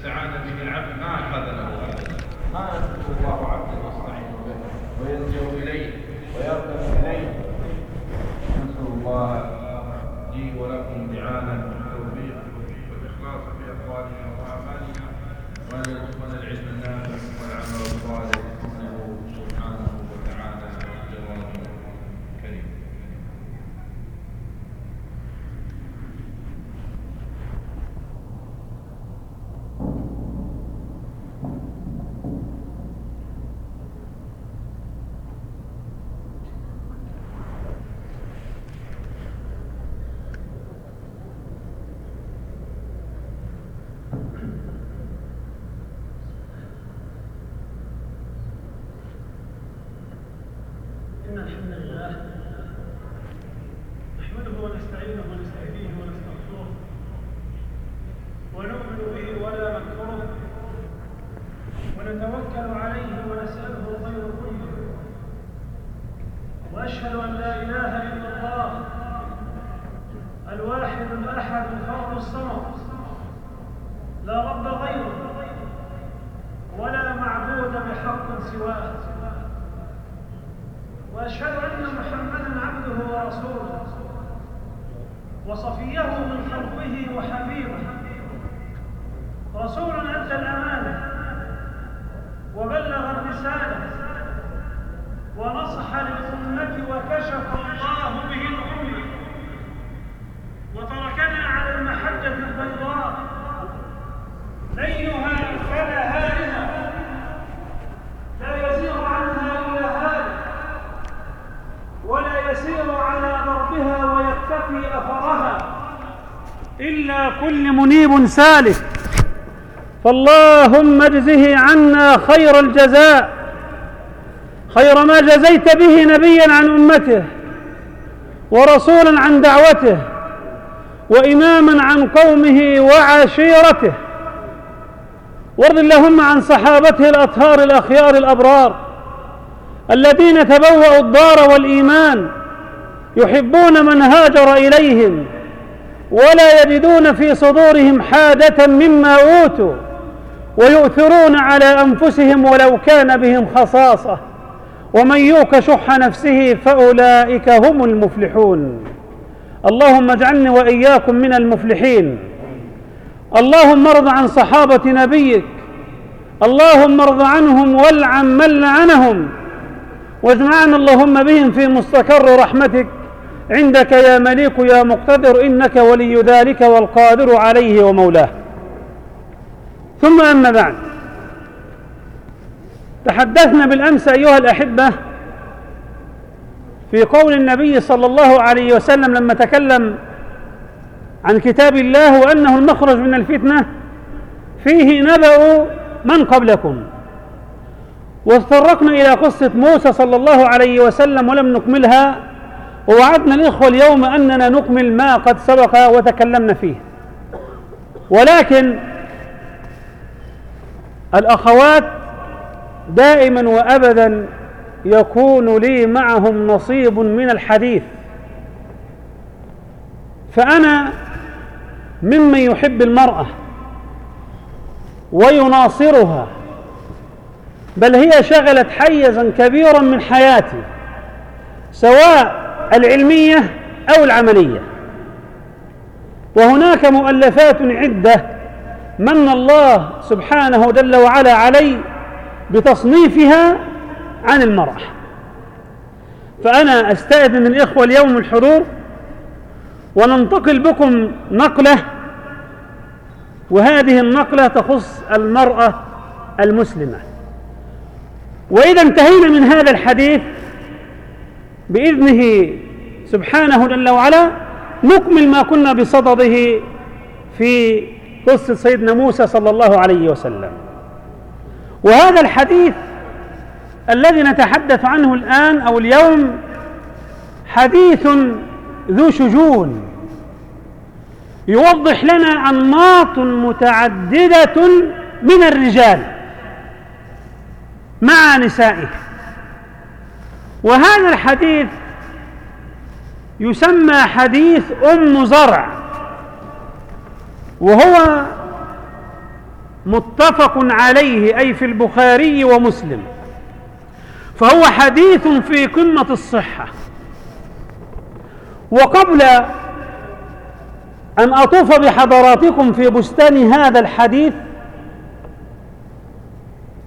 استعان به العبد ما أخذ له. ما يترك الله عبدا يستعين به ويلجأ إليه ويركب إليه نسأل الله لي ولكم الإعانة والتوفيق والإخلاص في أقوالنا وأعمالنا وأن يرزقنا العلم النافع والعمل الصالح إنه سبحانه وتعالى جواد كريم إن الحمد لله نحمده ونستعينه ونستهديه ونستغفره ونؤمن به ولا نكفره ونتوكل عليه ونسأله الخير كله وأشهد أن لا إله إلا الله الواحد الأحد الفرد الصمد لا رب غيره ولا معبود بحق سواه واشهد ان محمدا عبده ورسوله وصفيه من خلقه وحبيبه رسول ادى الامانه وبلغ الرساله ونصح للامه وكشف الله به الامه وتركنا على المحجه البيضاء ليلها كنهارها لا يزيغ عنها الا هالك ولا يسير على ضربها ويختفي اثرها الا سالك فاللهم اجزه عنا خير الجزاء خير ما جزيت به نبيا عن أمته ورسولا عن دعوته وإماما عن قومه وعشيرته. وارض اللهم عن صحابته الأطهار الأخيار الأبرار الذين تبوأوا الدار والإيمان يحبون من هاجر إليهم ولا يجدون في صدورهم حاجة مما أوتوا ويؤثرون على أنفسهم ولو كان بهم خصاصة. ومن يوك شح نفسه فأولئك هم المفلحون. اللهم اجعلني وإياكم من المفلحين. اللهم ارض عن صحابة نبيك. اللهم ارض عنهم والعن من لعنهم. واجمعنا اللهم بهم في مستقر رحمتك. عندك يا مليك يا مقتدر إنك ولي ذلك والقادر عليه ومولاه. ثم أما بعد تحدثنا بالأمس أيها الأحبة في قول النبي صلى الله عليه وسلم لما تكلم عن كتاب الله وأنه المخرج من الفتنة فيه نبأ من قبلكم. وتطرقنا إلى قصة موسى صلى الله عليه وسلم ولم نكملها ووعدنا الإخوة اليوم أننا نكمل ما قد سبق وتكلمنا فيه. ولكن الأخوات دائما وأبدا يكون لي معهم نصيب من الحديث. فأنا ممن يحب المرأة ويناصرها بل هي شغلت حيزا كبيرا من حياتي سواء العلمية أو العملية. وهناك مؤلفات عدة من الله سبحانه جل وعلا علي بتصنيفها عن المراه فأنا أستأذن الاخوه اليوم الحضور وننتقل بكم نقلة وهذه النقلة تخص المرأة المسلمة. وإذا انتهينا من هذا الحديث بإذنه سبحانه جل وعلا نكمل ما كنا بصدده في قصة سيدنا موسى صلى الله عليه وسلم. وهذا الحديث الذي نتحدث عنه الآن أو اليوم حديث ذو شجون يوضح لنا أنماط متعددة من الرجال مع نسائه. وهذا الحديث يسمى حديث أم زرع. وهو متفق عليه أي في البخاري ومسلم. فهو حديث في قمة الصحة. وقبل أن أطوف بحضراتكم في بستان هذا الحديث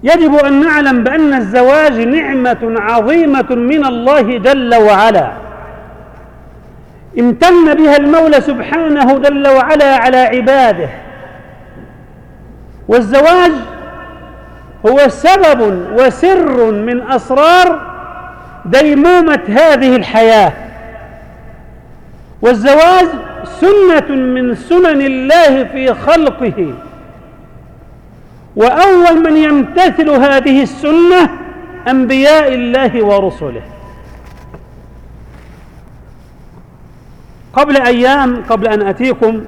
يجب أن نعلم بأن الزواج نعمة عظيمة من الله جل وعلا. امتن بها المولى سبحانه جل وعلا على عباده. والزواج هو سبب وسر من أسرار ديمومة هذه الحياة. والزواج سنة من سنن الله في خلقه. وأول من يمتثل هذه السنة أنبياء الله ورسله. قبل أيام قبل أن أتيكم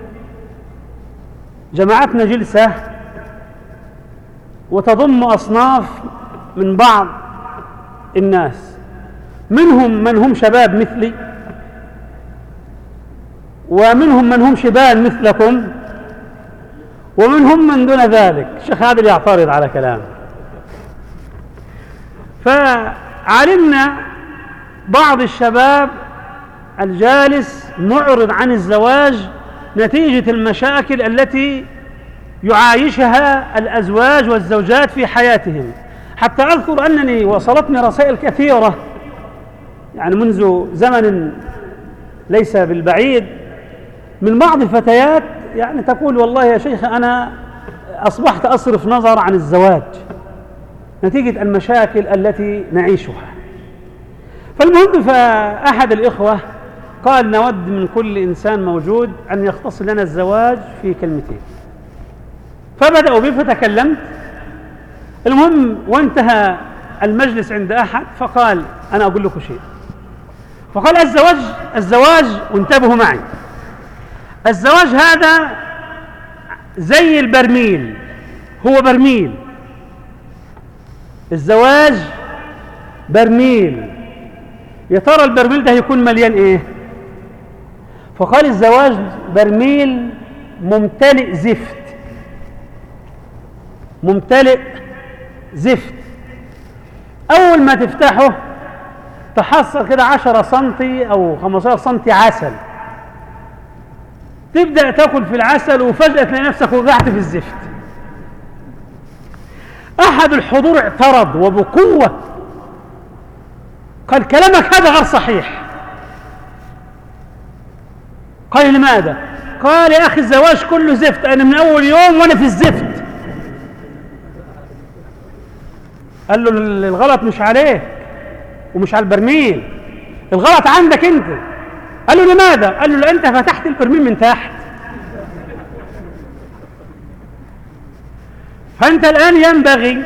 جمعتنا جلسة وتضم أصناف من بعض الناس. منهم من هم شباب مثلي ومنهم من هم شبان مثلكم ومنهم من دون ذلك. الشيخ عادل يعترض على كلامه. فعلمنا بعض الشباب الجالس معرض عن الزواج نتيجة المشاكل التي يعايشها الأزواج والزوجات في حياتهم. حتى أذكر أنني وصلتني رسائل كثيرة يعني منذ زمن ليس بالبعيد من بعض الفتيات يعني تقول والله يا شيخ أنا أصبحت أصرف نظر عن الزواج نتيجة المشاكل التي نعيشها. فالمهم فأحد الإخوة قال نود من كل إنسان موجود أن يختص لنا الزواج في كلمتين. فبدأوا بي فتكلمت. المهم وانتهى المجلس عند أحد فقال أنا أقول لكم شيء. فقال الزواج الزواج وانتبهوا معي. الزواج هذا زي البرميل. هو برميل. الزواج برميل. يا ترى البرميل ده هيكون مليان إيه؟ فقال الزواج برميل ممتلئ زفت. ممتلئ زفت. أول ما تفتحه تحصل كده عشرة سنتي أو خمسة سنتي عسل. تبدأ تاكل في العسل وفجأة تلاقي نفسك وقعت في الزفت. أحد الحضور اعترض وبقوة. قال كلامك هذا غير صحيح. قال لماذا؟ قال يا أخي الزواج كله زفت أنا من أول يوم وأنا في الزفت. قال له الغلط مش عليك ومش على البرميل. الغلط عندك أنت. قال له لماذا؟ قال له أنت فتحت البرميل من تحت. فأنت الآن ينبغي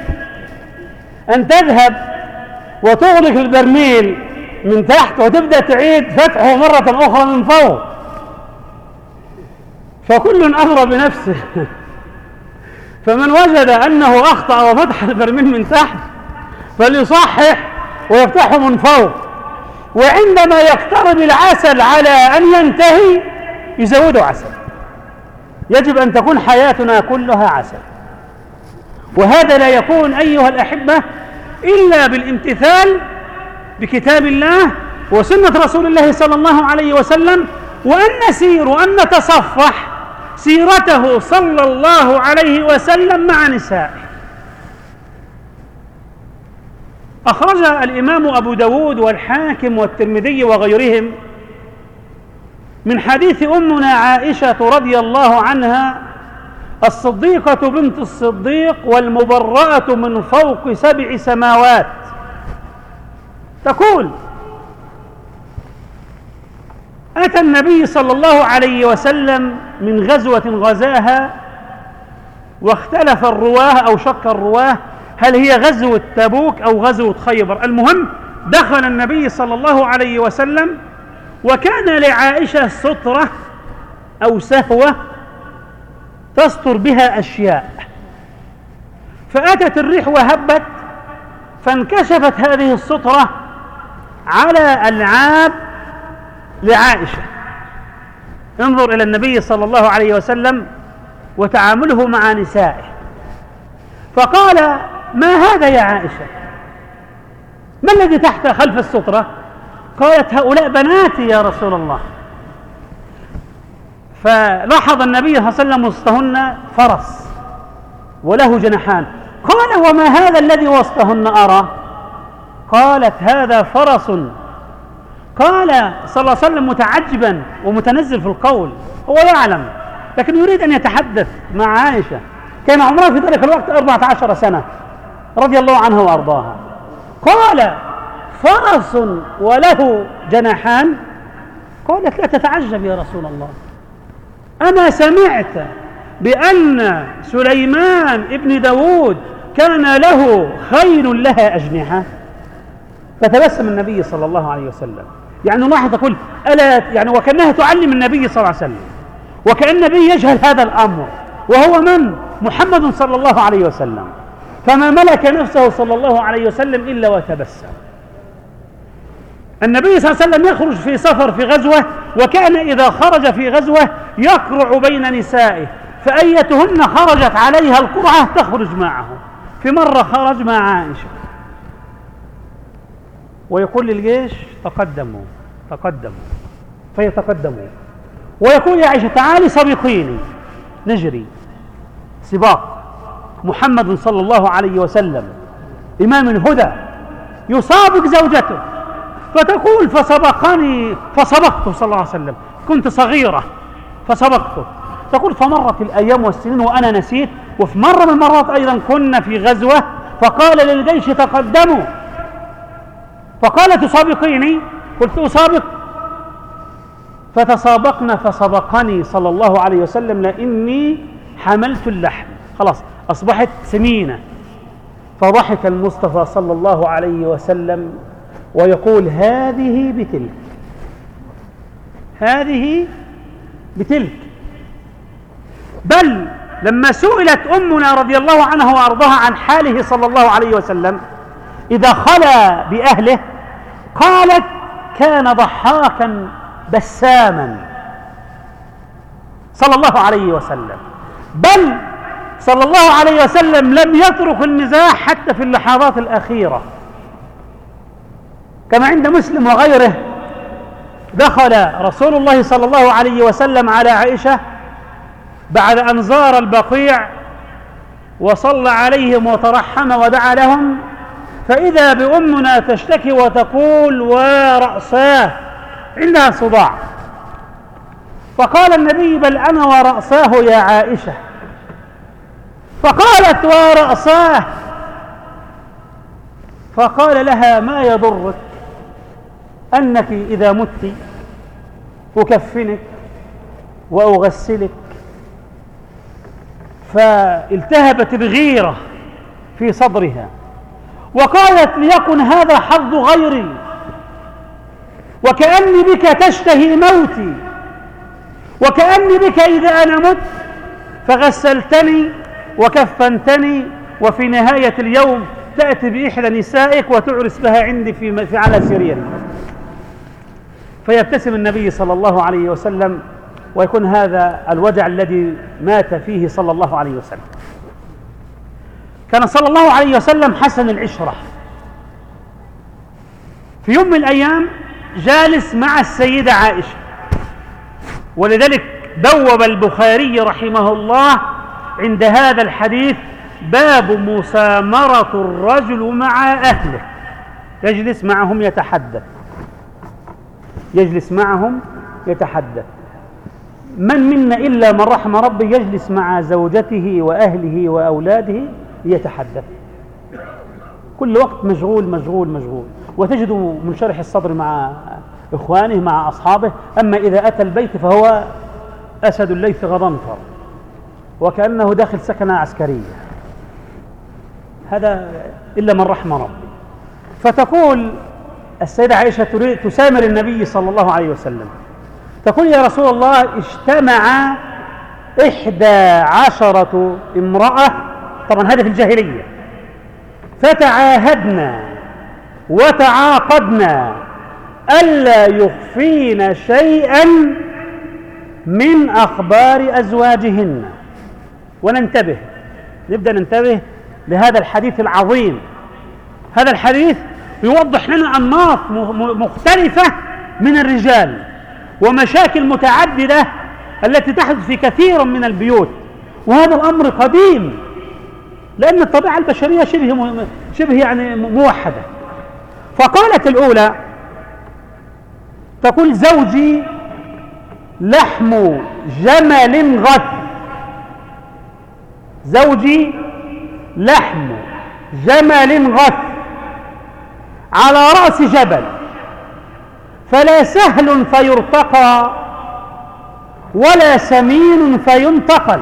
أن تذهب وتغلق البرميل من تحت وتبدأ تعيد فتحه مرة أخرى من فوق. فكل اغرى بنفسه. فمن وجد أنه أخطأ وفتح البرميل من تحت فليصحح ويفتحه من فوق. وعندما يقترب العسل على أن ينتهي يزودوا عسل. يجب أن تكون حياتنا كلها عسل. وهذا لا يكون أيها الأحبة إلا بالامتثال بكتاب الله وسنة رسول الله صلى الله عليه وسلم وأن نسير وأن نتصفح سيرته صلى الله عليه وسلم مع نسائه. أخرج الإمام أبو داود والحاكم والترمذي وغيرهم من حديث أمنا عائشة رضي الله عنها الصديقة بنت الصديق والمبرأة من فوق سبع سماوات. تقول أتى النبي صلى الله عليه وسلم من غزوة غزاها واختلف الرواه أو شك الرواه هل هي غزوة تبوك أو غزوة خيبر. المهم دخل النبي صلى الله عليه وسلم وكان لعائشة سترة أو سهوة تستر بها أشياء. فأتت الريح وهبت فانكشفت هذه السترة على ألعاب لعائشة. انظر إلى النبي صلى الله عليه وسلم وتعامله مع نسائه. فقال ما هذا يا عائشة؟ ما الذي تحت خلف السترة؟ قالت هؤلاء بناتي يا رسول الله. فلاحظ النبي صلى الله عليه وسلم وسطهن فرس وله جناحان. قال وما هذا الذي وسطهن أرى؟ قالت هذا فرس قال صلى الله عليه وسلم متعجبا ومتنزل في القول هو يعلم لكن يريد أن يتحدث مع عائشة. كان عمرها في ذلك الوقت أربعة عشر سنة رضي الله عنها وأرضاها. قال فرس وله جناحان. قالت لا تتعجب يا رسول الله أنا سمعت بأن سليمان ابن داود كان له خيل لها أجنحة. فتبسم النبي صلى الله عليه وسلم. يعني لاحظ تقول ألا يعني وكأنها تعلم النبي صلى الله عليه وسلم وكأن النبي يجهل هذا الأمر وهو من؟ محمد صلى الله عليه وسلم. فما ملك نفسه صلى الله عليه وسلم إلا وتبسم. النبي صلى الله عليه وسلم يخرج في سفر في غزوة وكان إذا خرج في غزوة يقرع بين نسائه فأيتهن خرجت عليها القرعة تخرج معه. في مرة خرج مع عائشة. ويقول للجيش تقدموا تقدموا فيتقدموا. ويقول يا عائشة تعالي سبقيني نجري. سباق. محمد صلى الله عليه وسلم. إمام الهدى. يسابق زوجته. فتقول فسبقني فسبقته صلى الله عليه وسلم. كنت صغيرة فسبقته تقول فمرت الأيام والسنين وأنا نسيت. وفي مرة من المرات أيضا كنا في غزوة فقال للجيش تقدموا. فقال تسابقيني؟ قلت أسابق. فتسابقنا فسبقني صلى الله عليه وسلم لإني حملت اللحم. خلاص أصبحت سمينة. فضحك المصطفى صلى الله عليه وسلم ويقول هذه بتلك. هذه بتلك. بل لما سئلت أمنا رضي الله عنها وارضاها عن حاله صلى الله عليه وسلم إذا خلا بأهله قالت كان ضحاكا بساما صلى الله عليه وسلم. بل صلى الله عليه وسلم لم يترك المزاح حتى في اللحظات الأخيرة. كما عند مسلم وغيره دخل رسول الله صلى الله عليه وسلم على عائشة بعد أن زار البقيع وصلى عليهم وترحم ودعا لهم فإذا بأمنا تشتكي وتقول ورأساه عندها صداع. فقال النبي بل أنا ورأساه يا عائشة فقالت ورأساه فقال لها ما يضرك أنك إذا مت أكفنك وأغسلك فالتهبت الغيرة في صدرها. وقالت ليكن هذا حظ غيري. وكأني بك تشتهي موتي. وكأني بك إذا أنا مت فغسلتني وكفنتني. وفي نهاية اليوم تأتي بإحدى نسائك وتعرس بها عندي في, على سرير فيبتسم النبي صلى الله عليه وسلم ويكون هذا الوجع الذي مات فيه صلى الله عليه وسلم. كان صلى الله عليه وسلم حسن العشرة. في يوم من الأيام جالس مع السيدة عائشة. ولذلك بوب البخاري رحمه الله عند هذا الحديث باب مسامرة الرجل مع أهله. يجلس معهم يتحدث. يجلس معهم يتحدث. من منا إلا من رحم ربي يجلس مع زوجته وأهله وأولاده ليتحدث كل وقت مشغول مشغول مشغول. وتجد منشرح الصدر مع إخوانه مع أصحابه أما إذا أتى البيت فهو أسد الليث غضنفر وكأنه داخل سكنة عسكرية. هذا إلا من رحم ربي. فتقول السيدة عائشة تريد تسامر النبي صلى الله عليه وسلم. تقول يا رسول الله اجتمع إحدى عشرة امرأة طبعا هذا في الجاهلية. فتعاهدنا وتعاقدنا ألا يخفين شيئا من أخبار أزواجهن. وننتبه نبدأ ننتبه لهذا الحديث العظيم. هذا الحديث يوضح لنا أنماط مختلفة من الرجال ومشاكل متعددة التي تحدث في كثير من البيوت. وهذا الأمر قديم. لأن الطبيعة البشرية شبه شبه يعني موحدة. فقالت الأولى تقول زوجي لحم جمل غث زوجي لحم جمل غث على رأس جبل. فلا سهل فيرتقى ولا سمين فينتقل.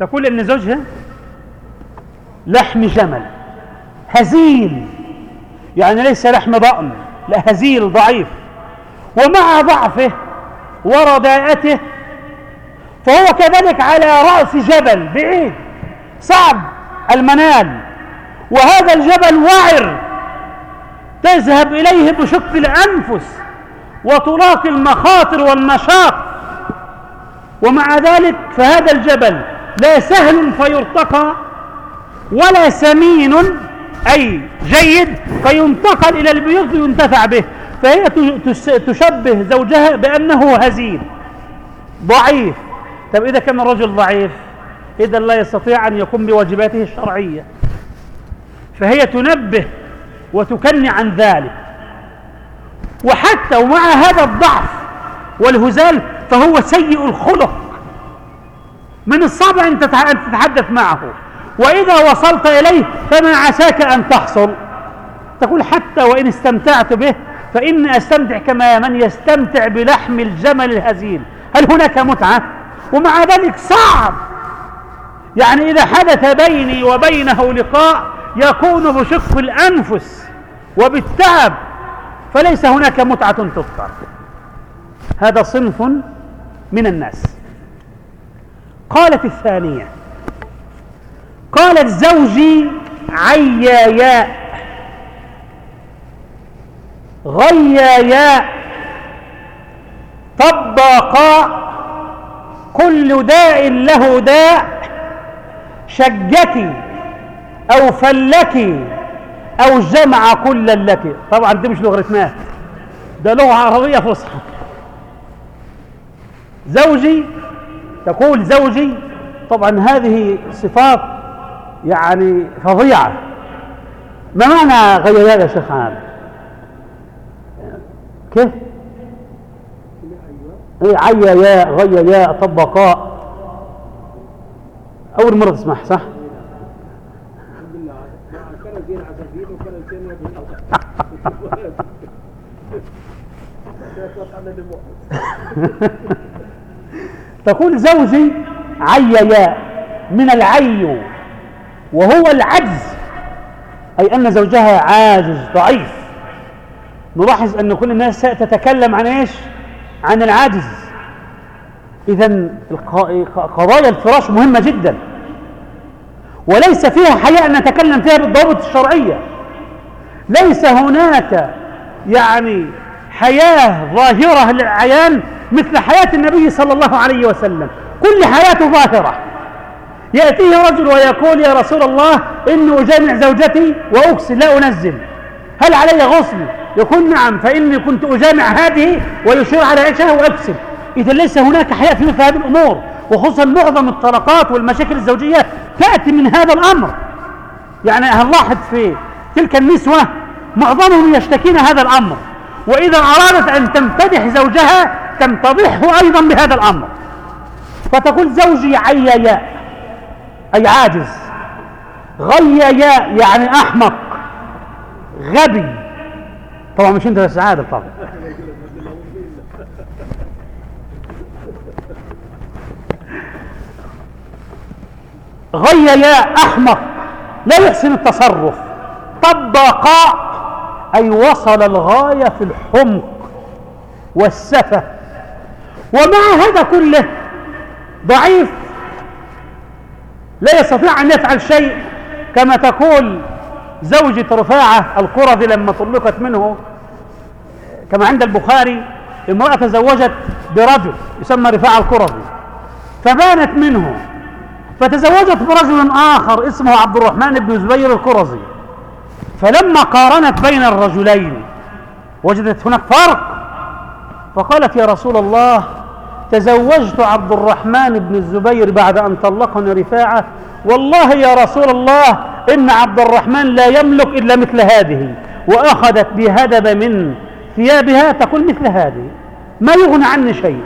تقول إن زوجها لحم جمل هزيل يعني ليس لحم ضأن لا هزيل ضعيف. ومع ضعفه ورداءته فهو كذلك على رأس جبل بعيد صعب المنال. وهذا الجبل وعر تذهب إليه بشق الأنفس وتلاقي المخاطر والمشاق ومع ذلك فهذا الجبل لا سهل فيرتقى ولا سمين أي جيد فينتقل إلى البيوت وينتفع به. فهي تشبه زوجها بأنه هزيل ضعيف. طب إذا كان الرجل ضعيف إذا لا يستطيع أن يقوم بواجباته الشرعية. فهي تنبه وتكني عن ذلك. وحتى ومع هذا الضعف والهزال فهو سيء الخلق. من الصعب أن تتحدث معه. وإذا وصلت إليه فما عساك أن تحصل. تقول حتى وإن استمتعت به فإني أستمتع كما من يستمتع بلحم الجمل الهزيل. هل هناك متعة؟ ومع ذلك صعب. يعني إذا حدث بيني وبينه لقاء يكون بشق الأنفس وبالتعب فليس هناك متعة تذكر. هذا صنف من الناس. قالت الثانية قالت زوجي عياياء غياياء طباقاء كل داء له داء شجك أو فلك أو جمع كل لك طبعا دي مش لغريتمات ده لغة عربية فصحى. زوجي تقول زوجي طبعا هذه صفات يعني فظيعة. ما معنى غيايا يا شيخ عام كيف؟ إيه عيايا غيايا طبقاء أول مرة تسمح صح؟ تقول زوجي عييا من العي وهو العجز أي أن زوجها عاجز ضعيف. نلاحظ أن كل الناس تتكلم عن إيش؟ عن العجز إذا قضايا الفراش مهمة جدا. وليس فيها حياء نتكلم فيها بالضوابط الشرعية. ليس هناك يعني حياة ظاهرة للعيان مثل حياة النبي صلى الله عليه وسلم. كل حياته ظاهرة يأتيه رجل ويقول يا رسول الله إني أجامع زوجتي وأغسل لا أنزل. هل علي غسل يقول نعم فإني كنت أجامع هذه ويشير على عيشها وأغسل إذا ليس هناك حياة في مثل هذه الأمور وخصوصا معظم الطلقات والمشاكل الزوجية تأتي من هذا الأمر. يعني هنلاحظ في تلك النسوة معظمهم يشتكين هذا الأمر. وإذا أرادت أن تمتدح زوجها تمتضحه أيضا بهذا الأمر. فتقول زوجي عيايا أي عاجز. غيايا يعني أحمق. غبي. طبعا مش أنت بس عادل طبعا. غيايا أحمق. لا يحسن التصرف. طبقاء أي وصل الغاية في الحمق والسفة. ومع هذا كله ضعيف. لا يستطيع أن يفعل شيء كما تقول زوجة رفاعة القرظي لما طلقت منه. كما عند البخاري امرأة تزوجت برجل يسمى رفاعة القرظي فبانت منه فتزوجت برجل آخر اسمه عبد الرحمن بن زبير الكرزي فلما قارنت بين الرجلين وجدت هناك فرق فقالت يا رسول الله تزوجت عبد الرحمن بن الزبير بعد أن طلقني رفاعة. والله يا رسول الله إن عبد الرحمن لا يملك إلا مثل هذه وأخذت بهدب من ثيابها تقول مثل هذه. ما يغنى عني شيء.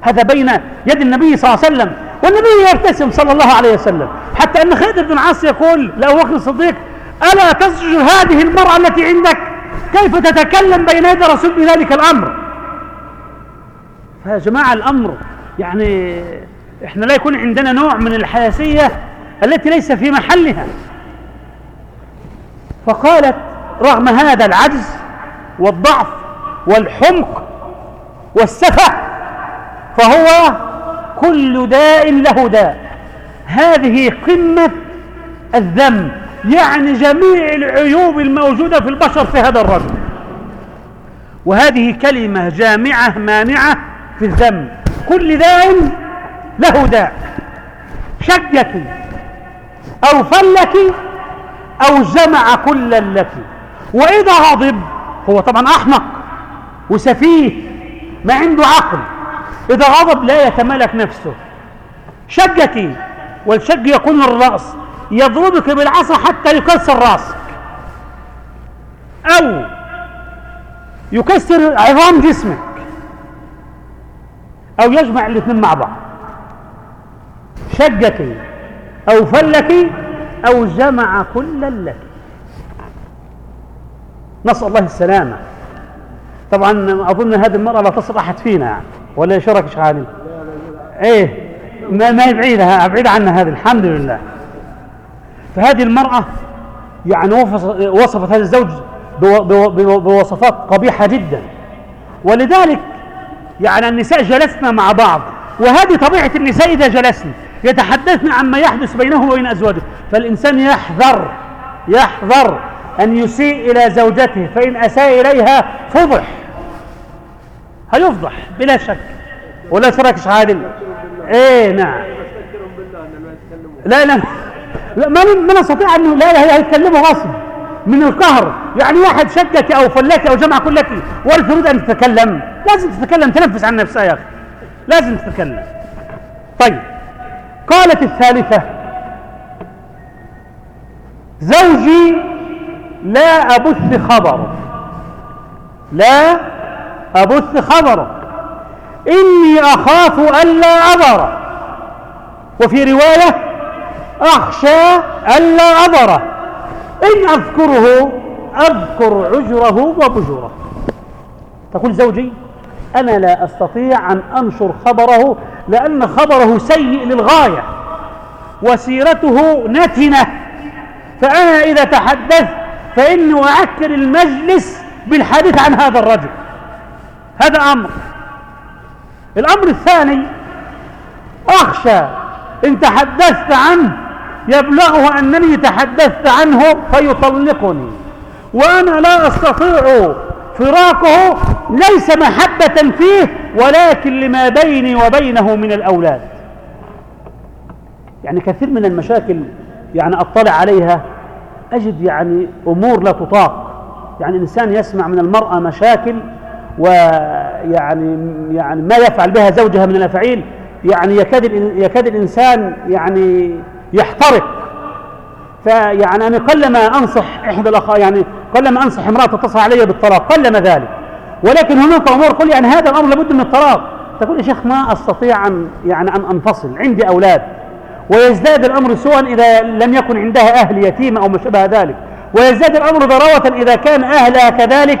هذا بين يد النبي صلى الله عليه وسلم والنبي يبتسم صلى الله عليه وسلم. حتى أن خالد بن عاص يقول لأبو بكر الصديق ألا تسجد هذه المرأة التي عندك؟ كيف تتكلم بين يدي رسول بذلك الأمر؟ فيا جماعة الأمر يعني إحنا لا يكون عندنا نوع من الحياسية التي ليس في محلها. فقالت رغم هذا العجز والضعف والحمق والسفه فهو كل داء له داء. هذه قمة الذنب يعني جميع العيوب الموجودة في البشر في هذا الرجل. وهذه كلمة جامعة مانعة في الذنب. كل داء له داء شجك أو فلك أو جمع كلا لك وإذا غضب هو طبعا أحمق وسفيه ما عنده عقل. إذا غضب لا يتملك نفسه. شجك والشج يكون الرأس. يضربك بالعصا حتى يكسر رأسك. أو يكسر عظام جسمك. أو يجمع الاثنين مع بعض. شجك أو فلك أو جمع كل لك نسأل الله السلامة. طبعا أظن هذه المرأة لا تصل أحد فينا. يعني ولا يشرك شغالي إيه ما ما بعيدة بعيدة عنا هذه الحمد لله. فهذه المرأة يعني وصفت هذا الزوج بوصفات قبيحة جدا. ولذلك يعني النساء جلسنا مع بعض وهذه طبيعة النساء إذا جلسن يتحدثن عما يحدث بينهم وبين أزواجهم فالإنسان يحذر يحذر أن يسيء إلى زوجته فإن أساء إليها فضح. هيفضح بلا شك. ولا شرك عادل. إيه نعم. لا لا. لا ما نستطيع لا لا هيتكلموا غصب. من القهر. يعني واحد شكك أو فلك أو جمع كلك تريد أن تتكلم. لازم تتكلم. تنفس عن نفسها يا أخي. لازم تتكلم. طيب. قالت الثالثة زوجي لا أبث خبره. لا أبث خبره. إني أخاف ألا أبره. وفي رواية أخشى ألا أبره. إن أذكره أذكر عجره وبجره تقول زوجي أنا لا أستطيع أن أنشر خبره لأن خبره سيء للغاية وسيرته نتنة. فأنا إذا تحدثت فإني أعكر المجلس بالحديث عن هذا الرجل. هذا أمر. الأمر الثاني أخشى إن تحدثت عنه يبلغه أنني تحدثت عنه فيطلقني. وأنا لا أستطيع فراقه ليس محبة فيه ولكن لما بيني وبينه من الأولاد. يعني كثير من المشاكل يعني أطلع عليها أجد يعني أمور لا تطاق. يعني إنسان يسمع من المرأة مشاكل ويعني يعني ما يفعل بها زوجها من الأفعيل. يعني يكاد يكاد الإنسان يعني يحترق. فيعني أنا قلما أنصح إحدى الأخ يعني قلما أنصح امرأة تتصل علي بالطلاق قلما ذلك. ولكن هناك أمور قل يعني هذا الأمر لابد من الطلاق. تقول يا شيخ ما أستطيع أن يعني أن أنفصل. عندي أولاد. ويزداد الأمر سوءا إذا لم يكن عندها أهل يتيم أو ما شابه ذلك. ويزداد الأمر ضراوة إذا كان أهلها كذلك.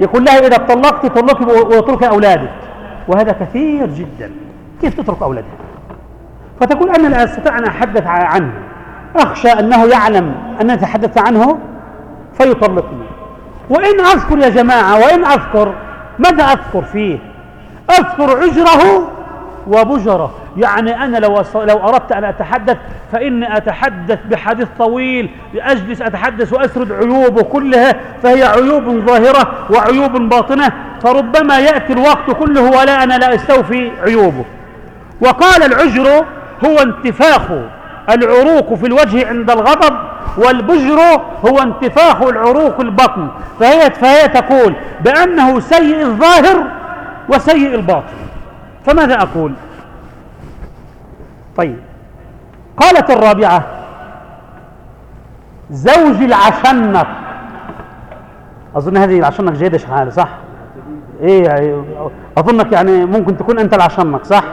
يقول لها إذا طلقت طلقي واترك أولادك. وهذا كثير جدا. كيف تترك أولادها؟ فتقول أنا لا أستطيع أن أتحدث عنه. أخشى أنه يعلم أن أتحدث عنه فيطلقني. وإن أذكر يا جماعة وإن أذكر ماذا أذكر فيه؟ أذكر عجره وبجره. يعني أنا لو لو أردت أن أتحدث فإني أتحدث بحديث طويل أجلس أتحدث وأسرد عيوبه كلها فهي عيوب ظاهرة وعيوب باطنة. فربما يأتي الوقت كله ولا أنا لا أستوفي عيوبه. وقال العجر هو انتفاخ العروق في الوجه عند الغضب والبجر هو انتفاخ العروق البطن. فهي, فهي تقول بأنه سيء الظاهر وسيء الباطن. فماذا أقول؟ طيب. قالت الرابعة زوج العشنق. أظن هذه العشنق جيدة شحالة صح؟ إيه أظنك يعني ممكن تكون أنت العشنق صح؟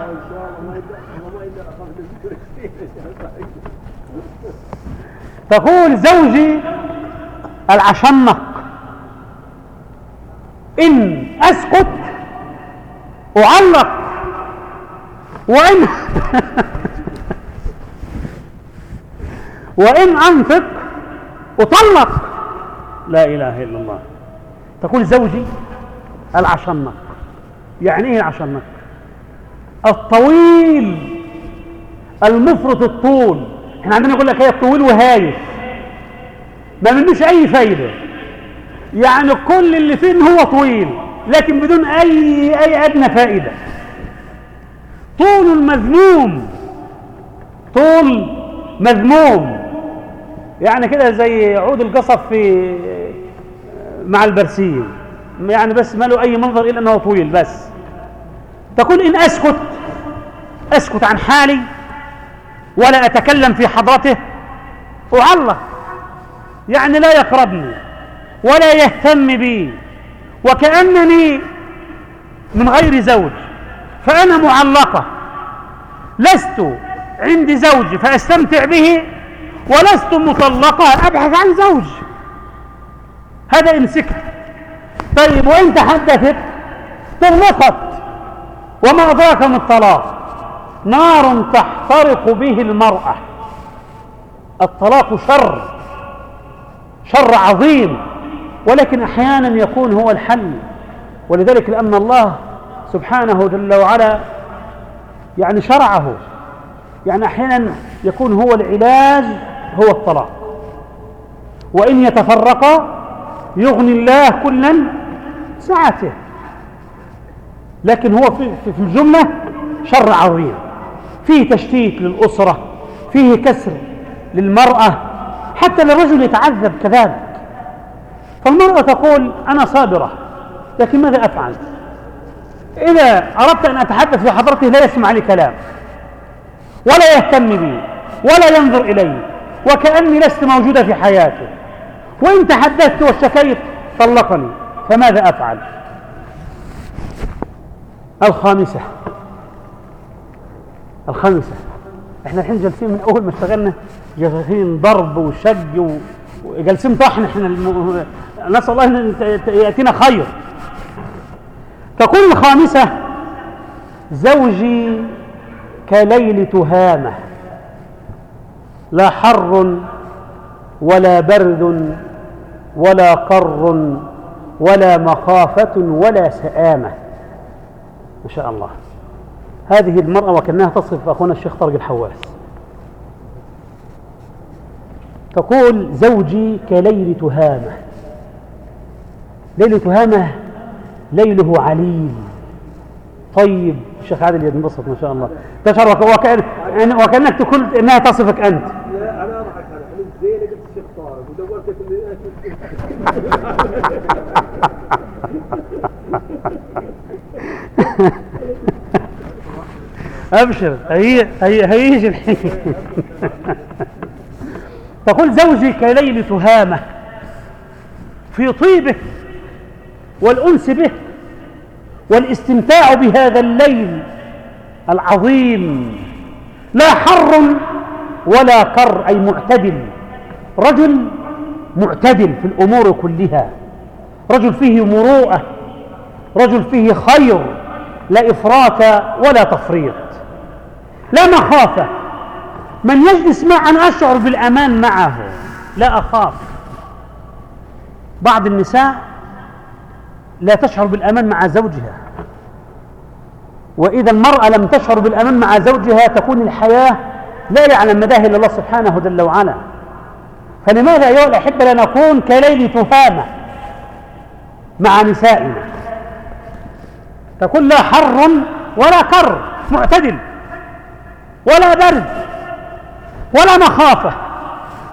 تقول زوجي العشنق إن أسكت أعلق وإن وإن أنفق أطلق. لا إله إلا الله. تقول زوجي العشنق يعني إيه العشنق الطويل المفرط الطول. إحنا عندنا يقول لك هي الطويل وهايف ما منوش أي فايدة. يعني كل اللي فيه هو طويل لكن بدون أي أي أدنى فائدة. طول المذموم طول مذموم. يعني كده زي عود القصب في مع البرسيم. يعني بس ما له أي منظر إلا أنه طويل بس. تقول إن أسكت أسكت عن حالي. ولا أتكلم في حضرته؟ أعلق يعني لا يقربني ولا يهتم بي وكأنني من غير زوج فأنا معلقة لست عندي زوج فأستمتع به ولست مطلقة أبحث عن زوج. هذا إن سكت طيب وإن تحدثت طلقت وما أدراك من الطلاق؟ نار تحترق به المرأة. الطلاق شر شر عظيم ولكن أحيانا يكون هو الحل. ولذلك لأن الله سبحانه جل وعلا يعني شرعه. يعني أحيانا يكون هو العلاج هو الطلاق. وإن يتفرقا يغني الله كلا سعته. لكن هو في الجملة شر عظيم. فيه تشتيت للأسرة فيه كسر للمرأة حتى للرجل يتعذب كذلك. فالمرأة تقول أنا صابرة لكن ماذا أفعل؟ إذا أردت أن أتحدث في حضرته لا يسمع لي كلام ولا يهتم بي ولا ينظر إلي وكأني لست موجودة في حياته وإن تحدثت واشتكيت طلقني فماذا أفعل؟ الخامسة الخامسة إحنا الحين جالسين من أول ما اشتغلنا جالسين ضرب وشج وجالسين طحن إحنا الم... نسأل الله إن يأتينا خير. تقول الخامسة زوجي كليل تهامة لا حر ولا برد ولا قر ولا مخافة ولا سآمة. ما شاء الله. هذه المرأة وكأنها تصف أخونا الشيخ طارق الحواس. تقول زوجي كليل تهامة. ليل تهامة ليله عليل. طيب الشيخ عادل ينبسط ما شاء الله. تشعر وكأن يعني وكأنك تقول إنها تصفك أنت. لا أنا أضحك أنا حلمت زي اللي قلت الشيخ طارق ودورت أبشر. هي هي هيجي. الحين تقول زوجي كليل تهامه في طيبه والأنس به والاستمتاع بهذا الليل العظيم. لا حر ولا كر أي معتدل. رجل معتدل في الأمور كلها. رجل فيه مروءة رجل فيه خير لا إفراط ولا تفريط. لا مخافة. من يجلس معا أشعر بالأمان معه. لا أخاف. بعض النساء لا تشعر بالأمان مع زوجها. وإذا المرأة لم تشعر بالأمان مع زوجها تكون الحياة لا يعلم مداه إلا الله سبحانه جل وعلا. فلماذا أيها الأحبة لا نكون كليل تهامة مع نسائنا؟ تكون لا حر ولا كر معتدل. ولا برد ولا مخافة.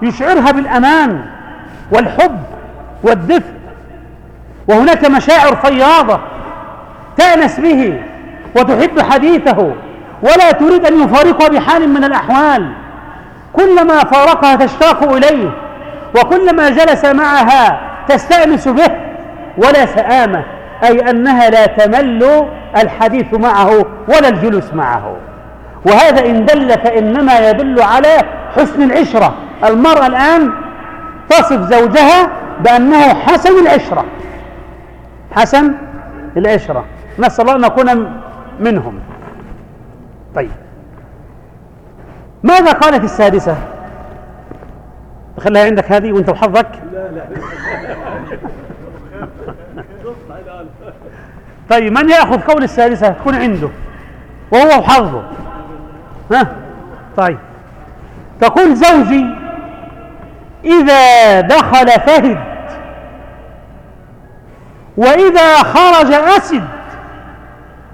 يشعرها بالأمان والحب والدفء. وهناك مشاعر فياضة تأنس به وتحب حديثه ولا تريد أن يفارقها بحال من الأحوال. كلما فارقها تشتاق إليه وكلما جلس معها تستأنس به ولا سآمة أي أنها لا تمل الحديث معه ولا الجلوس معه. وهذا إن دل فإنما يدل على حسن العشرة. المرأة الآن تصف زوجها بأنه حسن العشرة. حسن العشرة. نسأل الله أن نكون منهم. طيب. ماذا قالت السادسة؟ خليها عندك هذه وأنت وحظك طيب من يأخذ قول السادسة؟ تكون عنده. وهو وحظه ها؟ طيب. تقول زوجي إذا دخل فهد وإذا خرج أسد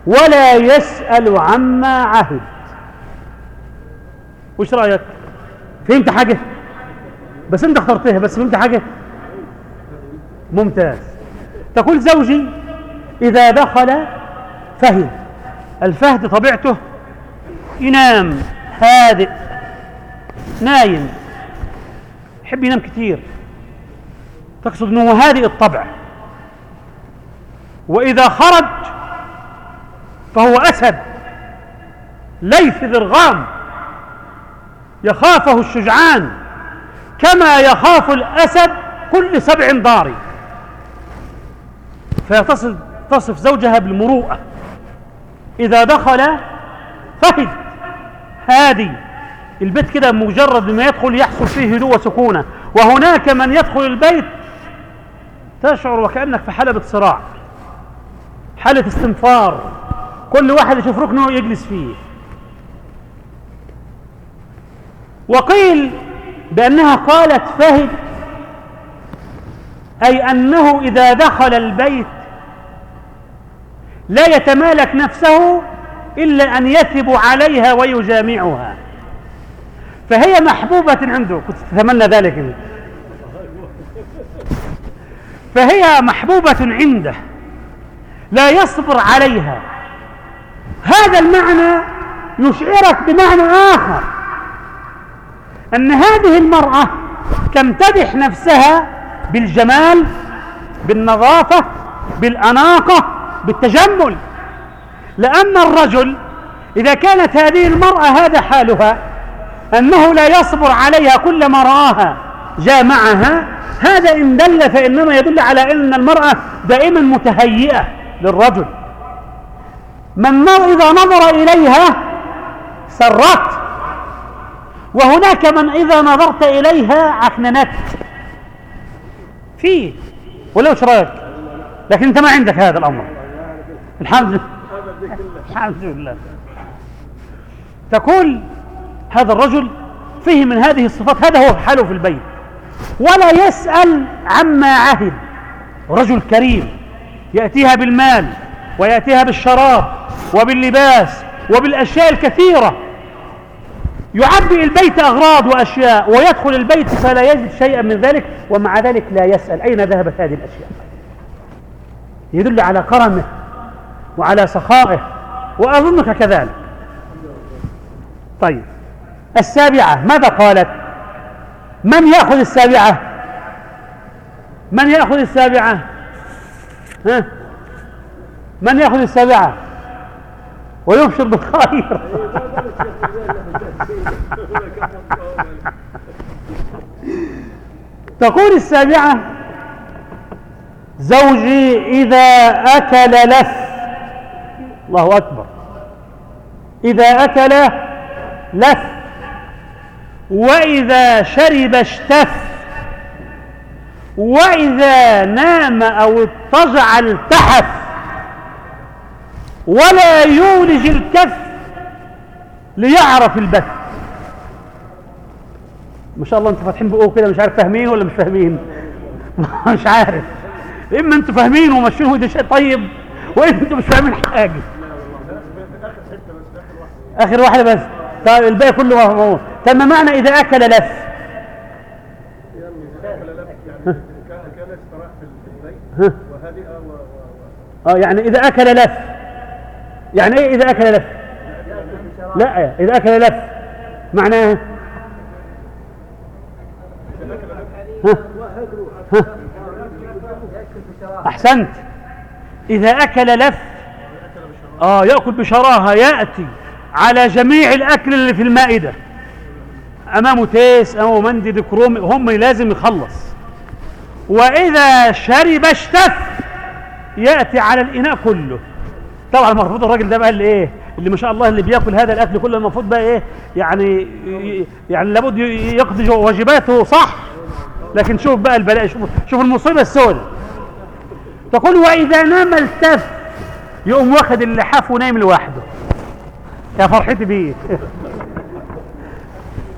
ولا يسأل عما عهد. وش رأيك؟ فهمت حاجة؟ بس أنت اخترتها بس فهمت حاجة؟ ممتاز. تقول زوجي إذا دخل فهد. الفهد طبيعته ينام هادئ نايم. يحب ينام كثير تقصد إنه هادئ الطبع. وإذا خرج فهو أسد ليث ذرغام يخافه الشجعان كما يخاف الأسد كل سبع ضاري فتصف تصف زوجها بالمروءة. إذا دخل فهد هادي. البيت كده مجرد ما يدخل يحصل فيه هدوء وسكونة. وهناك من يدخل البيت تشعر وكأنك في حلبة صراع حالة استنفار. كل واحد يشوف ركنه يجلس فيه. وقيل بأنها قالت فهد أي أنه إذا دخل البيت لا يتمالك نفسه إلا أن يثب عليها ويجامعها. فهي محبوبة عنده. كنت تتمنى ذلك. انت. فهي محبوبة عنده. لا يصبر عليها. هذا المعنى يشعرك بمعنى آخر. أن هذه المرأة تمتدح نفسها بالجمال بالنظافة بالأناقة بالتجمل. لأن الرجل إذا كانت هذه المرأة هذا حالها أنه لا يصبر عليها كلما رآها جامعها هذا إن دل فإنما يدل على أن المرأة دائما متهيئة للرجل. من إذا نظر إليها سرت وهناك من إذا نظرت إليها عكننت فيه ولا وش رأيك؟ لكن أنت ما عندك هذا الأمر. الحمد لله. الحمد لله. تقول هذا الرجل فيه من هذه الصفات هذا هو حاله في البيت. ولا يسأل عما عهد. رجل كريم يأتيها بالمال ويأتيها بالشراب وباللباس وبالأشياء الكثيرة. يعبي البيت أغراض وأشياء ويدخل البيت فلا يجد شيئا من ذلك ومع ذلك لا يسأل أين ذهبت هذه الأشياء. يدل على كرمه. وعلى سخائه وأظنك كذلك. طيب السابعة ماذا قالت؟ من يأخذ السابعة؟ من يأخذ السابعة؟ ها؟ من يأخذ السابعة؟ ويبشر بالخير. تقول السابعة زوجي إذا أكل لف الله أكبر. إذا أكل لف وإذا شرب اشتف وإذا نام أو اضطجع التحف ولا يولج الكف ليعرف البث. ما شاء الله أنتوا فاتحين بقوه كده مش عارف فاهمين ولا مش فاهمين. مش عارف. إما أنتوا فاهمين وماشيين وده شيء طيب وإما أنتوا مش فاهمين حاجة. آخر واحدة بس. طيب الباقي كله طب ما معنى يعني أكل لف؟ آه يعني إذا أكل لف. يعني إيه إذا أكل لف؟ لا إذا أكل لف. معناه؟ أحسنت. إذا أكل لف آه يأكل بشراهة يأتي. على جميع الأكل اللي في المائدة. أمامه تيس أمامه مندي كروم هم لازم يخلص. وإذا شرب اشتف يأتي على الإناء كله. طبعا المفروض الراجل ده بقى اللي إيه اللي ما شاء الله اللي بياكل هذا الأكل كله المفروض بقى إيه يعني يعني لابد يقضي واجباته صح. لكن شوف بقى البلاء شوف شوف المصيبة السوداء. تقول وإذا نام التف يقوم واخد اللحاف ونايم لوحده. يا فرحتي بيه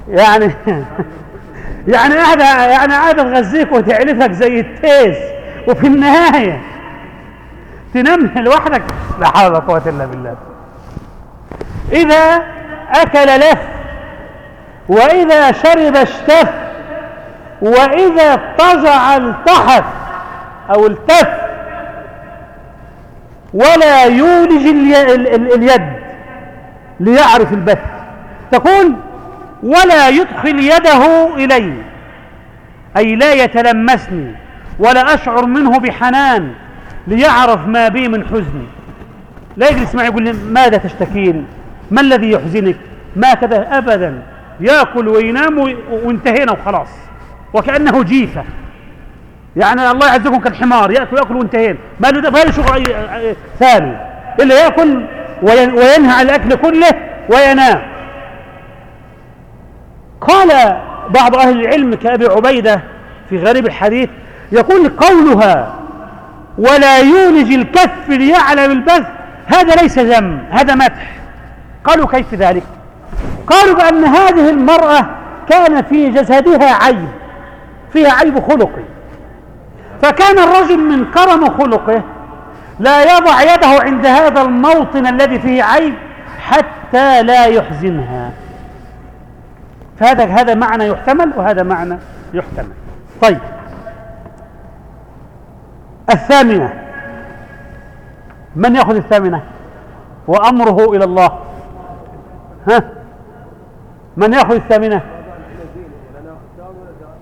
يعني يعني قاعدة يعني قاعدة تغذيك وتعلفك زي التيس وفي النهاية تنام لوحدك. لا حول ولا قوة إلا بالله. إذا أكل لف وإذا شرب اشتف وإذا اضطجع التحف أو التف ولا يولج الي- ال- ال- اليد. ليعرف البث. تقول ولا يدخل يده إلي أي لا يتلمسني ولا أشعر منه بحنان ليعرف ما بي من حزني لا يجلس معي يقول لي ماذا تشتكين؟ ما الذي يحزنك؟ ما كذا؟ ابدا. يأكل وينام وي- وانتهينا وخلاص. وكأنه جيفة. يعني الله يعزكم كالحمار يأكل ياكل وانتهينا. ما له شغل أي- أي- ثاني. إلا يأكل وين- وينهى عن الأكل كله وينام. قال بعض أهل العلم كأبي عبيدة في غريب الحديث يقول قولها ولا يولج الكف ليعلم البث هذا ليس ذم هذا مدح. قالوا كيف ذلك؟ قالوا بأن هذه المرأة كان في جسدها عيب فيها عيب خلقي. فكان الرجل من كرم خلقه لا يضع يده عند هذا الموطن الذي فيه عيب حتى لا يحزنها. فهذا هذا معنى يحتمل وهذا معنى يحتمل. طيب. الثامنة. من يأخذ الثامنة؟ وأمره إلى الله. ها؟ من يأخذ الثامنة؟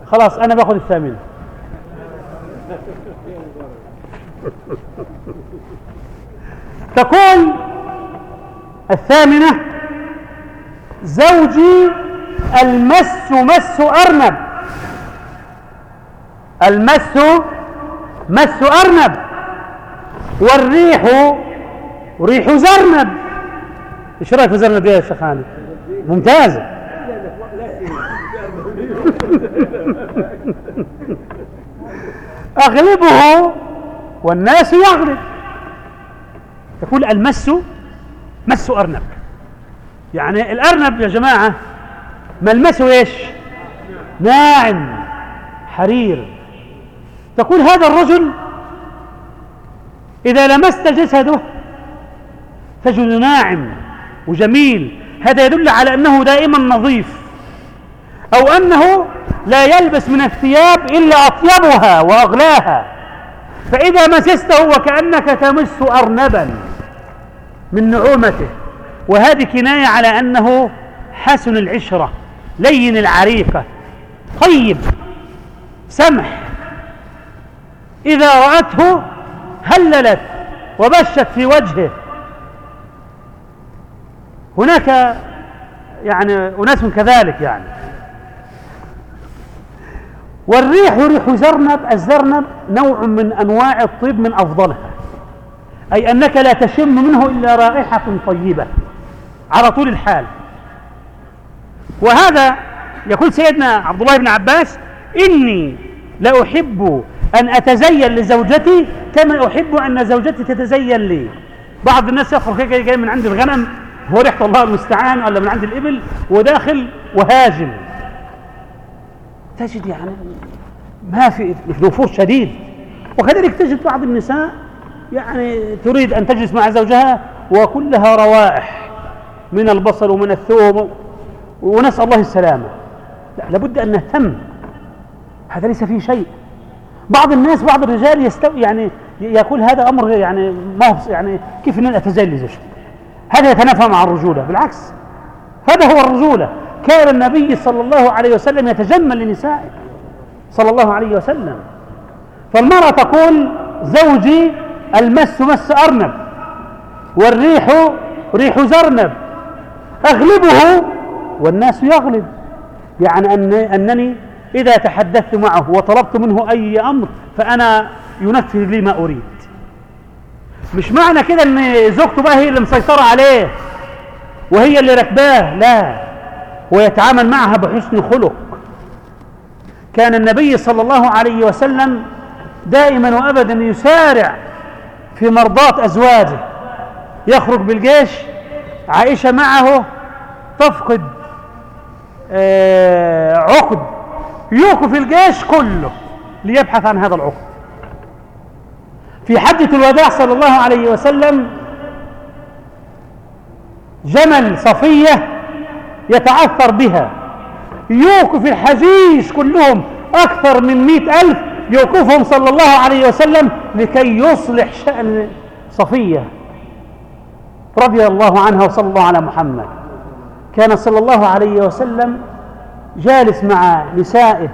خلاص أنا بأخذ الثامنة. تقول الثامنة زوجي المس مس أرنب. المس مس أرنب. والريح ريح زرنب. إيش رايك في زرنب يا شيخ هاني؟ ممتازه أغلبه والناس يغلب تقول المس مس أرنب. يعني الأرنب يا جماعة ملمسه إيش؟ ناعم حرير. تقول هذا الرجل إذا لمست جسده تجد ناعم وجميل. هذا يدل على أنه دائما نظيف أو أنه لا يلبس من الثياب إلا أطيبها وأغلاها. فإذا مسسته وكأنك تمس أرنبا من نعومته. وهذه كناية على أنه حسن العشرة لين العريقة. طيب سمح. إذا رأته هللت وبشت في وجهه. هناك يعني أناس كذلك يعني. والريح ريح زرنب الزرنب نوع من أنواع الطيب من أفضلها. أي أنك لا تشم منه إلا رائحة طيبة. على طول الحال. وهذا يقول سيدنا عبد الله بن عباس إني لأحب أن أتزين لزوجتي كما أحب أن زوجتي تتزين لي. بعض الناس يخرج جاي, جاي من عند الغنم؟ هو ريحة الله المستعان ولا من عند الإبل؟ وداخل وهاجم. تجد يعني ما في نفور شديد. وكذلك تجد بعض النساء يعني تريد أن تجلس مع زوجها وكلها روائح من البصل ومن الثوم ونسأل الله السلامة. لا لابد أن نهتم. هذا ليس فيه شيء. بعض الناس بعض الرجال يستو يعني يقول هذا أمر يعني ما يعني كيف أن لزوجتي؟ هذا يتنافى مع الرجولة. بالعكس هذا هو الرجولة. كان النبي صلى الله عليه وسلم يتجمل لنسائه. صلى الله عليه وسلم. فالمرأة تقول زوجي المس مس أرنب والريح ريح زرنب. أغلبه والناس يغلب. يعني أن أنني إذا تحدثت معه وطلبت منه أي أمر فأنا ينفذ لي ما أريد. مش معنى كده أن زوجته بقى هي اللي مسيطرة عليه وهي اللي ركباه لا. ويتعامل معها بحسن خلق. كان النبي صلى الله عليه وسلم دائما وابدا يسارع في مرضاة أزواجه. يخرج بالجيش عائشة معه تفقد آه، عقد. يوقف الجيش كله ليبحث عن هذا العقد. في حجة الوداع صلى الله عليه وسلم جمل صفية يتعثر بها. يوقف الحجيج كلهم أكثر من مئة ألف يوقفهم صلى الله عليه وسلم لكي يصلح شأن صفية رضي الله عنها وصلى الله على محمد. كان صلى الله عليه وسلم جالس مع نسائه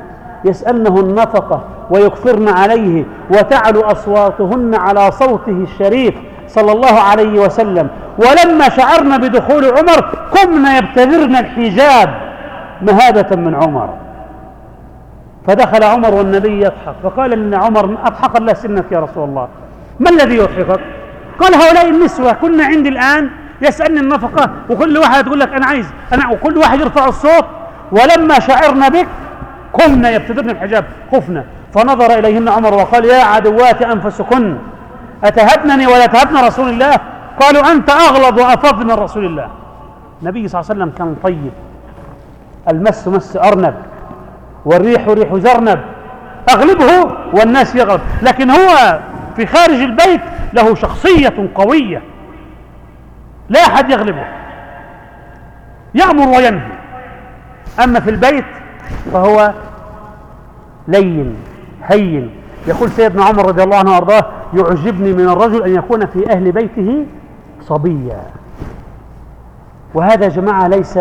يسألنه النفقة ويكفرن عليه وتعلو أصواتهن على صوته الشريف صلى الله عليه وسلم. ولما شعرنا بدخول عمر قمنا يبتذرن الحجاب مهابة من عمر. فدخل عمر والنبي يضحك فقال إن عمر أضحك. الله سنك يا رسول الله. ما الذي يضحكك؟ قال هؤلاء النسوة كنا عندي الآن يسألني النفقة وكل واحد يقول لك أنا عايز أنا وكل واحد يرفع الصوت. ولما شعرنا بك قمنا يبتدرن الحجاب خفنا. فنظر إليهن عمر وقال يا عدوات أنفسكن. أتهبنني ولا تهبن رسول الله؟ قالوا أنت أغلظ وأفض من رسول الله. النبي صلى الله عليه وسلم كان طيب. المس مس أرنب والريح ريح زرنب. أغلبه والناس يغلب. لكن هو في خارج البيت له شخصية قوية. لا أحد يغلبه. يأمر وينهي. أما في البيت فهو لين هين. يقول سيدنا عمر رضي الله عنه وأرضاه يعجبني من الرجل أن يكون في أهل بيته صبيا. وهذا جماعة ليس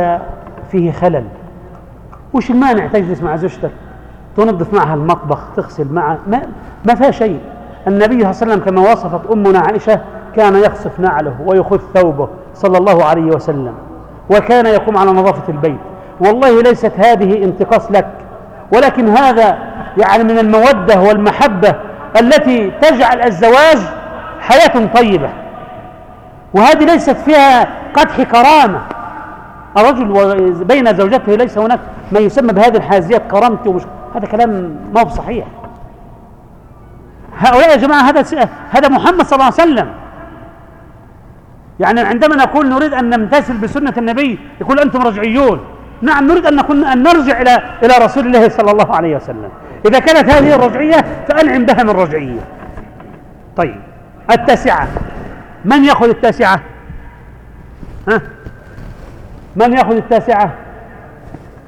فيه خلل. وش المانع تجلس مع زوجتك؟ تنظف معها المطبخ تغسل معها ما, ما فيها شيء. النبي صلى الله عليه وسلم كما وصفت أمنا عائشة كان يخصف نعله ويخذ ثوبه صلى الله عليه وسلم وكان يقوم على نظافة البيت. والله ليست هذه انتقاص لك ولكن هذا يعني من المودة والمحبة التي تجعل الزواج حياة طيبة. وهذه ليست فيها قدح كرامة. الرجل بين زوجته ليس هناك ما يسمى بهذه الحازيات كرامتي ومش هذا كلام ما هو صحيح. هؤلاء يا جماعة هذا هذا محمد صلى الله عليه وسلم. يعني عندما نقول نريد أن نمتثل بسنة النبي يقول أنتم رجعيون. نعم نريد أن نكون أن نرجع إلى إلى رسول الله صلى الله عليه وسلم. إذا كانت هذه الرجعية فأنعم بها من رجعية. طيب التاسعة. من يأخذ التاسعة؟ ها؟ من يأخذ التاسعة؟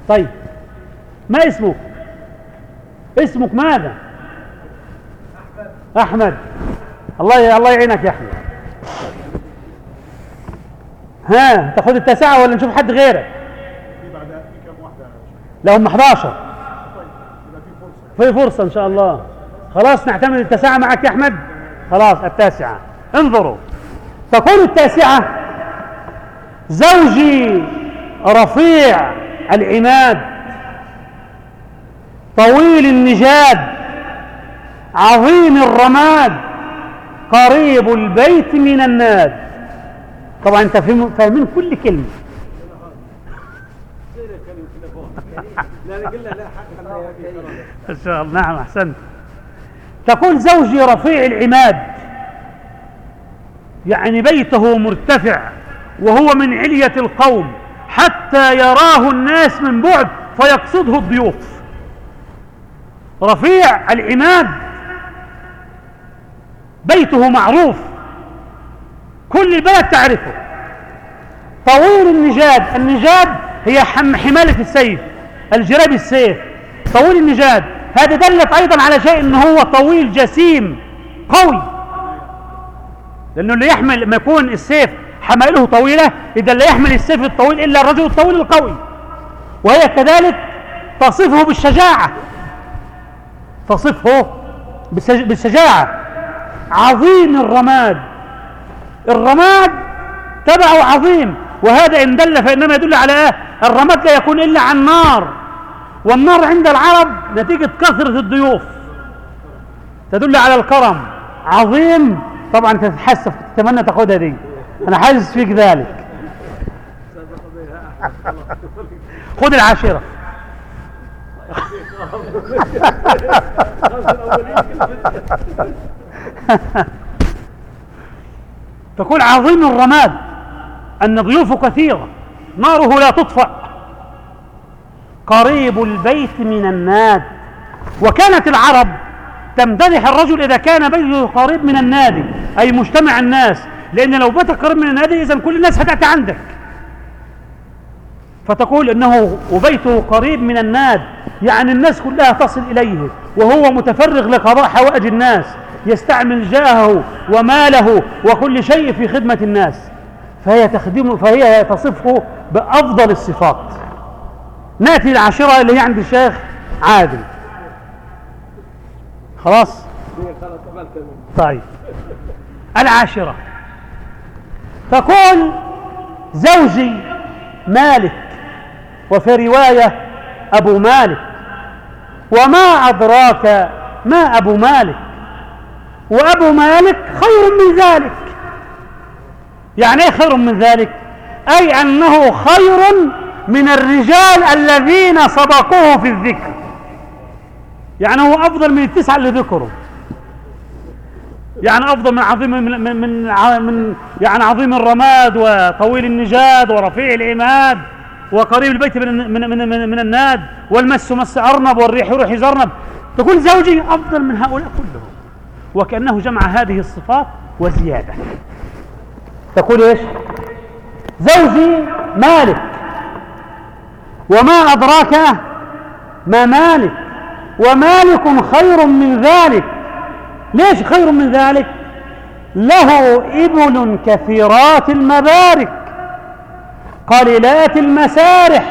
طيب ما اسمك؟ اسمك ماذا؟ أحمد. الله الله يعينك يا أحمد. ها تأخذ التاسعة ولا نشوف حد غيرك؟ لهم 11 في فرصة إن شاء الله. خلاص نعتمد التاسعة معك يا أحمد؟ خلاص التاسعة. انظروا. تقول التاسعة زوجي رفيع العماد طويل النجاد عظيم الرماد قريب البيت من الناد. طبعا أنت فاهمين كل كلمة. إن شاء الله. نعم أحسنت. تقول زوجي رفيع العماد. يعني بيته مرتفع وهو من علية القوم حتى يراه الناس من بعد فيقصده الضيوف. رفيع العماد. بيته معروف. كل البلد تعرفه. طويل النجاد. النجاد هي حم حمالة السيف الجراب السيف. طويل النجاد هذا دلت أيضا على شيء أنه هو طويل جسيم قوي. لأنه اللي يحمل لما يكون السيف حماله طويلة إذا لا يحمل السيف الطويل إلا الرجل الطويل القوي. وهي كذلك تصفه بالشجاعة. تصفه بالشجاعة. عظيم الرماد. الرماد تبعه عظيم. وهذا إن دل فإنما يدل على إيه؟ الرماد لا يكون إلا عن نار والنار عند العرب نتيجة كثرة الضيوف. تدل على الكرم. عظيم. طبعا تتحسف تتمنى تاخدها دي. أنا حاسس فيك ذلك. خد العاشرة تقول عظيم الرماد أن ضيوفه كثيرة. ناره لا تطفأ. قريب البيت من الناد. وكانت العرب تمتدح الرجل إذا كان بيته قريب من النادي أي مجتمع الناس لأن لو بيتك قريب من النادي إذا كل الناس هتأتي عندك. فتقول إنه وبيته قريب من الناد يعني الناس كلها تصل إليه وهو متفرغ لقضاء حوائج الناس يستعمل جاهه وماله وكل شيء في خدمة الناس. فهي تخدمه فهي تصفه بأفضل الصفات. نأتي العاشرة اللي هي عند الشيخ عادل. خلاص؟ طيب. العاشرة. تقول زوجي مالك وفي رواية أبو مالك وما أدراك ما أبو مالك؟ وأبو مالك خير من ذلك. يعني إيه خير من ذلك؟ أي أنه خير من الرجال الذين سبقوه في الذكر. يعني هو أفضل من التسعة اللي ذكروا. يعني أفضل من عظيم من, من, من, يعني عظيم الرماد وطويل النجاد ورفيع العماد وقريب البيت من, من, من, من, من الناد والمس مس أرنب والريح روح زرنب تقول زوجي أفضل من هؤلاء كلهم. وكأنه جمع هذه الصفات وزيادة. تقول إيش؟ زوجي مالك. وما أدراك ما مالك ومالك خير من ذلك. ليش خير من ذلك؟ له إبل كثيرات المبارك. قليلات المسارح.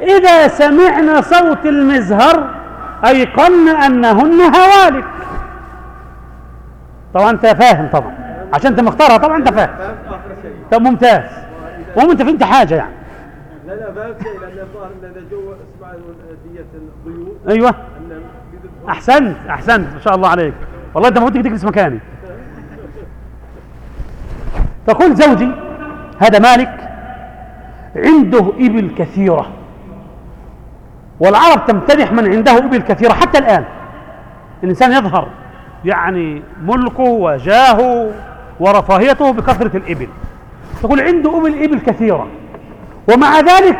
إذا سمعن صوت المزهر أيقن أنهن هوالك. طبعا أنت فاهم طبعا. عشان أنت مختارها طبعا أنت فاهم. طب ممتاز. وهم أنت فهمت حاجة يعني. لا لا لأن الظاهر أن جو اسمع دية الضيوف. أيوه. أحسنت أحسنت. ما شاء الله عليك. والله أنت المفروض تجلس مكاني. تقول زوجي هذا مالك عنده إبل كثيرة. والعرب تمتدح من عنده إبل كثيرة حتى الآن. الإنسان يظهر يعني ملكه وجاهه ورفاهيته بكثرة الإبل. تقول عنده إبل إبل كثيرة. ومع ذلك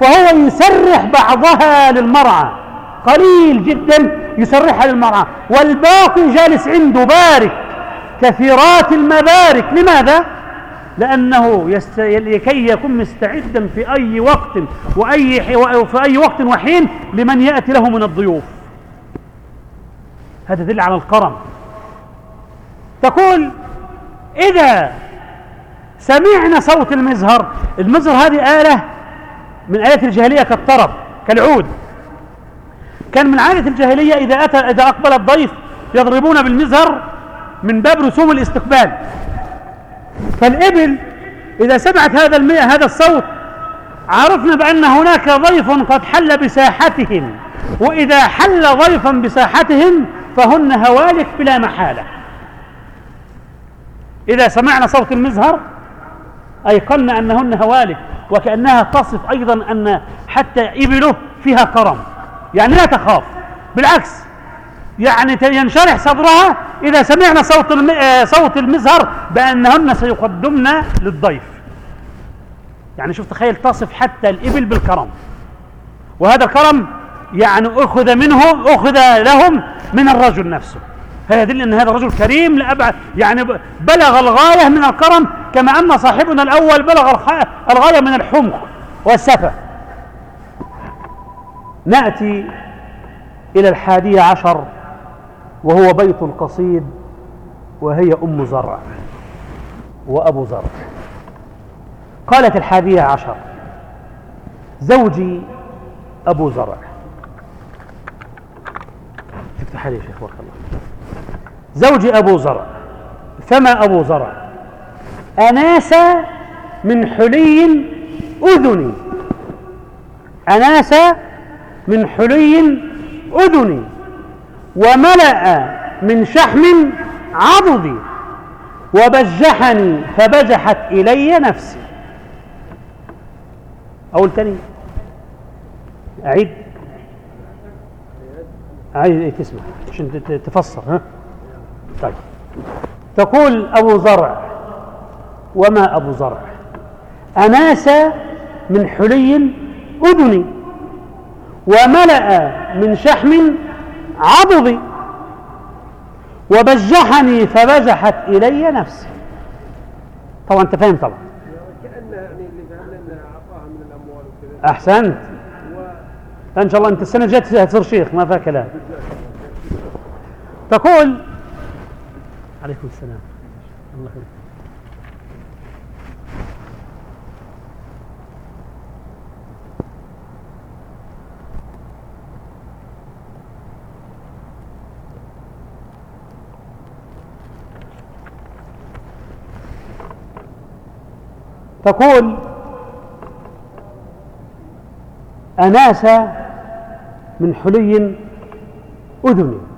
فهو يسرح بعضها للمرعى قليل جدا يسرحها للمرعى والباقي جالس عنده بارك كثيرات المبارك. لماذا؟ لأنه يست... لكي يكون مستعدا في أي وقت وأي في أي وقت وحين لمن يأتي له من الضيوف. هذا دل على الكرم. تقول إذا سمعنا صوت المزهر. المزهر هذه آلة من آلات الجاهلية كالطرب كالعود. كان من عادة الجاهلية إذا أتى إذا أقبل الضيف يضربون بالمزهر من باب رسوم الاستقبال. فالإبل إذا سمعت هذا هذا الصوت عرفنا بأن هناك ضيف قد حل بساحتهم. وإذا حل ضيفا بساحتهم فهن هوالك بلا محالة. إذا سمعنا صوت المزهر أيقنا أنهن هوالك وكأنها تصف أيضا أن حتى إبله فيها كرم. يعني لا تخاف. بالعكس يعني ينشرح صدرها إذا سمعنا صوت آه، صوت المزهر بأنهن سيقدمن للضيف. يعني شوف تخيل تصف حتى الإبل بالكرم. وهذا الكرم يعني أخذ منه أخذ لهم من الرجل نفسه. هذا يدل أن هذا الرجل كريم لأبعد يعني بلغ الغاية من الكرم كما أن صاحبنا الأول بلغ الغاية من الحمق والسفة. نأتي إلى الحادية عشر وهو بيت قصيد وهي أم زرع وأبو زرع. قالت الحادية عشر زوجي أبو زرع. افتح لي يا شيخ؟ الله زوجي أبو زرع. فما أبو زرع؟ أناس من حلي أذني. أناس من حلي أذني. وملأ من شحم عضدي. وبجحني فبجحت إلي نفسي. أقول تاني. أعيد. أعيد إيه تسمع عشان تفسر ها؟ طيب. تقول أبو زرع وما أبو زرع أناس من حلي أذني وملأ من شحم عضضي وبجحني فبجحت إلي نفسي. طبعا أنت فاهم طبعا. كأن يعني اللي فهمنا أن أعطاها من الأموال وكذا. أحسنت. إن شاء الله أنت السنة الجاية تصير شيخ ما فيها كلام. تقول عليكم السلام. الله يخليك تقول أناس من حلي أذني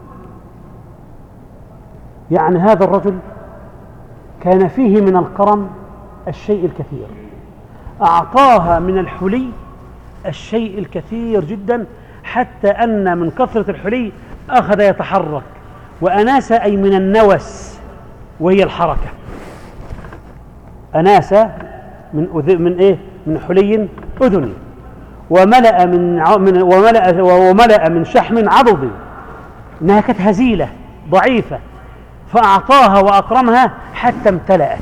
يعني هذا الرجل كان فيه من الكرم الشيء الكثير. أعطاها من الحلي الشيء الكثير جدا حتى أن من كثرة الحلي أخذ يتحرك وأناس أي من النوس وهي الحركة. أناس من أذ... من إيه؟ من حلي أذني. وملأ من. من وملأ وملأ من شحم عضد إنها كانت هزيلة ضعيفة. فأعطاها وأكرمها حتى امتلأت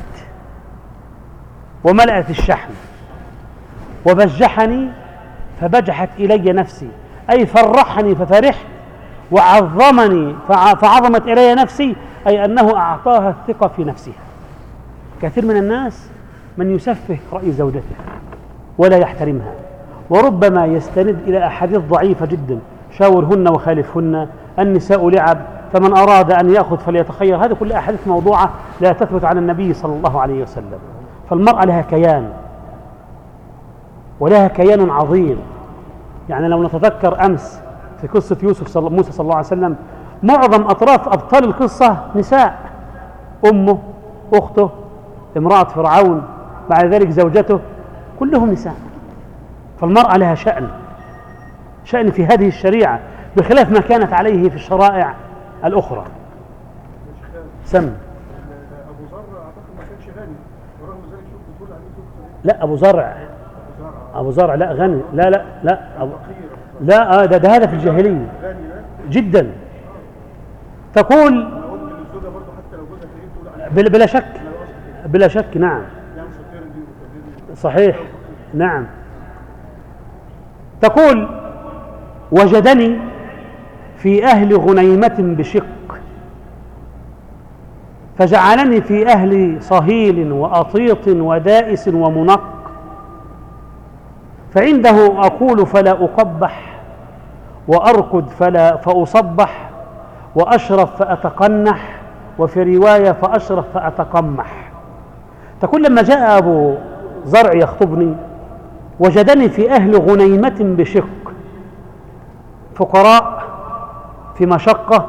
وملأت الشحم. وبجحني فبجحت إلي نفسي أي فرحني ففرحت وعظمني فعظمت إلي نفسي أي أنه أعطاها الثقة في نفسها. كثير من الناس من يسفه رأي زوجته ولا يحترمها وربما يستند إلى أحاديث ضعيفة جدا شاورهن وخالفهن النساء لعب فمن أراد أن يأخذ فليتخير. هذه كل أحاديث موضوعة لا تثبت عن النبي صلى الله عليه وسلم. فالمرأة لها كيان ولها كيان عظيم. يعني لو نتذكر أمس في قصة يوسف صلى موسى صلى الله عليه وسلم معظم أطراف أبطال القصة نساء أمه أخته امرأة فرعون بعد ذلك زوجته كلهم نساء. فالمرأة لها شأن شأن في هذه الشريعة بخلاف ما كانت عليه في الشرائع. الأخرى. سم. أبو زر أعتقد ما كانش غني ورغم ذلك شوف بتقول عليه لا أبو زرع أبو زر أبو زرع لا غني. لا لا لا أبو لا آه ده, ده هذا في الجاهلية. جدا. تقول بلا شك. بلا شك نعم. يعني صحيح. نعم. تقول وجدني في أهل غنيمة بشق. فجعلني في أهل صهيل وأطيط ودائس ومنق. فعنده أقول فلا أقبح وأركض فلا فأصبح وأشرب فأتقنح وفي رواية فأشرب فأتقمح. تقول لما جاء أبو زرع يخطبني وجدني في أهل غنيمة بشق. فقراء في مشقة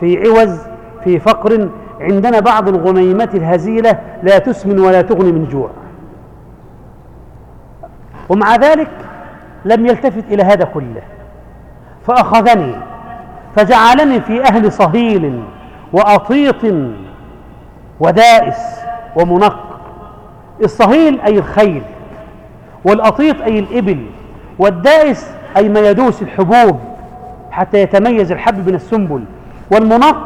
في عوز في فقر. عندنا بعض الغنيمات الهزيلة لا تسمن ولا تغني من جوع. ومع ذلك لم يلتفت إلى هذا كله. فأخذني فجعلني في أهل صهيل وأطيط ودائس ومنق. الصهيل أي الخيل والأطيط أي الإبل والدائس أي ما يدوس الحبوب. حتى يتميز الحب من السنبل والمنق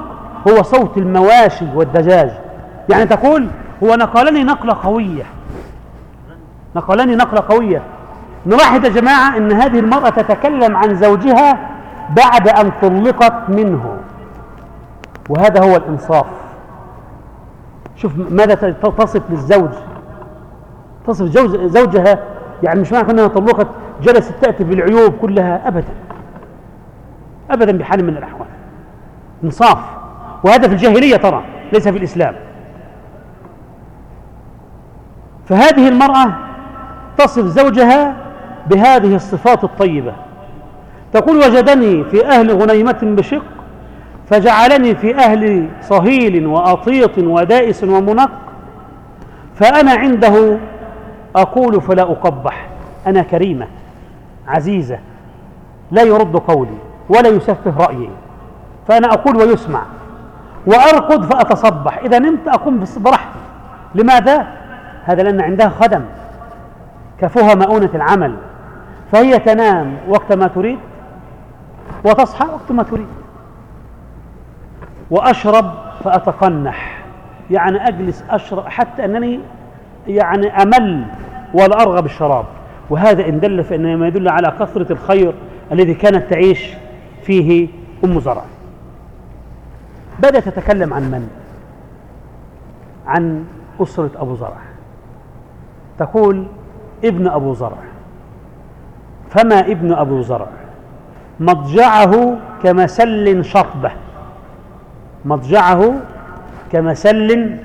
هو صوت المواشي والدجاج. يعني تقول هو نقلني نقلة قوية. نقلني نقلة قوية. نلاحظ يا جماعة أن هذه المرأة تتكلم عن زوجها بعد أن طلقت منه. وهذا هو الإنصاف. شوف ماذا تصف للزوج تصف زوج زوجها. يعني مش معنى أنها طلقت جلست تأتي بالعيوب كلها أبدا. أبدا بحال من الأحوال. انصاف. وهذا في الجاهلية ترى ليس في الإسلام. فهذه المرأة تصف زوجها بهذه الصفات الطيبة. تقول وجدني في أهل غنيمة بشق فجعلني في أهل صهيل وأطيط ودائس ومنق فأنا عنده أقول فلا أقبح. أنا كريمة عزيزة لا يرد قولي. ولا يسفه رأيي. فأنا أقول ويسمع. وأرقد فأتصبح. إذا نمت أقوم براحتي. لماذا؟ هذا لأن عندها خدم. كفوها مؤونة العمل. فهي تنام وقت ما تريد وتصحى وقت ما تريد. وأشرب فأتقنح. يعني أجلس أشرب حتى أنني يعني أمل ولا أرغب الشراب وهذا إن دل فإنما يدل على كثرة الخير الذي كانت تعيش فيه أم زرع. بدأت تتكلم عن من؟ عن أسرة أبو زرع. تقول ابن أبو زرع. فما ابن أبو زرع؟ مضجعه كمسل شطبة. مضجعه كمسل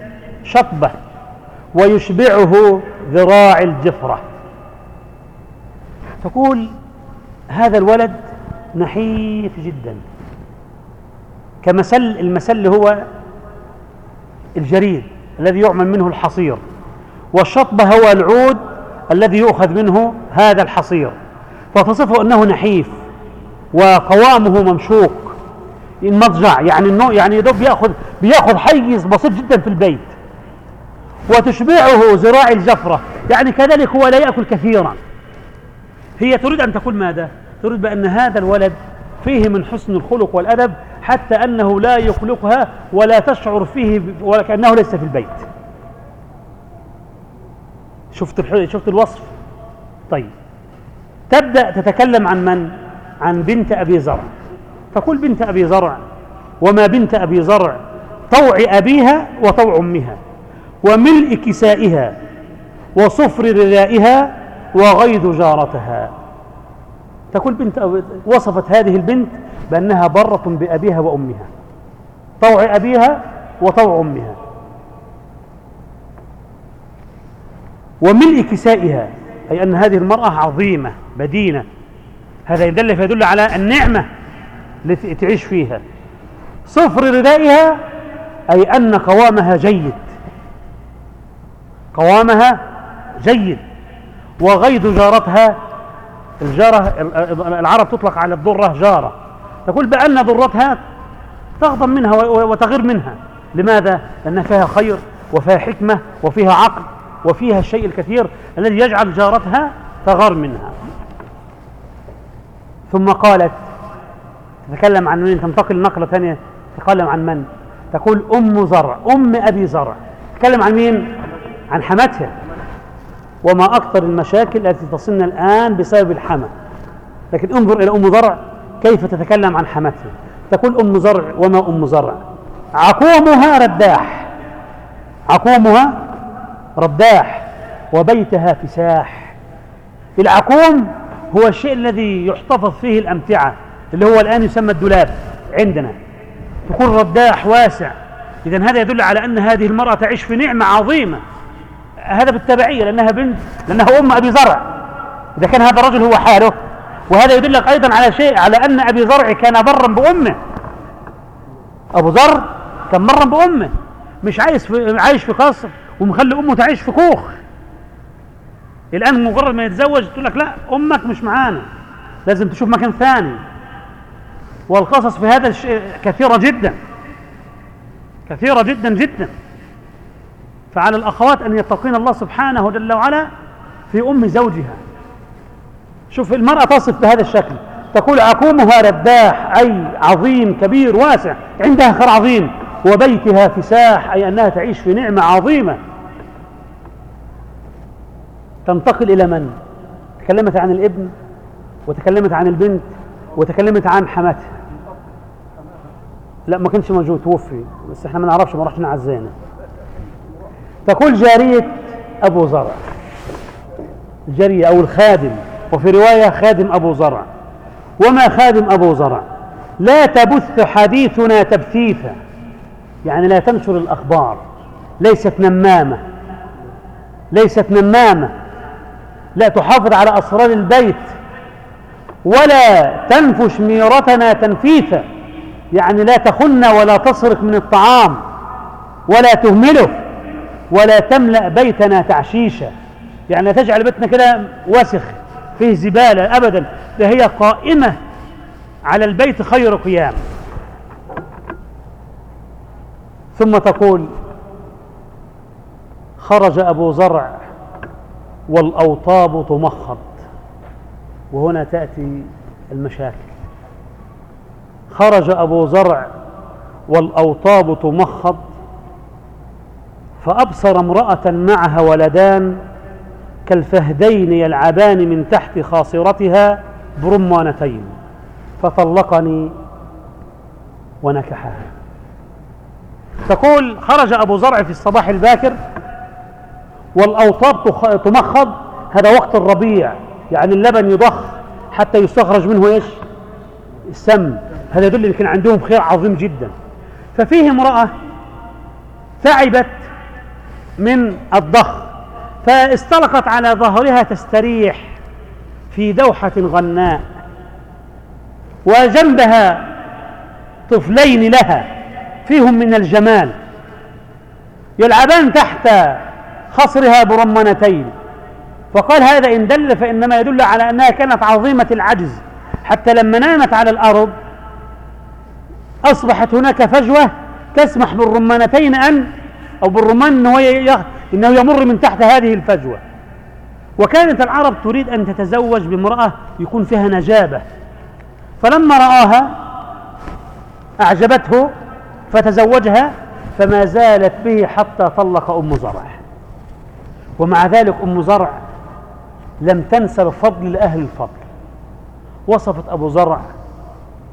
شطبة. ويشبعه ذراع الجفرة. تقول هذا الولد نحيف جدا. كمسل المسل هو الجريد الذي يعمل منه الحصير والشطبة هو العود الذي يؤخذ منه هذا الحصير. فتصفه أنه نحيف وقوامه ممشوق المضجع يعني النوع يعني يدوب بيأخذ بيأخذ حيز بسيط جدا في البيت. وتشبعه ذراع الجفرة يعني كذلك هو لا يأكل كثيرا. هي تريد أن تقول ماذا؟ تريد بأن هذا الولد فيه من حسن الخلق والأدب حتى أنه لا يخلقها ولا تشعر فيه وكأنه ليس في البيت. شفت شفت الوصف؟ طيب. تبدأ تتكلم عن من؟ عن بنت أبي زرع. فقل بنت أبي زرع. وما بنت أبي زرع؟ طوع أبيها وطوع أمها. وملء كسائها وصفر ردائها وغيض جارتها. تقول بنت وصفت هذه البنت بأنها برة بأبيها وأمها. طوع أبيها وطوع أمها. وملء كسائها أي أن هذه المرأة عظيمة بدينة. هذا يدل فيدل على النعمة التي تعيش فيها. صفر ردائها أي أن قوامها جيد. قوامها جيد. وغيض جارتها الجارة العرب تطلق على الضرة جارة. تقول بأن ضرتها تغضب منها وتغير منها. لماذا؟ لأنها فيها خير وفيها حكمة وفيها عقل وفيها الشيء الكثير الذي يجعل جارتها تغار منها. ثم قالت تتكلم عن من؟ تنتقل نقلة ثانية. تتكلم عن من؟ تقول أم زرع أم أبي زرع. تتكلم عن مين؟ عن حماتها. وما أكثر المشاكل التي تصلنا الآن بسبب الحمى. لكن انظر إلى أم زرع كيف تتكلم عن حماتها؟ تقول أم زرع وما أم زرع. عقومها رداح عقومها رداح وبيتها فساح. العقوم هو الشيء الذي يحتفظ فيه الأمتعة اللي هو الآن يسمى الدولاب عندنا. تكون رداح واسع. إذا هذا يدل على أن هذه المرأة تعيش في نعمة عظيمة. هذا بالتبعية لأنها بنت لأنها أم أبي زرع إذا كان هذا الرجل هو حاله. وهذا يدلك أيضا على شيء على أن أبي زرع كان برا بأمه. أبو ذر كان مرا بأمه. مش عايش في عايش في قصر ومخلي أمه تعيش في كوخ. الآن مجرد ما يتزوج تقول لك لا أمك مش معانا. لازم تشوف مكان ثاني. والقصص في هذا الشيء كثيرة جدا. كثيرة جدا جدا. فعلى الأخوات أن يتقين الله سبحانه جل وعلا في أم زوجها. شوف المرأة تصف بهذا الشكل. تقول عقومها رداح أي عظيم كبير واسع عندها خر عظيم. وبيتها فساح أي أنها تعيش في نعمة عظيمة. تنتقل إلى من؟ تكلمت عن الابن وتكلمت عن البنت وتكلمت عن حماتها. لا ما كانش موجود توفي. بس إحنا ما نعرفش ما رحش نعزينا تقول جارية أبو زرع. الجارية أو الخادم وفي رواية خادم أبو زرع. وما خادم أبو زرع؟ لا تبث حديثنا تبثيثا. يعني لا تنشر الأخبار. ليست نمامة. ليست نمامة. لا تحافظ على أسرار البيت. ولا تنفش ميرتنا تنفيثا. يعني لا تخن ولا تسرق من الطعام. ولا تهمله. ولا تملأ بيتنا تعشيشا. يعني تجعل بيتنا كده وسخ فيه زبالة أبدا. ده هي قائمة على البيت خير قيام. ثم تقول خرج أبو زرع والأوطاب تمخض. وهنا تأتي المشاكل. خرج أبو زرع والأوطاب تمخض. فأبصر امرأة معها ولدان كالفهدين يلعبان من تحت خاصرتها برمانتين فطلقني ونكحها. تقول خرج أبو زرع في الصباح الباكر والأوطاب تمخض هذا وقت الربيع يعني اللبن يضخ حتى يستخرج منه إيش؟ السم. هذا يدل ان كان عندهم خير عظيم جدا. ففيه امرأة تعبت من الضخ فاستلقت على ظهرها تستريح في دوحة غناء وجنبها طفلين لها فيهم من الجمال يلعبان تحت خصرها برمنتين فقال هذا إن دل فإنما يدل على أنها كانت عظيمة العجز حتى لما نامت على الأرض أصبحت هناك فجوة تسمح بالرمانتين أن أو بالرمان أنه, إنه يمر من تحت هذه الفجوة. وكانت العرب تريد أن تتزوج بامرأة يكون فيها نجابة. فلما رآها أعجبته فتزوجها فما زالت به حتى طلق أم زرع. ومع ذلك أم زرع لم تنسى الفضل لأهل الفضل. وصفت أبو زرع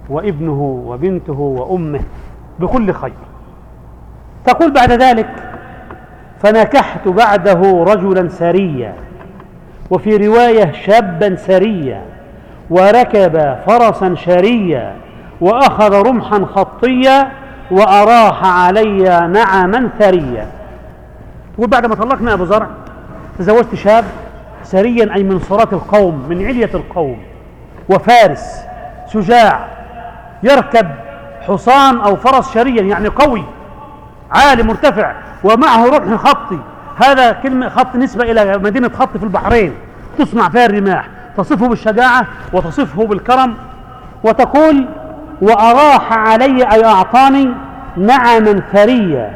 وابنه وبنته وأمه بكل خير. تقول بعد ذلك فنكحت بعده رجلا سريا وفي رواية شابا سريا وركب فرسا شريا وأخذ رمحا خطيا وأراح علي نعما ثريا. وبعد ما طلقنا أبو زرع تزوجت شاب سريا أي من صلاة القوم من علية القوم وفارس شجاع يركب حصان أو فرس شريا يعني قوي. عالي مرتفع ومعه رمح خطي. هذا كلمة خط نسبة إلى مدينة خط في البحرين. تصنع فيها الرماح. تصفه بالشجاعة وتصفه بالكرم وتقول وأراح علي أي أعطاني نعما ثريا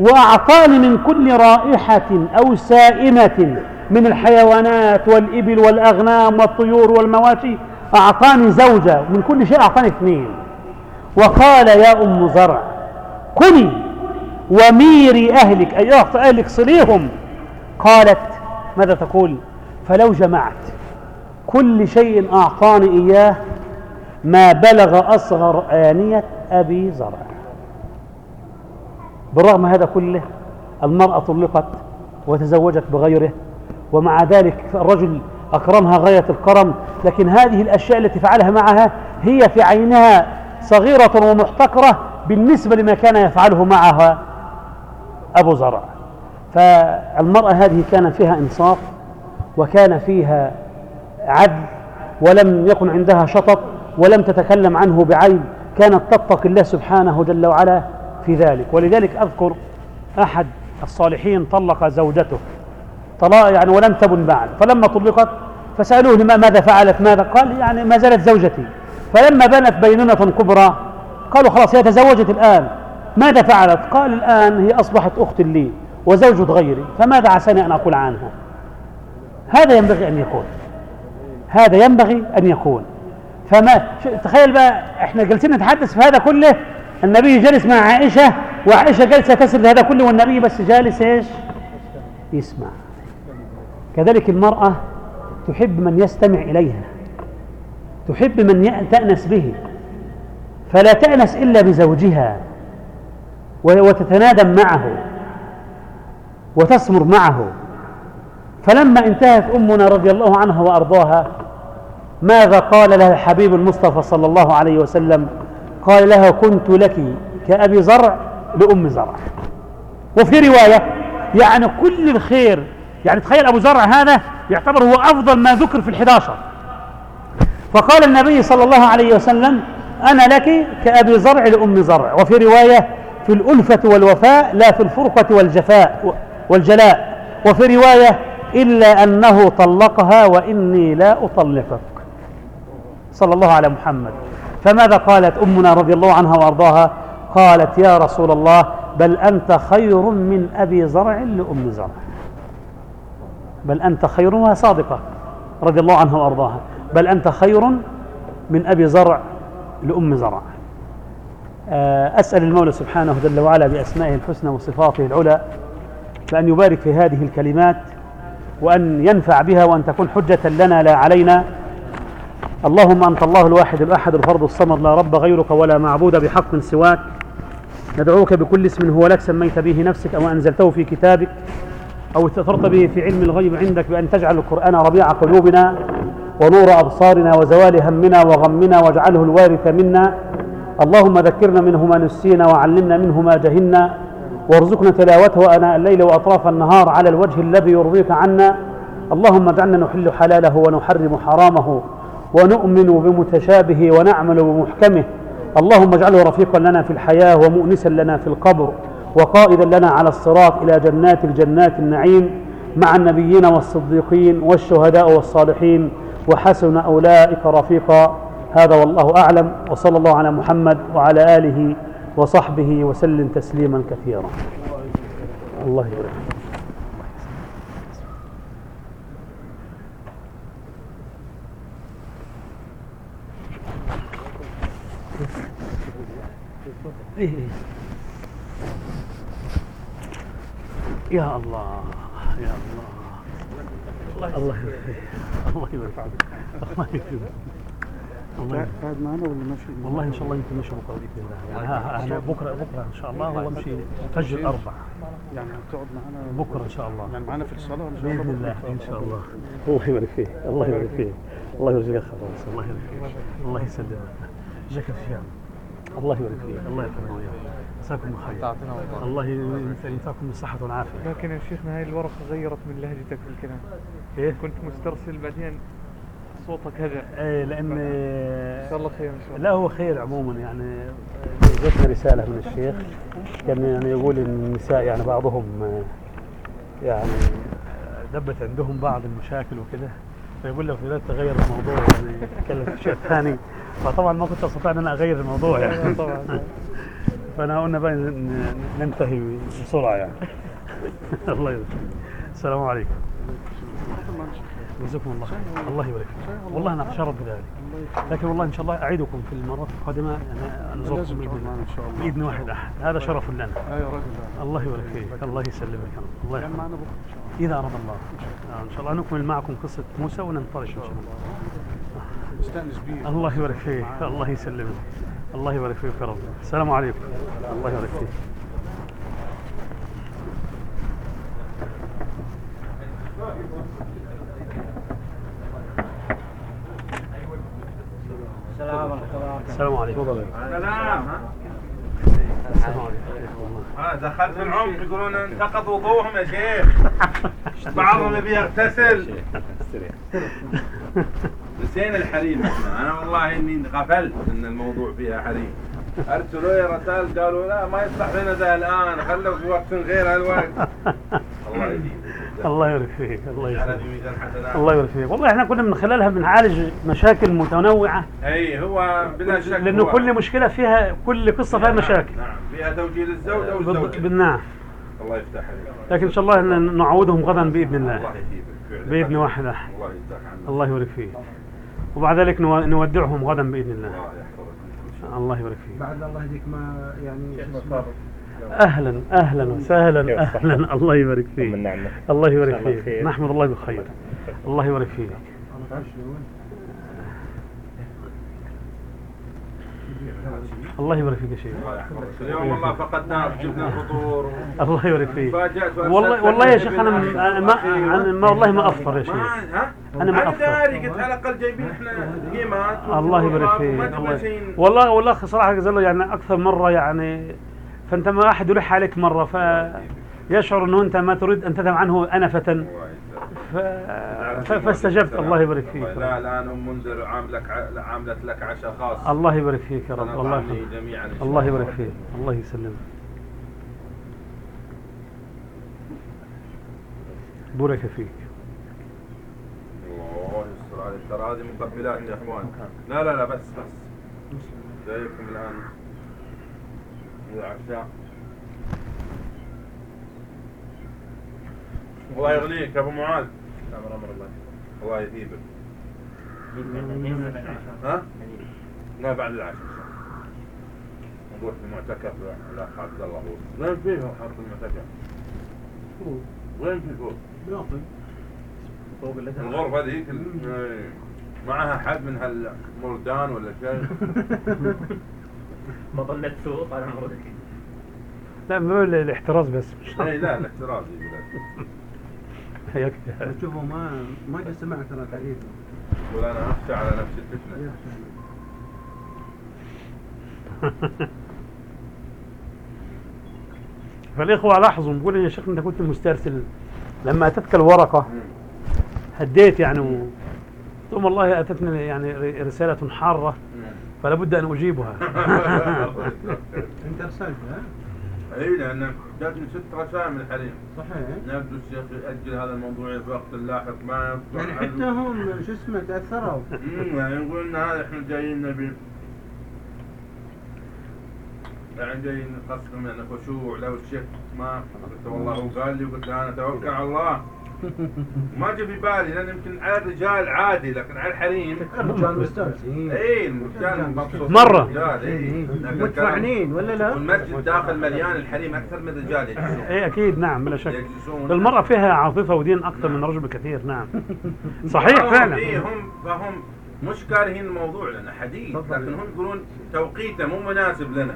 وأعطاني من كل رائحة أو سائمة من الحيوانات والإبل والأغنام والطيور والمواشي أعطاني زوجة. من كل شيء أعطاني اثنين. وقال يا أم زرع كلي وميري أهلك أي أهلك صليهم. قالت ماذا تقول؟ فلو جمعت كل شيء أعطاني إياه ما بلغ أصغر آنية أبي زرع. بالرغم هذا كله المرأة طلقت وتزوجت بغيره ومع ذلك الرجل أكرمها غاية الكرم. لكن هذه الأشياء التي فعلها معها هي في عينها صغيرة ومحتقرة بالنسبة لما كان يفعله معها. أبو زرع. فالمرأة هذه كان فيها إنصاف وكان فيها عدل ولم يكن عندها شطط ولم تتكلم عنه بعيب كانت تتقي الله سبحانه جل وعلا في ذلك. ولذلك أذكر أحد الصالحين طلق زوجته. طلاق يعني ولم تبن بعد فلما طلقت فسألوه لما ماذا فعلت؟ ماذا؟ قال يعني ما زالت زوجتي. فلما بنت بينونة كبرى قالوا خلاص هي تزوجت الآن. ماذا فعلت؟ قال الآن هي أصبحت أخت لي وزوجة غيري فماذا عساني أن أقول عنها؟ هذا ينبغي أن يكون. هذا ينبغي أن يكون. فما تخيل بقى إحنا جالسين نتحدث في هذا كله النبي جالس مع عائشة وعائشة جالسة تسرد هذا كله والنبي بس جالس إيش؟ يسمع. كذلك المرأة تحب من يستمع إليها تحب من تأنس به فلا تأنس إلا بزوجها. وتتنادم معه وتسمر معه. فلما انتهت أمنا رضي الله عنها وأرضاها ماذا قال لها الحبيب المصطفى صلى الله عليه وسلم؟ قال لها كنت لك كأبي زرع لأم زرع. وفي رواية يعني كل الخير يعني تخيل أبو زرع هذا يعتبر هو أفضل ما ذكر في الحداشر. فقال النبي صلى الله عليه وسلم أنا لك كأبي زرع لأم زرع. وفي رواية في الألفة والوفاء لا في الفرقة والجفاء والجلاء. وفي رواية إلا أنه طلقها وإني لا أطلقك. صلى الله على محمد. فماذا قالت أمنا رضي الله عنها وأرضاها؟ قالت يا رسول الله بل أنت خير من أبي زرع لأم زرع. بل أنت خير وهي صادقة رضي الله عنها وأرضاها. بل أنت خير من أبي زرع لأم زرع. أسأل المولى سبحانه جل وعلا بأسمائه الحسنى وصفاته العلى بأن يبارك في هذه الكلمات وأن ينفع بها وأن تكون حجة لنا لا علينا. اللهم أنت الله الواحد الأحد الفرد الصمد لا رب غيرك ولا معبود بحق سواك. ندعوك بكل اسم هو لك سميت به نفسك أو أنزلته في كتابك أو استثرت به في علم الغيب عندك بأن تجعل القرآن ربيع قلوبنا ونور أبصارنا وزوال همنا وغمنا واجعله الوارث منا. اللهم ذكرنا منه ما نسينا وعلمنا منه ما جهلنا وارزقنا تلاوته آناء الليل وأطراف النهار على الوجه الذي يرضيك عنا. اللهم اجعلنا نحل حلاله ونحرم حرامه ونؤمن بمتشابه ونعمل بمحكمه. اللهم اجعله رفيقا لنا في الحياة ومؤنسا لنا في القبر وقائدا لنا على الصراط إلى جنات الجنات النعيم. مع النبيين والصديقين والشهداء والصالحين وحسن أولئك رفيقا. هذا والله أعلم وصلى الله على محمد وعلى آله وصحبه وسلم تسليما كثيرا. الله يبارك. يا الله يا الله. الله يبارك الله يبارك الله يبارك قاعد معانا ولا ماشي والله إن شاء الله يمكن نمشي بكره بإذن الله. يعني ها- ها- أنا بكره بكرة إن شاء الله هو امشي فجر الاربع يعني هتقعد معانا بكرة إن شاء الله. يعني معانا في الصلاة إن شاء الله بإذن الله. إن شاء الله. الله يبارك فيك الله يبارك فيك. الله يرزقك خلاص الله يبارك فيك الله يسلمك. جزاك الخير الله يبارك فيك. الله يرحمه وياك جزاكم خير. الله ينفعكم بالصحه والعافية. لكن يا شيخنا هاي الورقة غيرت من لهجتك في الكلام. إيه؟ كنت مسترسل بعدين. صوتك هدأ إيه لأن إن شاء الله خير إن شاء الله. لا هو خير عموما يعني. جتنا رسالة من الشيخ كان يعني يقول إن النساء يعني بعضهم آه، يعني دبت عندهم بعض المشاكل وكده. فيقول لو بدأت تغير الموضوع يعني تتكلم في شيء ثاني. فطبعا ما كنت أستطيع إن أنا أغير الموضوع يعني. طبعا. فأنا قلنا بقى ننتهي بسرعة يعني. الله يبارك السلام عليكم. جزاكم الله خير. الله يبارك فيك. والله أنا اتشرف بذلك لكن والله إن شاء الله أعيدكم في المرات القادمة يعني نزوركم بإذن إن شاء الله. بإذن واحد أحد. هذا شرف لنا. يا راجل ده الله يبارك فيك. الله يسلمك. الله يحفظك إذا أراد الله. آه، إن شاء الله. نكمل معكم قصة موسى وننطلق إن شاء الله. بيه الله يبارك فيك. الله يسلمك. الله يبارك فيك يا رب. السلام عليكم. الله يبارك فيك. السلام عليكم. سلام السلام. عليكم. ها دخلت في العمق يقولون انتقض وضوءهم يا شيخ. بعضهم يبي يغتسل نسينا الحريم إحنا أنا والله إني غفلت إن الموضوع فيها حريم أرسلوا لي رسائل قالوا لا ما يصلح لنا ذا الآن خلوا في وقت غير هالوقت. الله يهديك الله يبارك فيك الله حسنات الله يبارك فيك. والله إحنا كنا من خلالها بنعالج مشاكل متنوعة. أي هو بلا شك لأنه هو- كل مشكلة فيها كل قصة فيها مشاكل. نعم. فيها توجيه للزوجه والزوجه بالنعم. الله يفتح عليك. لكن إن شاء الله نعودهم غدا بإذن الله. الله يجيبك. بإذن واحد أحد. الله يجزاك عنه. الله يبارك فيك. وبعد ذلك نو- نودعهم غدا بإذن الله. الله يحفظك. الله يبارك فيك. بعد الله يهديك ما يعني أهلا أهلا وسهلا أهلا. الله يبارك فيك. الله يبارك فيك. نحمد الله بالخير الله يبارك فيك. الله يبارك فيك يا شيخ. اليوم والله فقدناه جبنا فطور الله يبارك فيك. والله والله يا شيخ أنا ما ما والله ما أفطر يا شيخ؟ أنا ما أنا أفطر. داري قلت على الأقل جايبين إحنا قيمات الله يبارك فيك. والله والله صراحة جزاه الله يعني أكثر مرة يعني فأنت ما أحد يلح عليك مرة فيشعر إنه أنت ما تريد أن تذهب عنه أنفة. ف... فاستجبت. الله يبارك فيك. لا الآن أم منذر عاملك عاملت لك عشاء خاص. الله يبارك فيك يا رب. الله نطعمني يحفظك جميعا الله يبارك فيك. الله يسلمك. بارك فيك. الله يستر عليك. ترى هذه مقبلات يا إخوان. لا لا لا بس بس. جايكم الآن. الله يغنيك يا أبو معاذ أمر أمر الله الله يثيبك ها؟ لا بعد العشاء. نروح المعتكف الاخ عبد الله هو وين فيه حرب المعتكف؟ وين في فوق؟ الغرفة ذيك إيه. معها حد من هالمردان ولا شيء مظلة سوق على عمرك لا ما الاحتراز بس. مش اي لا الاحتراز يكفي شوفوا ما ما قد سمعت ترى الحديث يقول أنا أخشى على نفس الفتنة. فالإخوة لاحظوا بقول يا شيخ أنت كنت مسترسل لما أتتك الورقة هديت يعني و... ثم والله أتتني يعني رسالة حارة. فلا بد أن أجيبها. أنت أرسلت ها؟ إي لأن جاتني ست رسائل من الحريم. صحيح. نبدو الشيخ يأجل هذا الموضوع في وقت لاحق ما يعني حتى هم شو اسمه تأثروا. امم يعني يقول لنا هذا إحنا جايين نبي. يعني جايين نقسم يعني خشوع. لو الشيخ ما قلت والله هو قال لي قلت له أنا توكل على الله. ما جا في بالي لأن يمكن على الرجال عادي لكن على الحريم. الرجال مستانسين. اي الرجال مبسوطين مرة. الرجال، إيه. لكن متفعنين ولا لا؟ والمسجد داخل مليان الحريم أكثر من الرجال يجلسون. اي أكيد نعم بلا شك. المراه فيها عاطفة ودين أكثر من الرجل بكثير نعم. صحيح فعلا. إيه هم فهم مش كارهين الموضوع لأنه حديث لكن هم يقولون توقيته مو مناسب لنا.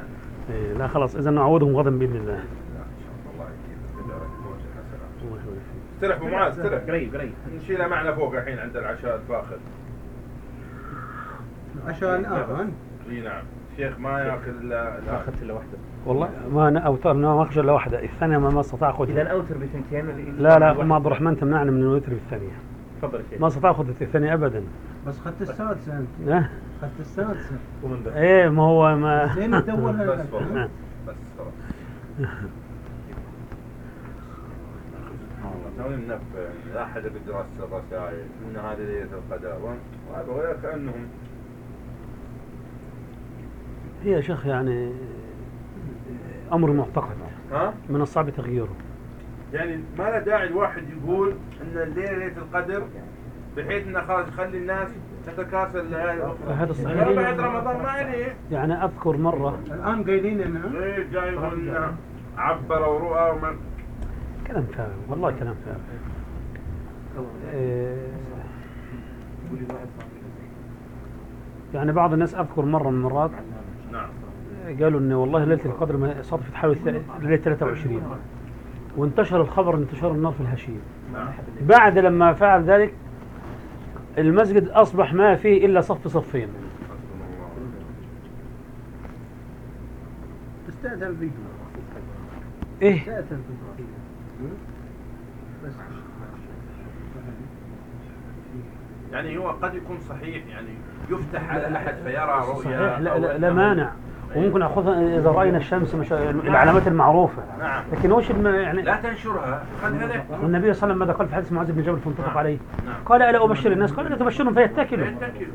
إيه لا خلاص إذا نعوضهم غدا بإذن الله يجزيك كذا موجة حسنة. الله يبارك فيك. استرح أبو معاذ استرح قريب قريب. نشيله معنا فوق الحين عند العشاء الفاخر. عشان اذن إي نعم. الشيخ ما ياكل إلا الآن. أخذت إلا واحدة. والله ما انا اوترنا ما اخشى إلا واحدة. الثانية ما ما أستطاع إذا اخذها اوتر بثنتين اللي- لا لا ام عبد الرحمن تمنعني من الوتر بالثانية. تفضل شيخ. ما أستطاع أخذ الثانية ابدا. بس اخذت السادسه أنت. ها؟ اخذت السادسه إيه ما هو ما زين تدور بس والله بس توني منبه لا أحد يقدر يرسل الرسائل إن هذه ليله القدر. وهذا ولا كانهم هي يا شيخ يعني أمر معتقد. ها؟ من الصعب تغييره. يعني ما له داعي الواحد يقول إن الليلة ليله القدر بحيث إنه خلاص يخلي الناس تتكاسل الليالي الاخرى هذا صحيح. بعد رمضان ما عليه. يعني أذكر مره الآن قايلين انه إيه جاي يقول إنه عبر ورؤى وما كلام فارغ والله كلام فارغ. يعني بعض الناس أذكر مرة من المرات قالوا ان والله ليلة القدر ما صادفت حوالي ليلة 23 وانتشر الخبر انتشار النار في الهشيم. بعد لما فعل ذلك المسجد أصبح ما فيه إلا صف صفين. تستأذن فيه إيه؟ تستأذن فيه بس يعني هو قد يكون صحيح يعني يفتح على أحد فيرى رؤيا صحيح لا, لا, لا مانع. وممكن اخذها إذا رأينا الشمس مش العلامات المعروفة. نعم. لكن وش الم- يعني لا تنشرها. خلها لك والنبي صلى الله عليه وسلم ماذا قال في حديث معاذ بن جبل فانطبق نعم. عليه؟ نعم. قال ألا أبشر الناس؟ قال لا تبشرهم فيتكلوا. يتكل.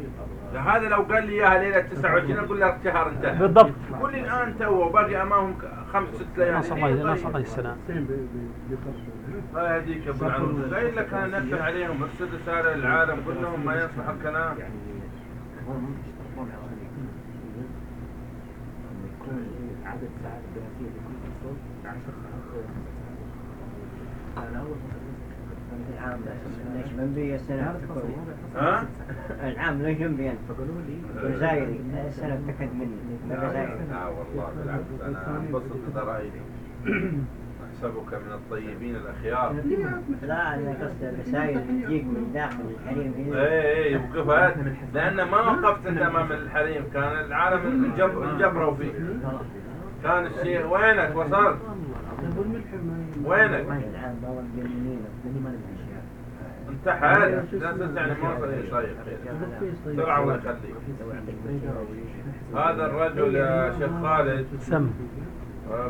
هذا لو قال لي إياها ليلة 29 أقول لك شهر انتهى. بالضبط. قول لي الآن تو وباقي أمامهم خمس ست ليالي. نسال الله طيب. نسال الله السلام. الله يهديك يا ابو العروس قايل لك أنا نبه عليهم ارسل رساله للعالم قل لهم ما يصلح الكلام. عدد ساعات الدراسية لكل فصل 10 ساعات أنا أول ما العام ليش منبي السنة ها؟ العام ليش منبي جزائري السنة تكد مني لا والله بالعكس أنا انبسط برايك احسبك من الطيبين الاخيار لا أنا قصدي الرسائل تجيك من داخل الحريم هنا إيه إيه وقفت لأن ما وقفت انت امام الحريم كان العالم انجب انجبروا فيك كان الشيء وينك وصلت وينك العام والله مجننين انت حال لا تزعل ما اي شيء بسرعة الله يخليك هذا الرجل يا شيخ خالد سم آه،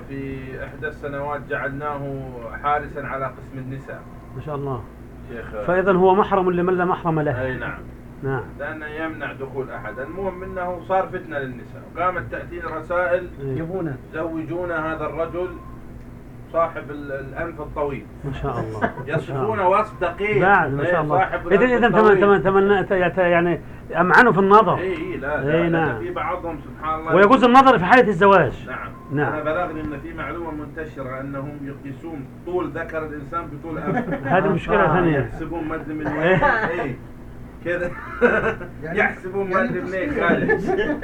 في إحدى السنوات جعلناه حارسا على قسم النساء. ما شاء الله. شيخ فإذا هو محرم لمن لا محرم له. أي نعم. نعم. لأنه يمنع دخول أحد. المهم إنه صار فتنة للنساء. قامت تاتينا رسائل يبونه زوجونا هذا الرجل صاحب ال- الأنف الطويل. ما شاء الله. ما يصفون. وصف دقيق. بعد ما إيه، شاء الله. إذا الطويل. تمن تمن تمن يعني أمعنوا في النظر. اي اي لا, إيه، لا, لا نعم. في بعضهم سبحان الله. ويجوز النظر في حالة الزواج. نعم. نعم. أنا بلغني إن في معلومة منتشرة أنهم يقيسون طول ذكر الإنسان بطول انف هذه مشكلة ثانية. يحسبون مد من اي كذا يحسبون مد منين خالد.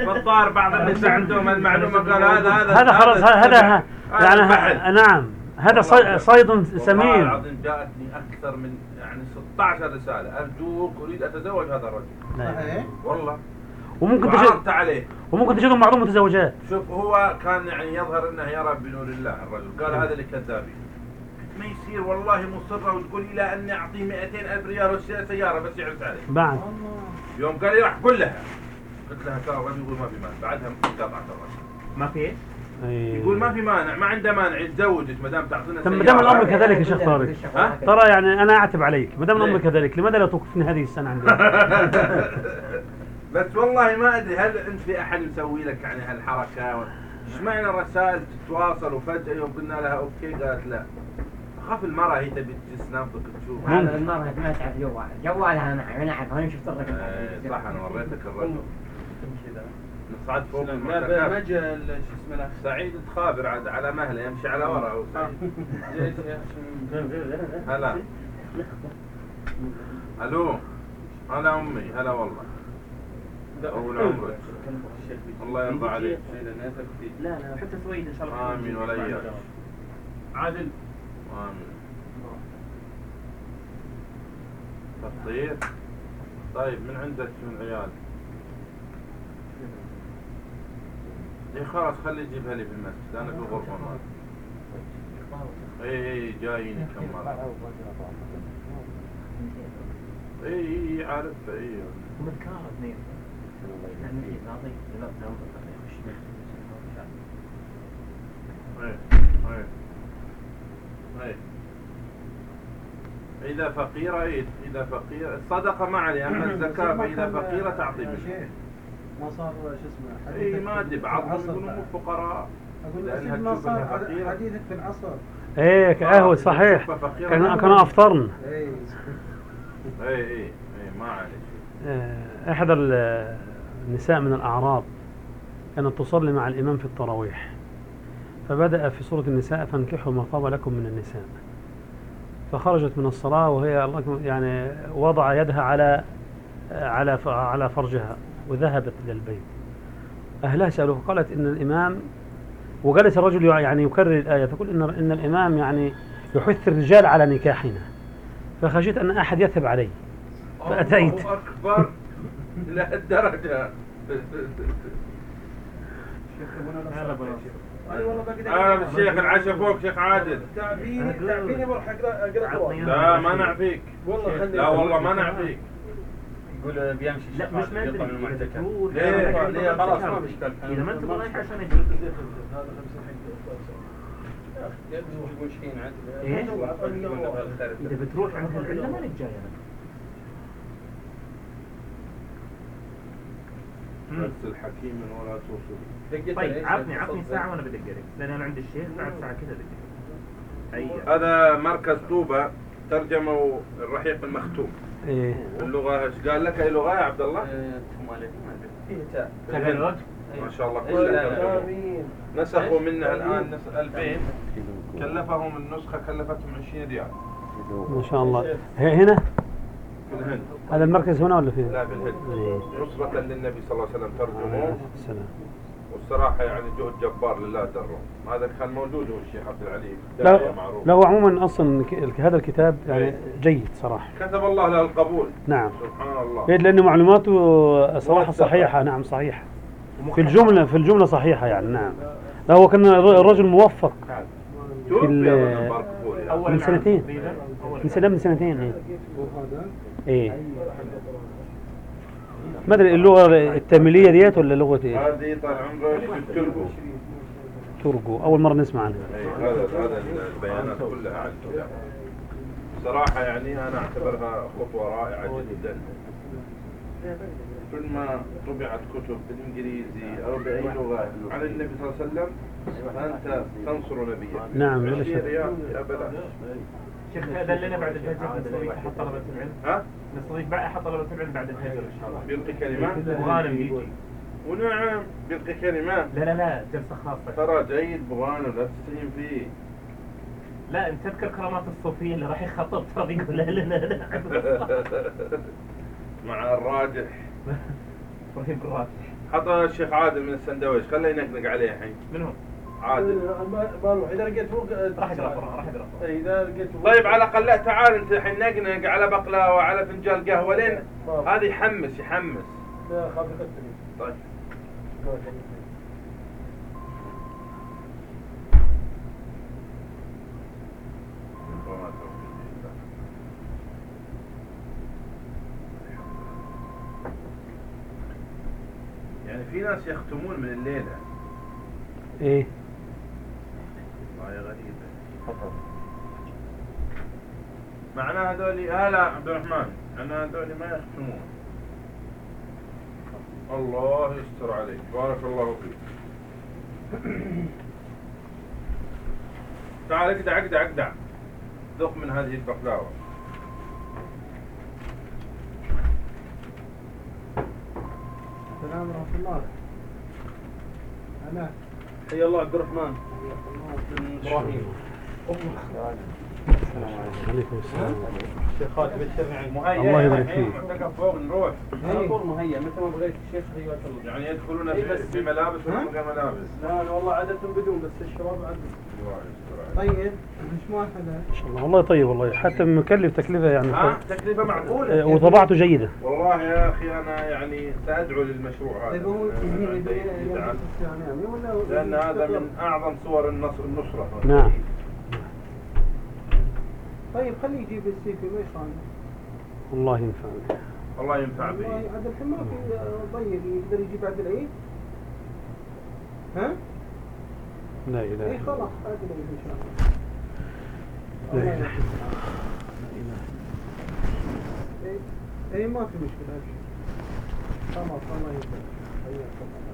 فالظاهر بعض النساء عندهم المعلومة قال هذا هذا هذا خلاص هذا هذا يعني نعم. هذا صي- صيد والله سمين. العظيم جاءتني أكثر من يعني 16 رسالة. أرجوك أريد أتزوج هذا الرجل. لا. والله. وممكن تجد وعرضت عليه. وممكن تجدهم بعضهم متزوجات. شوف هو كان يعني يظهر إنه يرى بنور الله الرجل. قال هذا اللي كذابين. قلت ما يصير والله مصرة وتقول لا اني اعطيه 200 ألف ريال واشتري سيارة بس يعرس عليه. بعد. يوم قال لي راح كلها قلت لها ترى الرجل يقول ما في مانع بعدها انقطعت الرجل. ما في إيش؟ أي. يقول ما في مانع ما عنده مانع يتزوجك ما دام تعطينا طب ما. دام الأمر كذلك يا شيخ طارق. ها؟ ترى يعني أنا أعتب عليك ما دام الأمر ليه؟ كذلك لماذا لا توقفني هذه السنة عندي؟ بس والله ما أدري هل أنت في أحد يسوي لك يعني هالحركة؟ إيش معنى الرسائل تتواصل وفجأة يوم قلنا لها أوكي قالت لا. أخاف المرأة هي تبي تجلس نافذك تشوف. هذا المرة ما تعرف جوال جوالها معي أنا أعرف أنا شفت الرقم. إيه، صح أنا وريتك الرجل نصعد فوق لا المرتفع. مجال شو اسمه الأخ. سعيد تخابر عاد على مهله يمشي على ورا. هلا. ألو. هلا أمي. هلا والله. طول عمرك. الله يرضى عليك. لا لا حتى سويد إن شاء الله. آمين ولا اياك عادل. آمين. تطير طيب من عندك من عيال اي خلاص خلي يجيبها لي في المسجد. أنا في الغرفه مالي اي اي جاييني كم مره اي اي عارفها اي اي إذا فقيرة إذا فقيرة الصدقة ما عليه أما الزكاة فإذا فقيرة تعطي منها ما صار شو اسمه اي ما أدري بعضهم يقولون. مو فقراء. أقول لانها لك ما صار حديثك في العصر إيه كأهوت صحيح. كان كان افطرن اي اي اي اي ما عليه آه، احد ال- النساء من الأعراب كانت تصلي مع الإمام في التراويح. فبدأ في سورة النساء فانكحوا ما طاب لكم من النساء. فخرجت من الصلاة وهي يعني وضع يدها على على ف- على فرجها. وذهبت إلى البيت. أهلها سألوه قالت إن الإمام وجلس الرجل يع- يعني يكرر الآية تقول إن إن الإمام يعني يحث الرجال على نكاحنا. فخشيت أن أحد يثب علي. فأتيت. الله والله بقدر أهلا بالشيخ العشاء فوق شيخ عادل. تعبيني تعبيني بروح اقرا أقرأ. لا ما نعفيك والله لا والله ما نعفيك يقول بيمشي لا مش ما تروح ليه؟ ليه؟ خلاص ما في إشكال. إذا ما أنت رايح عشان هذا إيش؟ إذا بتروح عند العلة مالك جاي أنا. بس الحكيم ولا توصل. طيب عطني عطني ساعة وأنا بدقرك لأن أنا عند الشيخ بعد ساعة كذا اي هذا مركز طوبة ترجموا الرحيق المختوم. إيه. اللغة إيش قال لك؟ أي لغة يا عبد الله؟ ما شاء الله كلها نسخوا منها الآن نس- 2000 كلفهم النسخة كلفتهم 20 ريال. ما شاء الله. هي هنا؟ في الهند هذا المركز هنا ولا فين؟ لا في الهند إيه. نصرة للنبي صلى الله عليه وسلم ترجموه والصراحة يعني جهد جبار لله دره هذا كان موجود هو الشيخ عبد العلي. لا معروف. لا هو عموما أصلا هذا الكتاب يعني جيد صراحة. كتب الله له القبول. نعم. سبحان الله. جيد لأن معلوماته صراحة موثقة. صحيحة. نعم صحيحة. في الجملة في الجملة صحيحة يعني نعم. لا هو كان الر- الرجل موفق. فوري. أول من سنتين. من سنة من سنتين إيه. إيه. ما أدري اللغة التاميلية ديت ولا لغة إيه؟ هذه طال عمرك التربو تورجو أول مرة نسمع عنها. هذا هذا البيانات كلها عن صراحة يعني أنا أعتبرها خطوة رائعة جدا. كل ما طبعت كتب بالإنجليزي أو بأي لغة عن النبي صلى الله عليه وسلم فأنت تنصر نبيك. نعم، بلا عشرين شك. شيخ دلنا بعد الهجرة نستضيف أحد طلبة العلم. ها؟ نستضيف بعد أحد طلبة العلم بعد الهجرة إن شاء الله بيلقي كلمات بغانم يجي ونعم بيلقي كلمات لا لا لا جلسة خاصة. ترى جيد بغانم لا تستهين فيه. لا انت تذكر كرامات الصوفية اللي راح يخطب ترى يقول لا لا لا مع الراجح. إبراهيم كرات حط الشيخ عادل من السندويش خليه ينقنق عليه الحين. منهم. عادل. بروح إذا لقيت فوق راح يقرأ قرآن راح يقرأ قرآن إذا لقيت فوق. طيب على الأقل لا تعال أنت الحين نقنق على بقلاوه على فنجان قهوة لين هذا يحمس يحمس. لا خاف يقتلني. طيب. يعني في ناس يختمون من الليلة. إيه. والله غريبه معناه هذول هلا عبد الرحمن أنا هذول ما يختمون. الله يستر عليك. بارك الله فيك. تعال اقدع اقدع اقدع. ذق من هذه البقلاوة. السلام ورحمة الله. أنا حي الله عبد الرحمن. إبراهيم. عليكم. السلام شيخات بتشرعي مهيأ الله يبارك الحين فيك. معتكف فوق نروح على طول مهيأ متى ما بغيت الشيخ هي يعني يدخلون إيه في- بس- في ملابس ولا ها؟ من غير ملابس؟ لا أنا والله عادة بدون بس الشباب الله عليك. طيب مش ما شاء الله والله طيب والله. حتى مكلف تكلفة يعني ها؟ تكلفة معقولة. إيه، وطبعته جيدة. والله يا أخي أنا يعني سأدعو للمشروع هذا. طيب عند يدعم. لأن هذا من أعظم صور النصر النصرة. نعم. طيب خليه يجيب السيكل ما يخالف الله ينفعك. الله ينفع والله به عاد الحين ما في آه، ضيق يقدر يجيب بعد العيد؟ ها؟ لا إله اي إلا خلاص الله. بعد العيد إن شاء الله. لا الله إله اي اي ما في مشكلة أبشر. خلاص الله يسلمك حياك الله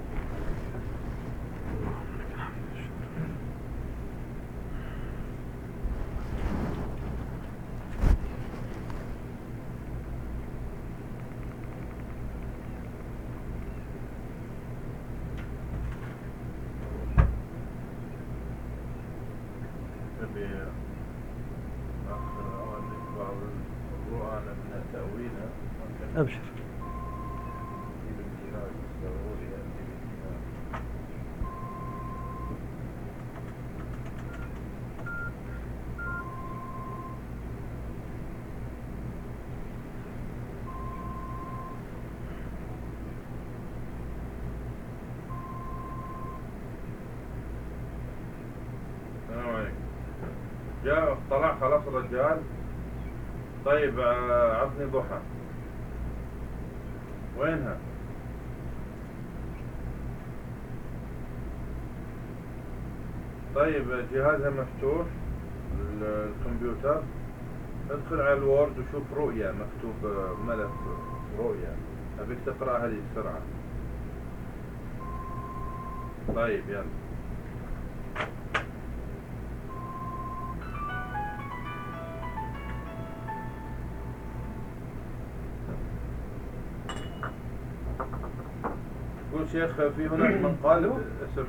نبي آخر أوامر بعض الرؤى من تأويلها أبشر. جاء طلع خلاص الرجال. طيب آه، عطني ضحى. وينها طيب جهازها مفتوح ال- الكمبيوتر ادخل على الوورد وشوف رؤية مكتوب ملف رؤية. أبيك تقرأها لي بسرعة. طيب يلا. شيخ في هناك من قال اسم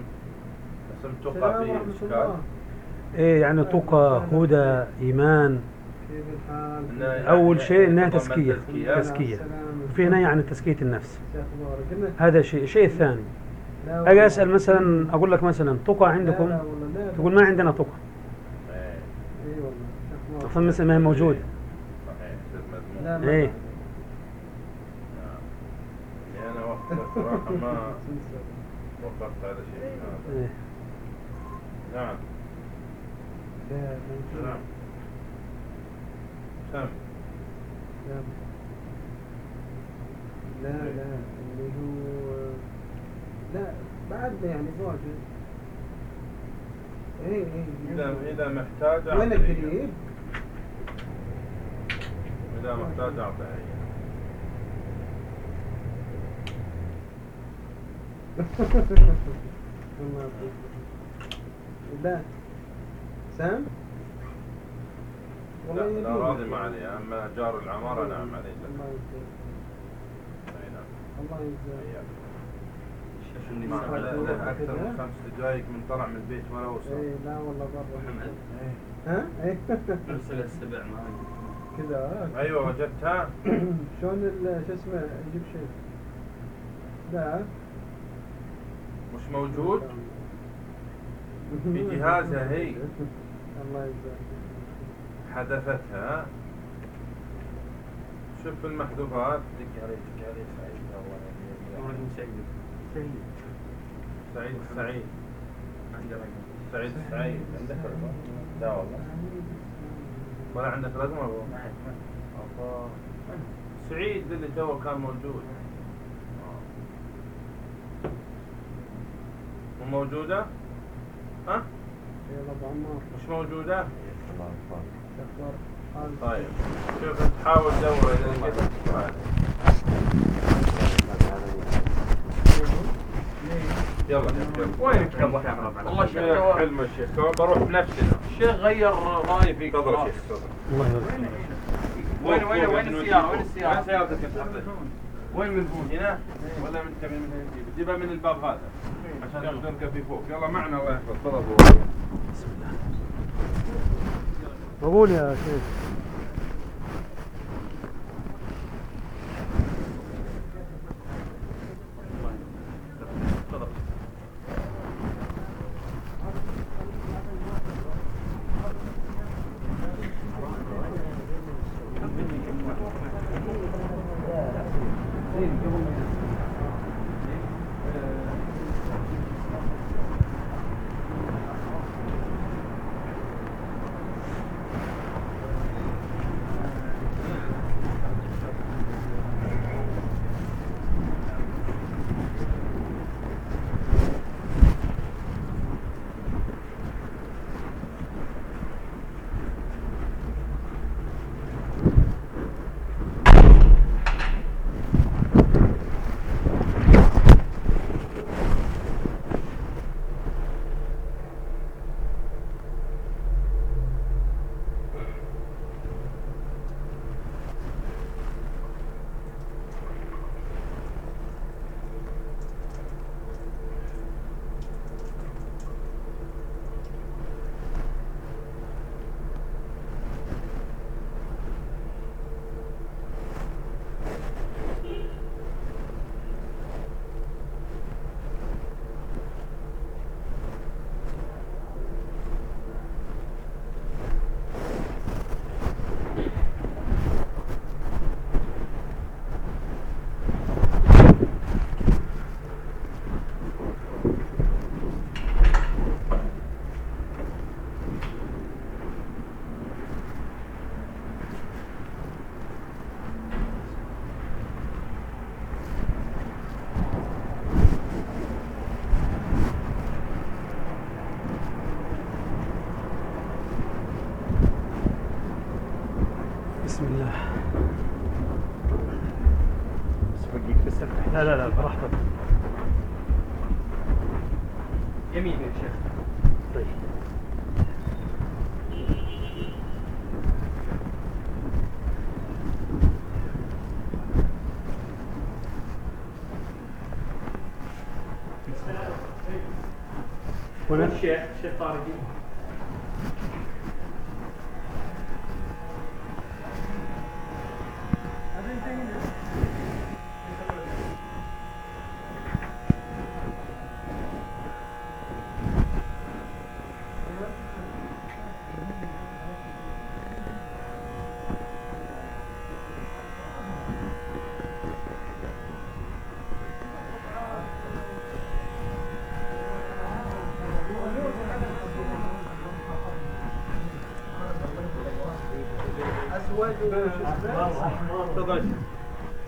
اسم تقى فيه ورحمة إشكال. إيه يعني تقى هدى إيمان. كيف الحال؟ إنها أول شيء تزكية. تزكية. تزكية. السلام. وفي نهي عن تزكية النفس. هذا شيء. الشيء الثاني والله. أسأل مثلا أقول لك مثلا تقى عندكم. تقول ما عندنا تقى. اي. أصلا مثلا ما هي موجودة صحيح يصير مذموم. لا ما إيه يعني أنا ما وفقت على شيء هذا. إيه. نعم لا لا نعم سم لا لا لا اللي هو لا بعدنا يعني واجد إيه إيه إذا إذا محتاج وين أعطيه. القريب؟ إذا محتاج أعطيه لا. سام؟ لا والله لا. راضي ما عليه أما جار العمارة نعم عليه الله يجزاك. نعم. الله يجزاك. أكثر من خمس دقائق من طلع من البيت ولا وصل. إيه لا والله برا. محمد ها؟ إيه. ارسل السبع ما كذا آه. أيوة وجدتها. شلون ال- شو اسمه يجيب شيء لا. مش موجود؟ في جهازها هي. الله يجزاك. حذفتها شوف المحذوفات. دق عليه دق عليه. سعيد الله رقم يهديه. سعيد. سعيد. عندي رقم. سعيد السعيد عندك رقم؟ لا والله. ولا عندك رقم أبو؟ الله سعيد اللي تو كان موجود. موجودة؟ ها؟ يلا مش موجودة؟ طيب شوف انت حاول تدور إذا لقيت يلا يلا وينك حمد والله شيخ حلم الشيخ بروح بنفسنا الشيخ غير راي فيك تفضل. شيخ تفضل. الله يبارك وين وين وين السيارة؟ وين السيارة؟ وين سيارتك من هنا؟ ولا من؟ تجيبها من الباب هذا. عشان فوق. يلا معنا الله يحفظ تفضل الله بقول يا شيخ. لا لا لا براحتك. يمين يا شيخ. طيب. هنا؟ الشيخ الشيخ طارق.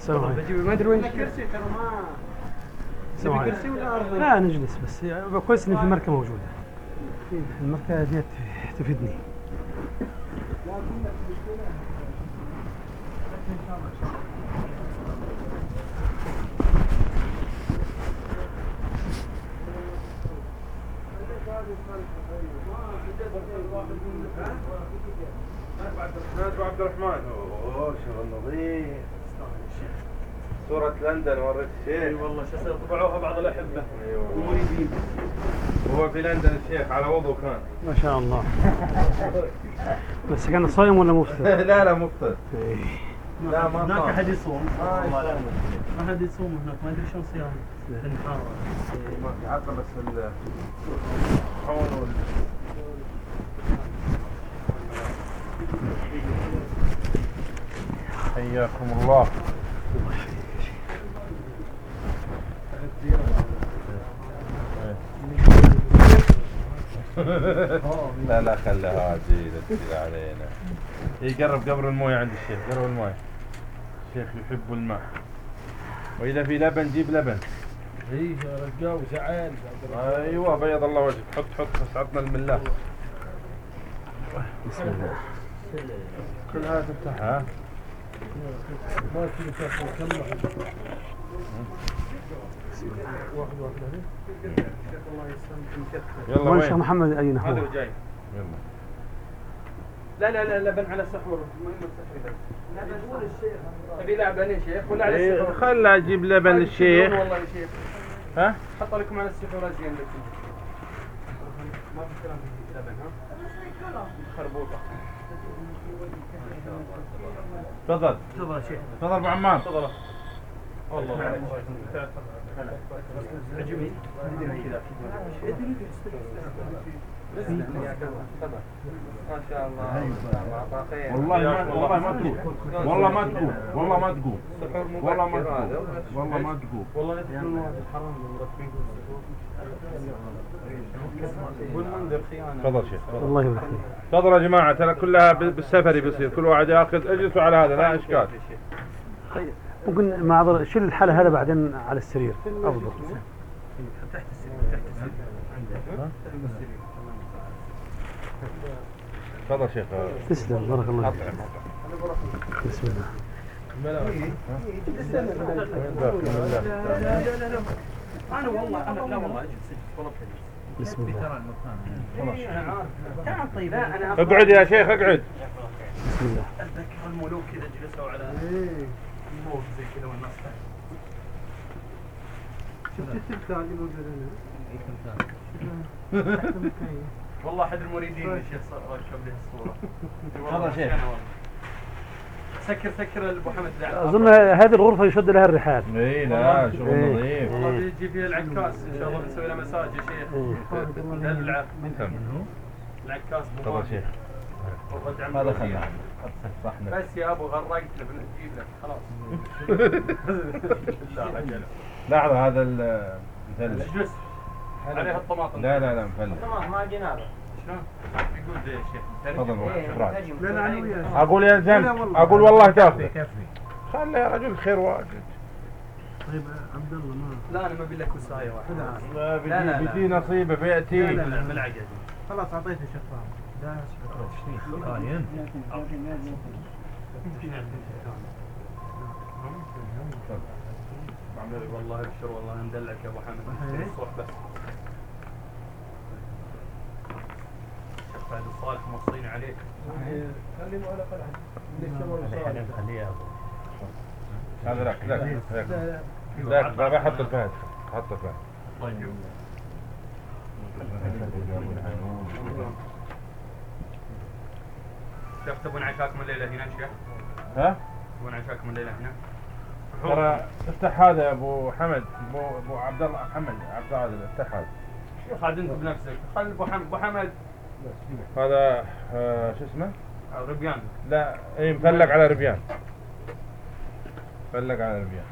عليكم. بجيب ما أدري وين الكرسي ترى ما كرسي ولا أرض؟ لا نجلس بس. كويس إن في مركه موجودة. المركة ديت تفيدني. ناس عبد الرحمن أوه شغل نظيف. صورة لندن وريت الشيخ أي والله شو طبعوها بعض الأحبة. أيوه. هو في لندن الشيخ على وضوء كان. ما شاء الله. بس كان صايم ولا مفطر؟ لا لا مفطر. إيه. لا ما هناك. أحد يصوم. ما يصوم. ما حد يصوم هناك. ما أدري شلون صيام. الحاره حتى بس ال الطحون وال حياكم الله. لا لا خليها جيدة تجي علينا. يقرب قبر الموية عند الشيخ قرب الموية. الشيخ يحب الماء. وإذا في لبن جيب لبن. إيه يا رجال وزعل أيوه بيض الله وجهك. حط حط بس عطنا الملاح. بسم الله. كلها تفتحها ما في شيخ كم واحد؟ واحد الله يسلمك يلا وين؟ شيخ محمد أين هذا هو؟ هو جاي. يلا. لا لا لا لبن على سحور ما يمسح لبن تبي لبن يا شيخ؟ ولا على إيه، السحور؟ خلها أجيب لبن للشيخ. والله يا شيخ. ها؟ حط لكم على السحور أزين لكم. ما في كلام لبن ها؟ خربوطة. تفضل. تفضل شيخ. تفضل أبو عمار. تفضل. والله. عجبني ما شاء الله والله ما والله ما تقول والله ما تقول والله ما تقول والله ما تقول والله ما تقول والله تفضل شيخ الله يبارك فيك تفضل يا جماعة ترى كلها بالسفري بيصير كل واحد ياخذ اجلسوا على هذا لا إشكال. ممكن معذرة شيل الحالة هذا بعدين على السرير أفضل. تفضل شيخ. تسلم بارك الله فيك. بسم الله أنا والله أنا لا والله أجل سجل والله بسم الله. تعال طيب أنا اقعد يا شيخ اقعد. بسم الله. اتذكر الملوك كذا جلسوا على فوق زي كذا والناس تحت شفت التلفاز اللي موجود هنا؟ والله أحد المريدين الشيخ ركب لي الصورة تفضل شيخ. سكر سكر أبو حمد أظن هذه الغرفة يشد لها الرحال. إي لا شغل إيه. نظيف. والله بيجي فيها العكاز إن شاء الله بنسوي له مساج يا شيخ. دلع. تم. العكاز تفضل شيخ. هذا الوزير. خلنا صحنا بس يا أبو غرقت بنجيب لك. خلاص. لحظة هذا ال- مثلج اجلس عليها الطماطم. لا لا لا مفلج تمام ما جينا شلون؟ يقول زي الشيخ تفضل إبراهيم. لا لا أنا وياك أقول أقول والله تاخذ خلي يا رجل خير واجد. طيب عبد الله ما؟ لا أنا ما أبي لك وسايه واحدة. لا، لا، بدي لا. بدي نصيبه بياتي لا، لا، بالعقد خلاص اعطيته شفاف لا والله أبشر والله ندلعك يا أبو حمد. الصوح بس شوف هذا الصالح موصيني عليك هذا لك لك لك لك بحط الفهد حط الفهد. شيخ تبون عشاكم الليلة هنا شيخ؟ ها؟ تبون عشاكم الليلة هنا؟ ترى افتح هذا يا أبو حمد أبو أبو عبد الله محمد عبد الله افتح هذا. شيخ عاد انت بنفسك. خل أبو حمد أبو حمد. هذا آه، شو اسمه؟ ربيان لا اي مفلق على ربيان. مفلق على ربيان.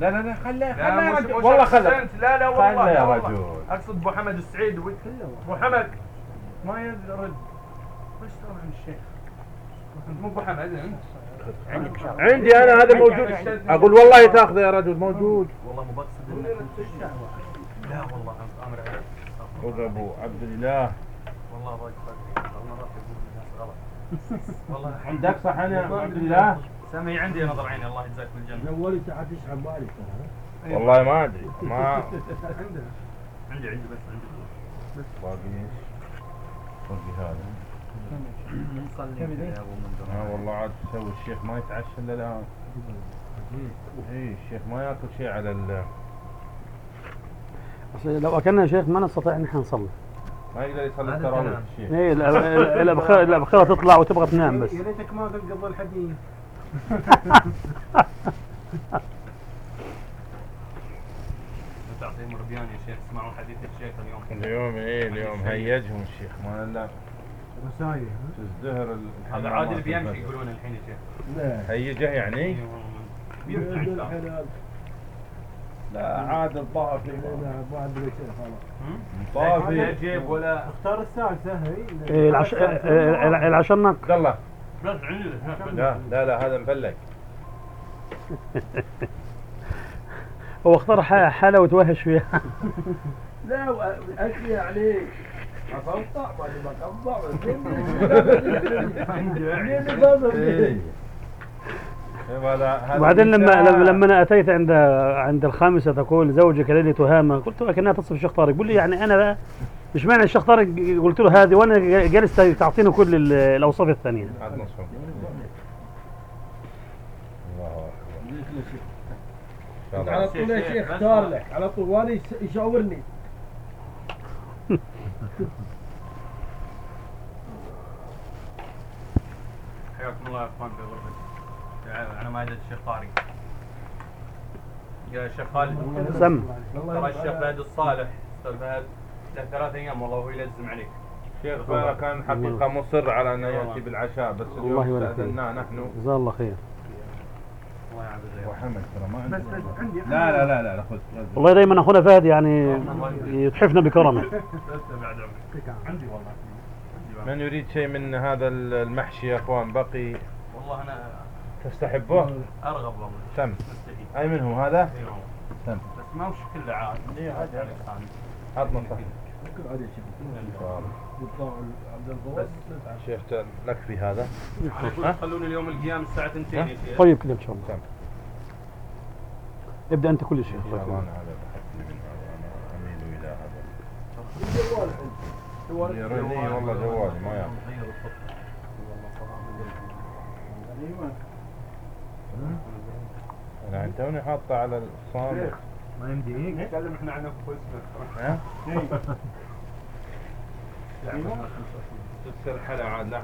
لا لا لا خله خله والله خله. لا لا والله يا. رجل. أقصد ابو حمد السعيد. ابو حمد ما يرد وش تسوي عن الشيخ؟ انت مو ابو حمد انت عندي أنا هذا موجود. أقول والله تاخذه يا رجل موجود. والله مو بقصد انك لا والله أمر عليك. خذ أبو عبد الله والله والله عندك صحن يا أبو عبد الله سامي عندي نظر عيني الله يجزاك بالجنه اول تحت يسحب بالي ترى والله ما أدري. ما عندي عندي بس عندي. باقي إيش؟ باقي هذا. ها والله عاد تسوي الشيخ ما يتعشى إلا الآن. اي الشيخ ما يأكل شيء على ال بس لو أكلنا يا شيخ ما نستطيع إن إحنا نصلي. ما يقدر يصلي التراويح الشيخ. إيه الابخره الابخره تطلع وتبغى تنام بس. يا ريتك ما تقضي الحديث. تعطيهم ربيان يا شيخ اسمعوا حديث الشيخ اليوم. اليوم إيه اليوم هيجهم الشيخ. ما لا رسايل تزدهر ال- هذا عادل بيمشي. يقولون الحين يا شيخ. لا. هيجه يعني؟ الله. الحلال. لا عادل طافي لا بعد خلاص لا طافي. جيب ولا اختار الثالثة هي؟ إيه العش... إيه العشرناق عبد الله بس عندي لا لا لا هذا مفلق هو اختار ح- حاله وتوهش فيها. لا اكلي عليك. ما وبعدين لما. لما لما أنا أتيت عند عند الخامسة تقول زوجك ليلي تهامه قلت له كانها تصف الشيخ طارق. يقول لي يعني أنا بقى مش معنى الشيخ طارق قلت له هذه وأنا جالس تعطيني كل ال- الأوصاف الثانية. على طول يا شيخ اختار لك. على طول. وأنا يشاورني حياكم الله يا أخوان في يعني على مائدة الشيخ طارق. يا شيخ خالد. سم. ترى الشيخ فهد الصالح أستاذ فهد له ثلاث أيام والله هو يلزم عليك. شيخ كان حقيقة مصر على أن يأتي بالعشاء بس اليوم. استأذناه نحن. جزاه الله خير. الله وحمد ترى ما بس عندي بس عندي لا لا لا لا لا خذ والله دائما أخونا فهد يعني يتحفنا بكرمه. عندي والله. من يريد شيء من هذا المحشي يا أخوان؟ بقي. والله أنا تستحبه؟ أرغب والله. تم. أي من هو هذا تم. بس ما وش كله عاد. إيه، عادي، عادي. عادي شيخ نكفي هذا؟ خلوني اليوم القيام الساعة 2 يا شيخ. طيب كده إن شاء الله. تم ابدأ أنت كل شيء. ان شاء الله أنا هذا بحثني من هذا أنا أميل إلى هذا. جوال يا رجلي والله جوالي ما الخطه أنا توني حاطه على الصامت ما يمديك نتكلم إحنا عن انفسنا حلا عاد لا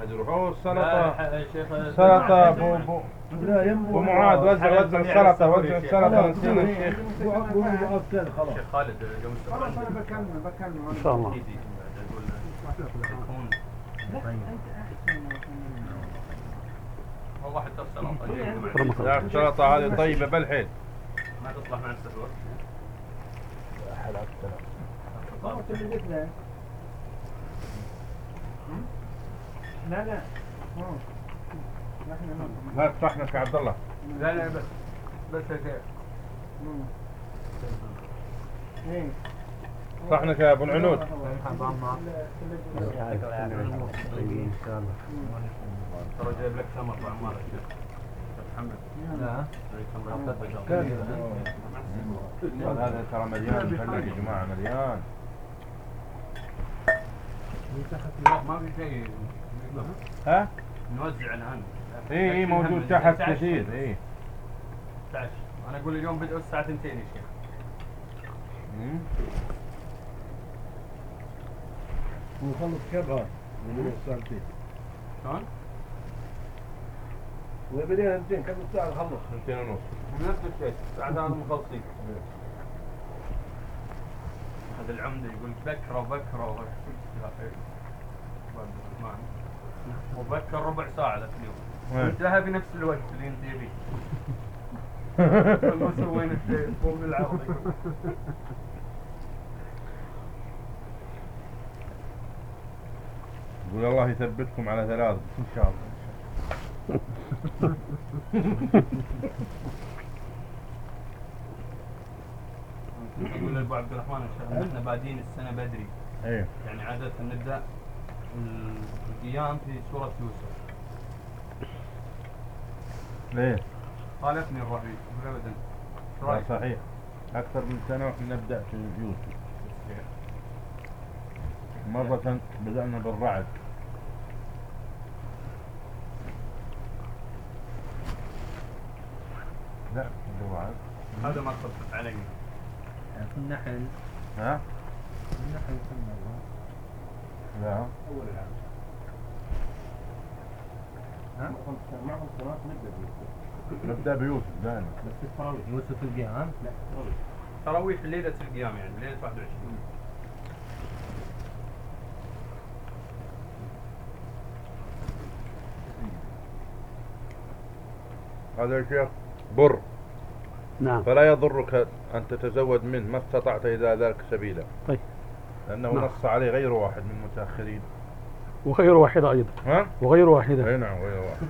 يروح ابو معاذ وزع وزع السلطه وزع السلطه نسينا. الشيخ الشيخ خالد خلاص أنا بكلمة. بكلمه إن شاء الله. يكون والله حتى. لا السلطه هذه طيبة بالحيل ما تصلح مع السفر لا لا لا. تفحنك يا عبد الله. لا لا بس. بس يا شيخ. صحنك يا أبو العنود. ترى جايب لك الشيخ شيخ محمد. لا. هذا ترى مليان مفلق يا جماعة مليان. ما في شيء. ها؟ نوزع الان اي اي موجود تحت كثير اي 11 أنا أقول اليوم بدأوا الساعة 2 يا شيخ. ونخلص كبها من ساعتين شلون؟ وبدينا اثنين كم ساعة نخلص؟ اثنتين ونص. نفس الشيء. بعد هذا مخلصين. هذا العمدة يقول بكرة بكرة. وبكر ربع ساعة ذاك اليوم؟ انتهى بنفس الوقت اللي انت فيه ما سوينا شيء فوق العرض. يقول الله يثبتكم على ثلاث. إن شاء الله. أقول لأبو عبد الرحمن ان شاء الله إحنا بادين السنة بدري. إيه. يعني عادة نبدأ القيام في سورة يوسف. ليه؟ خالفني لا رأيك؟ صحيح. أكثر من سنة وإحنا نبدأ في يوسف. مرة بدأنا بالرعد. لا بالرعد هذا ما خفف علي في النحل ها؟ النحل يسمى لا أول العام ها؟ معهم صلاة نبدأ بيوسف نبدأ بيوسف دائما. بس في التراويح يوسف القيام لا التراويح تراويح ليله القيام يعني ليله 21 هذا يا شيخ بر. نعم. فلا يضرك أن تتزود منه ما استطعت إلى ذلك سبيلا. طيب. لأنه نعم. نص عليه غير واحد من المتأخرين. وغير واحدة أيضا. ها؟ وغير واحدة. أي نعم غير واحد.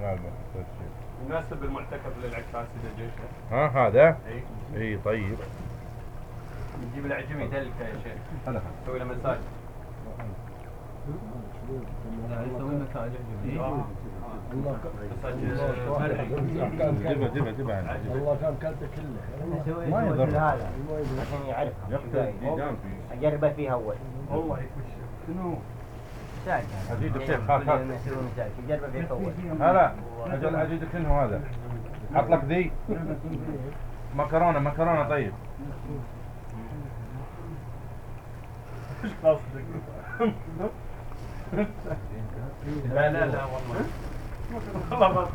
لا لا. يناسب المعتكف للعكاس إذا جيش ها هذا؟ إي. إي طيب. نجيب العجم يدلك يا شيخ. نسوي له مساج. يسوي مساج. الله جيبها جيبها الله كان كلته كله ما يضر. هذا عشان يعرف يقتل فيه اجربه فيه اول والله شنو مساج أزيد الشيخ خاف خاف. يسوي مساج يجربه فيه اول هلا أجل أزيدك انه هذا حط لك ذي مكرونة مكرونة طيب إيش قصدك؟ لا لا لا والله والله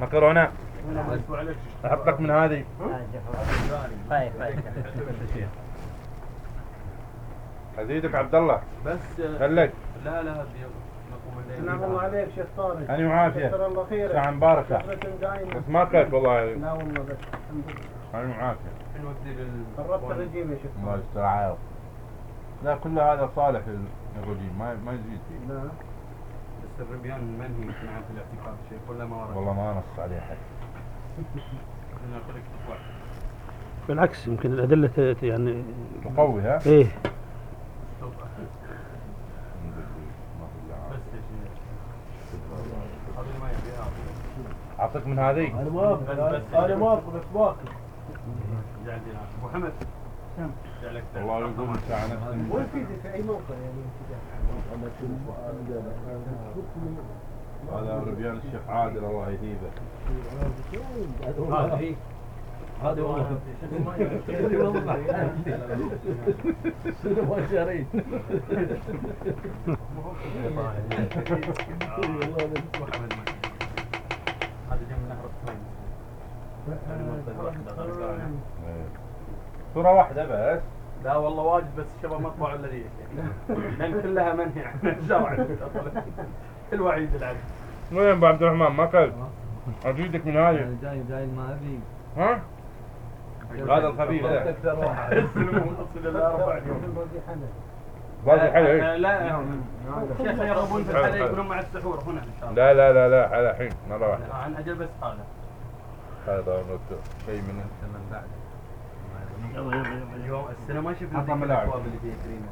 مكرونة اسمع عليك أحط لك من هذه. فايف فايف أزيدك عبد الله. بس خليك. لا لا نعم الله عليك شيخ طارق. أنا وعافية. كثر الله خيرك ساعة مباركة. شكرة دائما. بس ما كلت والله. لا والله بس الحمد لله. أنا وعافية. الحين ودي لل قربت الرجيم يا شيخ الله يستر عاوز لا كل هذا صالح للرجيم ما ما يزيد فيه. لا. بس الربيان منهي عن في الاعتكاف شيء؟ ولا ما ورد. والله ما نص عليه حد. بالعكس يمكن الأدلة يعني تقوي ها؟ إيه. أعطيك من هذه؟ أنا موافق أنا موافق بس باكل جعل والله يقول ساعة نفس في أي موقع يعني هذا ربيان الشيخ عادل الله يهيبه. هذا ما حمد هذا نهر الطويل إيه. صورة واحدة بس. لا والله واجد بس الشباب ما طلعوا إلا ذي لأن كلها منهي عن الشرع. الوعيد العدل وين ابو عبد الرحمن ما أكلت. ازيدك من هذه جاي جاي ما أبي. ها؟ هذا أربع يوم باقي حلو إيه؟ لا شيخ يرغبون في الحلا يكونون مع السحور هنا إن شاء الله. لا لا لا لا على الحين مرة واحدة عن أجل بس هذا. هذا شيء من من بعد اليوم السنة ما شفنا ذيك ملاعب. اللي فيها كريم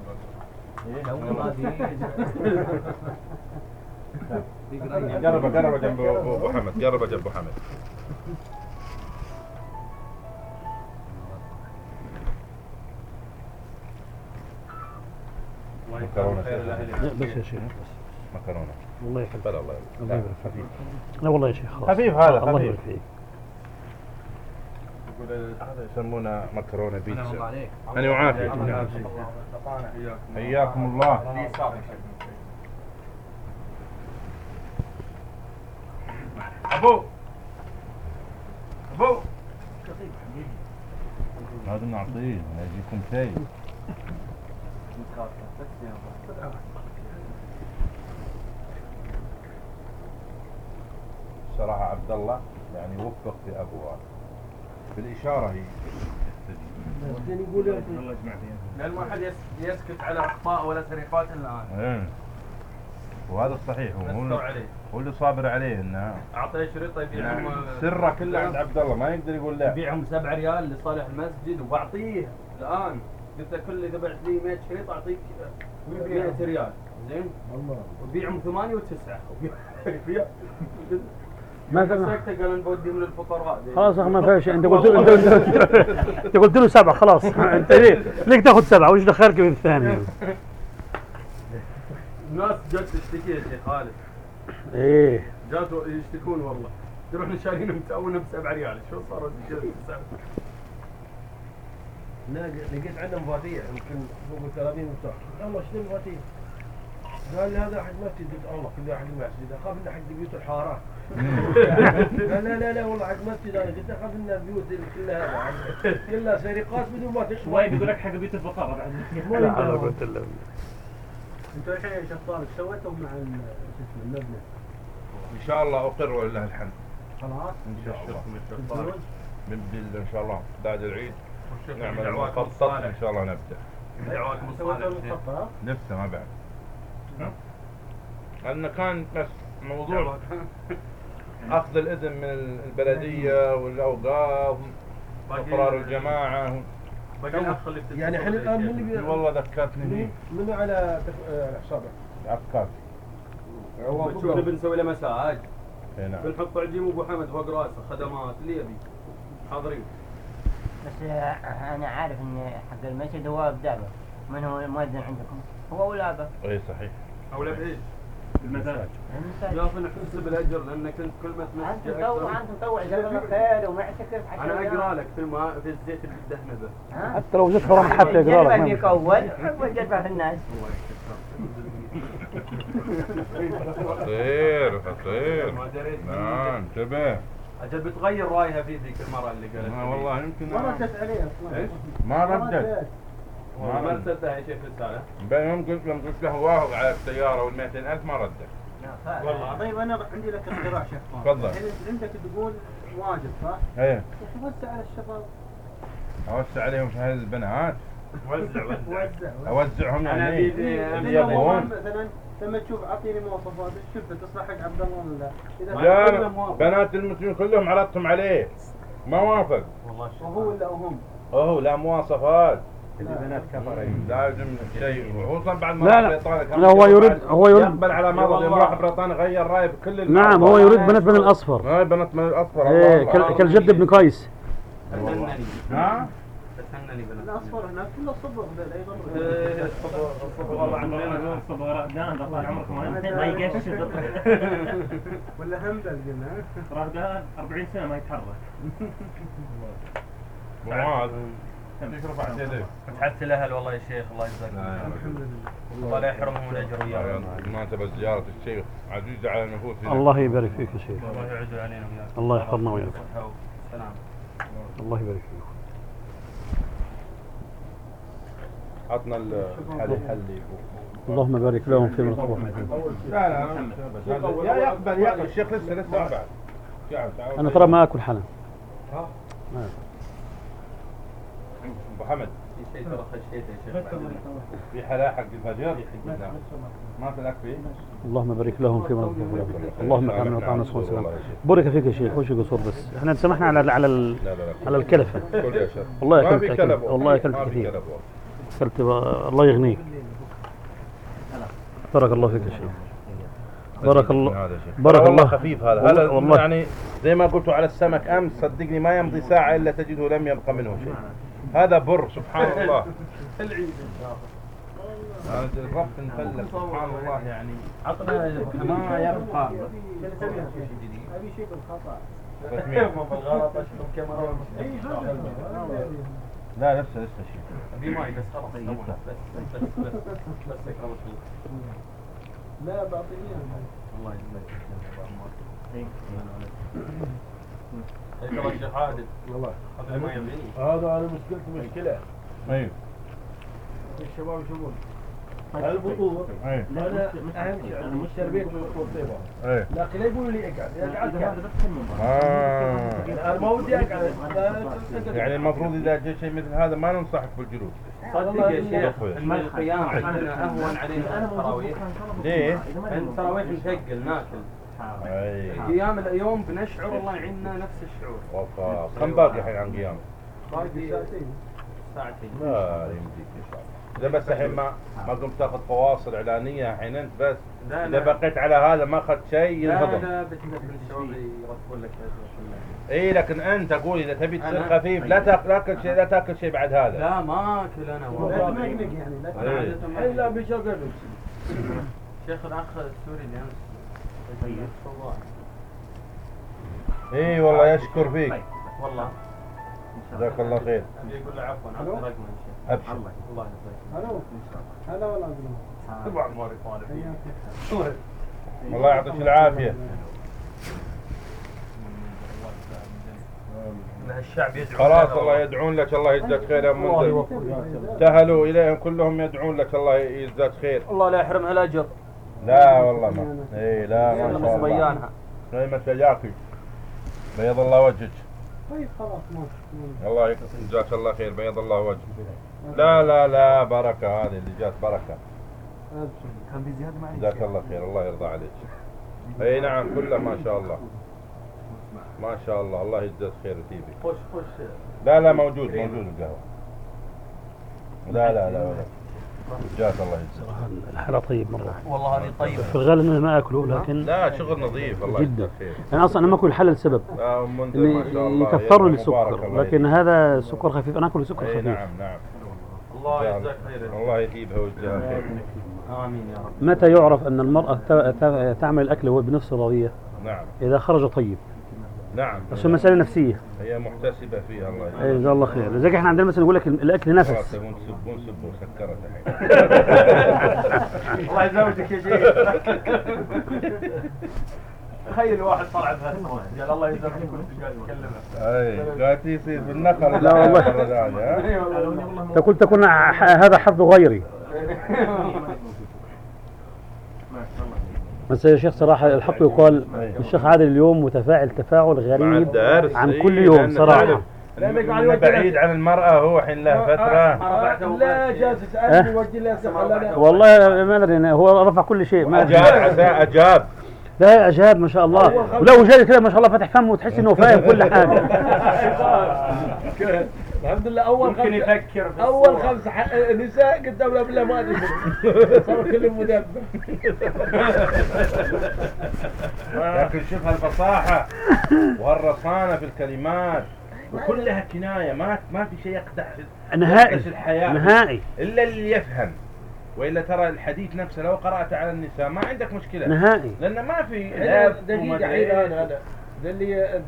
جربه جربه جنب ابو حمد جربه جنب ابو حمد الاهل بس يا شيخ مكرونة الله يحفظك بلا الله يبارك خفيف لا والله يا شيخ خلاص. خفيف هذا، الله خفيف. يبارك فيك هذا يسمونه مكرونة الله بيتزا عليك أنا وعافية حياكم الله. أبو. أبو. هذا نعطيه يجيكم شيء. صراحة عبد الله يعني وفق في أبواب في الإشارة هي الله يجمع فيها. لأن ما حد يس- يسكت على أخطاء ولا سرقات إلا أنا إيه. وهذا الصحيح هو هو اللي- عليه. هو اللي صابر عليه إنه أعطيه شريطة يبيعهم. سره كله عند عبد الله ما يقدر يقول لا. يبيعهم 7 ريال لصالح المسجد وبعطيه الآن. قلت له كل اذا بعت لي 100 شريط أعطيك 100 ريال. زين؟ الله. وبيعهم 8 و9 ما مسكته قال نبوديهم للفقراء خلاص ما شيء أنت قلت له انت قلت له سبعة خلاص. أنت ليه؟ ليك تاخذ سبعة. وش دخلك في الثانية؟ الناس جت تشتكي يا شيخ خالد. إيه. جاتوا يشتكون والله. يروحون شارينهم تاونهم ب 7 ريال. شو صاروا لا لقيت عنده مفاتيح يمكن فوق ال 30 مفتاح الله شنو المفاتيح؟ قال لي هذا حق مسجد. قلت الله كله حق مسجد. أخاف إنه حق بيوت الحارات قال لا لا لا والله حق مسجد أنا قلت اخاف ان البيوت كلها. كلها سرقات بدون ما تشمل شوي بيقول لك حق بيت الفقراء بعد. ما لا. قوه الا بالله أنتوا الحين يا شيخ طارق سويتوا مع ال- شو اسمه المبنى إن شاء الله أقر ولله الحمد. خلاص. إن شاء الله. نبدي إن شاء الله. بعد العيد. نعمل المخطط الصالح إن شاء الله نبدأ. دعواكم الصالح لسه ما بعد. لأن كان بس موضوع أخذ الإذن من البلدية والأوقاف وقرار الجماعة. باقي الأخ اللي بتتصل يعني الحين الان من اللي بي- والله ذكرتني. من على آه، حسابك؟ بتشوف فوق. نبي نسوي له مساج. اي نعم. بنحط عجيم أبو حمد فوق راسه خدمات اللي يبي. حاضرين. بس آه، أنا عارف إن حق المسجد هو بدعوه من هو المؤذن عندكم؟ هو ولا ابا؟ اي صحيح. أو لا بايش؟ المزاج. يا أخي نحتسب الأجر لأنك انت كل ما أنت تمسك تطوع أنت تطوع جزاك الله خير ومعتكف عشان أنا أقرأ لك في الماء في الزيت اللي بدهنه به ها؟ حتى لو جت حرام حتى يقرا لك. جلبك يمكن. يقول حب جلبه في الناس. خطير خطير. ما دريت نعم انتبه. أجل بتغير رأيها في ذيك المرة اللي قالت. والله يمكن ما ردت عليه أصلا؟ ما ردت. ما ارسلتها يا شيخ رساله بل يوم قلت لهم قلت له واهب على السيارة وال ألف ما ردت والله. طيب أنا عندي لك اقتراح شيخ. تفضل. عندك تقول واجب صح؟ إيه يا أخي وسع على الشباب أوسع عليهم شهادة البنات وزع وزع وزع أوزعهم أنا يعني بيدي- اللي يبغون مثلا لما تشوف أعطيني مواصفات شفت تصلح حق عبد الله ولا لا؟ إذا لا. بنات المسلمين كلهم عرضتهم عليه ما وافق والله. وهو ولا هم؟ اوه لا مواصفات البنات كفر لازم شيء. وخصوصا بعد ما لا، لا. بريطانيا هو يريد- هو يريد- يقبل على مرض يوم راح بريطانيا غير رايه بكل. نعم هو يريد بنات بن الأصفر. هاي بنات من الأصفر. إيه أكبر. كالجد بن قيس. ها؟ بنات. الأصفر هناك كله صبغ أيضا الصبر والله عندنا الصبغة دان طال عمرك ما ما يقشف ولا همدل قلنا رهدان 40 سنة ما يتحرك. معاذ يديك؟ فتحت الاهل والله يا شيخ الله يجزاك يا خير. الله لا يحرمهم الاجر وياهم بمناسبة زيارة الشيخ عزيز على النفوس. الله يبارك فيك يا شيخ الله يعز علينا وياك الله يحفظنا وياك. والسلام الله يبارك فيك عطنا الحل حل اللهم بارك لهم فيما رزقهم لا لا يا يقبل يقبل الشيخ لسه لسه ما. أنا ترى ما اكل حلا ها؟ ما أبو حمد. في شيء ترى خشيته يا شيخ في حلا حق الفجر ما في لك فيه؟ اللهم بارك لهم فيما رزقهم اللهم اكرمنا وطعنا صلى الله عليه وسلم. بارك فيك يا شيخ وش قصور بس؟ إحنا سمحنا على على ال- على الكلفة. والله. كلب. والله في كثير. اكلت الله يغنيك. بارك الله فيك يا شيخ. بارك الله هذا شيخ. بارك الله خفيف هذا. والله- هذا والله. يعني زي ما قلت على السمك أمس صدقني ما يمضي ساعة إلا تجده لم يبقى منه شيء. هذا بر سبحان الله. هذا الرب مفلس سبحان الله يعني عطنا ما يبقى ابي شيء بالخطا مو بالغلط أشوف كاميرا لا لسه لسه شيء. أبي ماي بس خلاص. بس بس بس بس اكرمك لا بعطيني الله يجزاك عادل والله. هذا أنا مشكلتي مشكله أيوه. الشباب يشوفون. طيب، البطول إيه لا، أنا مش- مش- اهم شيء عندي التربيه والبطول طيبه إيه لكن لا يقولوا لي اقعد آه. أنا ما ودي أقعد. يعني المفروض إذا جاء شيء مثل هذا ما ننصحك بالجلوس. صدق يا شيخ. القيام عندنا أهون علينا التراويح. ليه؟ التراويح نثقل ناكل قيام اليوم بنشعر الله يعيننا نفس الشعور. وفا كم باقي الحين عن قيام؟ باقي ساعتين. لا يمديك إن شاء الله. إذا بس الحين ما ما قمت تأخذ فواصل إعلانية الحين أنت بس. لا إذا لا. بقيت على هذا ما أخذت شيء لا ينهضم. لا بتنزل الشعور يرتبون لك إي لكن أنت أقول إذا تبي تصير خفيف لا تأكل شيء لا تأكل شيء بعد هذا. لا ما أكل أنا والله. إيه. الحين لا بيشغل شيخ الأخ السوري اللي امس طيب. والله إي والله يشكر فيك. والله. جزاك الله خير. يقول له عفوا عطني رقمه يا شيخ أبشر. الله الله يجزاك هلا هلا ولا أقول طبعا ما اخواني الله. يعطيك العافية. الشعب يدعو خلاص الله يدعون لك الله يجزاك خير يا منذر. ابتهلوا إليهم كلهم يدعون لك الله يجزاك خير. الله لا يحرمها الأجر. لا والله ما اي لا ما شاء الله. صبيانها نعمة وياكي بيض الله وجهك. طيب خلاص ماشي الله يجزاك الله خير بيض الله وجهك. لا لا لا بركة هذه اللي جات بركة. كان في زيادة معلش جزاك الله خير الله يرضى عليك. إي نعم كله ما شاء الله. ما شاء الله الله يجزاك خير تيبي خش خش. لا لا موجود موجود القهوة. لا لا لا ولا. جزاك الله يجزاك الحلا طيب مرة. والله هذه طيبة. في الغالب أنا ما اكله لكن لا شغل نظيف الله جدا. يجزاك خير. أنا أصلا أنا ما أكل الحلا لسبب لا أم منذر ما شاء اني الله يكثروا لي السكر لكن. هذا سكر خفيف. أنا أكل سكر خفيف. نعم نعم. الله يجزاك خير. الله يجيبها ويجزاها خير. آمين يا رب. متى يعرف أن المرأة ت- ت- تعمل الأكل بنفس راضية نعم. إذا خرج طيب. نعم. عشان مسألة نفسية. هي محتسبة فيها الله يجزاها جزاه الله خير. لذلك إحنا عندنا مثلا يقول لك الأكل خلاص نفس. يبون سبون سبون سكرت الحين. الله يزوجك يا شيخ تخيل واحد طلع قال الله قاعد تكلمه. أي قاعد يصير في النخل لا والله. ها؟ تقول تكون هذا حظ غيري. بس يا شيخ صراحة الحق يقال الشيخ عادل اليوم متفاعل تفاعل غريب عن كل يوم صراحة. بعيد عن المرأة هو حين له فترة. لا جالس يسألني وجه لي اسئله والله ما أدري هو رفع كل شيء ما أجاب عسى أجاب. لا أجاب ما شاء الله. ولا وجاد كده ما شاء الله فتح فمه وتحس إنه فاهم كل حاجة. الحمد لله أول ممكن يفكر في أول ح- نساء قدام لا بالله ما أدري. صار كلهم مدبر. لكن شوف هالفصاحة وهالرصانة في الكلمات وكلها كناية ما ما في شيء يقدح نهائي يقدس الحياة. نهائي. إلا اللي يفهم. وإلا ترى الحديث نفسه لو قرأت على النساء ما عندك مشكلة. نهائي. لأن ما في دقيقة الحين هذا ذا اللي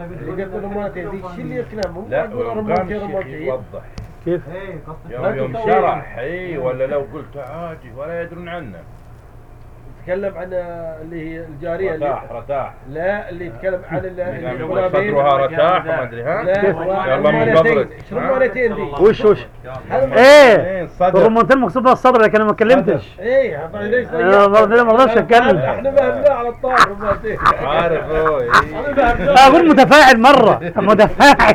رمانتين اللي قلت رمانتين ذي شو اللي مو لا أقول قام رمانتين الشيخ يوضح كيف؟ يوم يوم شرح اي ولا لو قلت عادي ولا يدرون عنه تكلم عن آه، اللي هي الجارية اللي رتاح رتاح. لا اللي يتكلم عن ال- الغلامين صدرها رتاح وما أدري ها؟ يلا من قبرك. شو رمانتين ذي وش وش؟ إيه إيه الصدر الرمانتين مقصود الصدر لكن أنا ما اتكلمتش إيه ليش أنا ما ما رضيتش أتكلم. إحنا فهمناه على الطار رمانتين عارف هو. أنا فهمناه أقول متفاعل مرة. متفاعل.